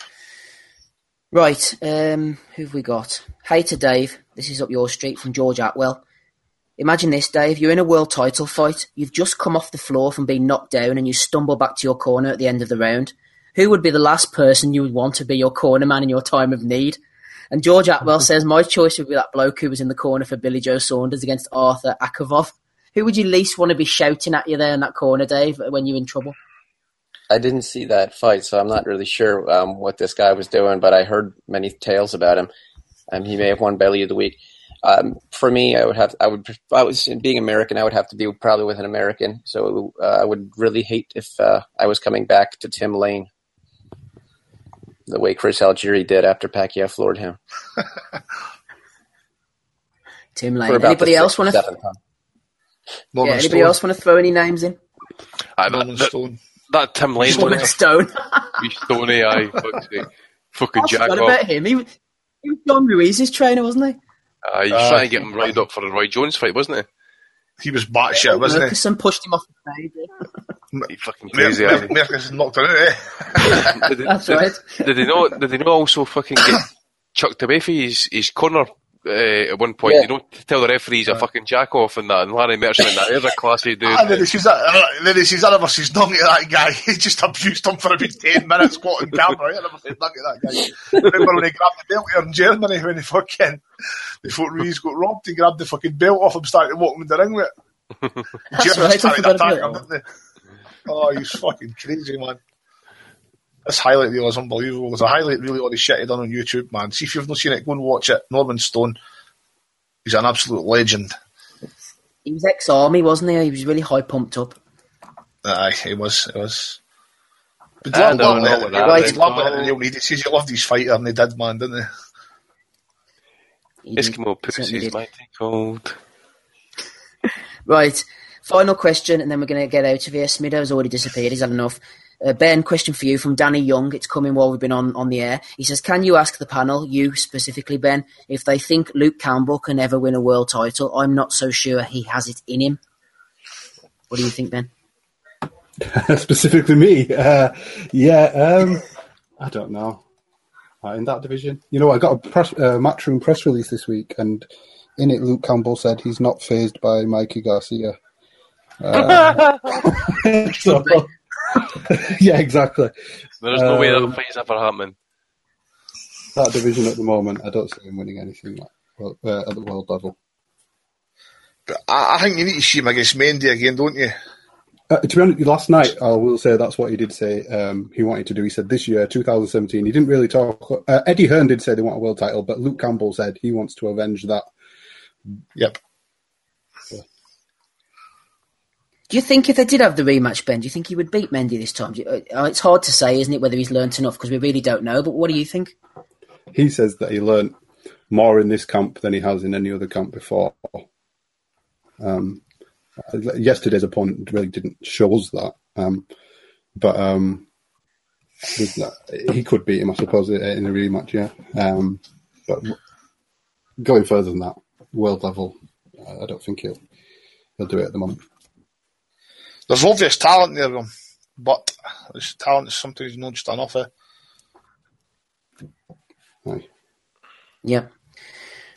Right, um, who have we got? Hey to Dave. This is up your street from George Atwell. Imagine this, Dave. You're in a world title fight. You've just come off the floor from being knocked down and you stumble back to your corner at the end of the round. Who would be the last person you would want to be your corner man in your time of need? And George Atwell says, My choice would be that bloke who was in the corner for Billy Joe Saunders against Artur Akavov. Who would you least want to be shouting at you there in that corner, Dave, when you're in trouble? I didn't see that fight, so I'm not really sure um, what this guy was doing, but I heard many tales about him. Um, he may have won Belly of the Week. Um, for me, I would have, I would, if I was being American, I would have to be probably with an American. So uh, I would really hate if uh, I was coming back to Tim Lane, the way Chris Algieri did after Pacquiao floored him. Tim Lane. about Anybody else want to? seventh time. Yeah, anybody Stone. else want to throw any names in? Aye, Norman that, Stone. That Tim Lane one, Norman Stone. be Stoney, aye. Fuck's sake. Fucking I jack forgot off. about him. He, was- he was John Ruiz's trainer, wasn't he? Uh, he was Uh, trying to get him right up for the Roy Jones fight, wasn't he? He was batshit, wasn't Murkison pushed him off the stage. He fucking he? crazy. aye. Merkins knocked him out, eh? did, That's did- right. Did they not? Did they not also fucking get chucked away for his, his corner uh, at one point? Yeah. You know, to tell the referees a fucking jack off and that, and Larry Merchant and that. They're a classy dude. And then he says that, uh, then he says, I never says nothing to that guy. He just abused him for about 10 minutes, squatting camera. I never said nothing to that guy. Remember when he grabbed the belt here in Germany when he fucking, before Ruiz got robbed, he grabbed the fucking belt off him, started walking in the ring with it. That's Germans right. I started forgot attacking him, didn't they? Oh, he's fucking crazy, man. This highlight reel is unbelievable. There's a highlight reel of all the shit he done on YouTube, man. See if you've not seen it, go and watch it. Norman Stone. He's an absolute legend. He was ex-army, wasn't he? He was really high pumped up. Aye, he was. He was. But I Lambert, don't know what that Lambert, is. Lambert hit the nail on the head. He says he loved his fighter, and he did, man, didn't he? He. Eskimo Certainly pussies did. might be called. Right, final question, and then we're going to get out of here. Smido's already disappeared. He's had enough. Uh, ben, question for you from Danny Young. It's coming while we've been on, on the air. He says, Can you ask the panel, you specifically, Ben, if they think Luke Campbell can ever win a world title? I'm not so sure he has it in him. What do you think, Ben? Specifically me. Uh, yeah, um, I don't know. Uh, in that division, you know, I got a press, uh, matchroom press release this week, and in it, Luke Campbell said he's not phased by Mikey Garcia. Uh, so, yeah, exactly. There's no way that Um, fight's ever happening. That division at the moment, I don't see him winning anything like, well, uh, at the world level. But I, I think you need to see him against Mendy again, don't you? Uh, to be honest, last night I will say that's what he did say. Um, he wanted to do. He said this year, 2017. He didn't really talk. Uh, Eddie Hearn did say they want a world title, but Luke Campbell said he wants to avenge that. Yep. Do you think if they did have the rematch, Ben, do you think he would beat Mendy this time? You, uh, it's hard to say, isn't it, whether he's learnt enough because we really don't know. But what do you think? He says that he learnt more in this camp than he has in any other camp before. Um, yesterday's opponent really didn't show us that, um, but um, he could beat him, I suppose, in a rematch. Yeah, um, but going further than that, world level, I don't think he'll he'll do it at the moment. There's obvious talent there, but this talent is something he's not just enough of. Aye. Yeah.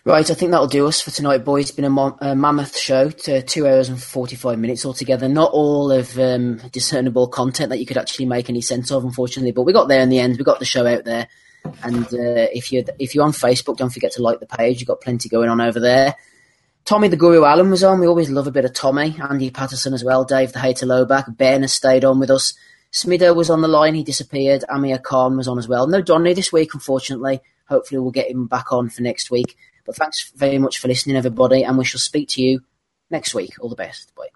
Right, I think that'll do us for tonight, boys. It's been a, mo- a mammoth show, to two hours and 45 minutes altogether. Not all of um, discernible content that you could actually make any sense of, unfortunately, but we got there in the end. We got the show out there. And uh, if you're if you're on Facebook, don't forget to like the page. You've got plenty going on over there. Tommy the Guru Allen was on. We always love a bit of Tommy. Andy Patterson as well. Dave the Hater Lowback. Ben has stayed on with us. Smido was on the line. He disappeared. Amir Khan was on as well. No Donny this week, unfortunately. Hopefully, we'll get him back on for next week. But thanks very much for listening, everybody, and we shall speak to you next week. All the best. Bye.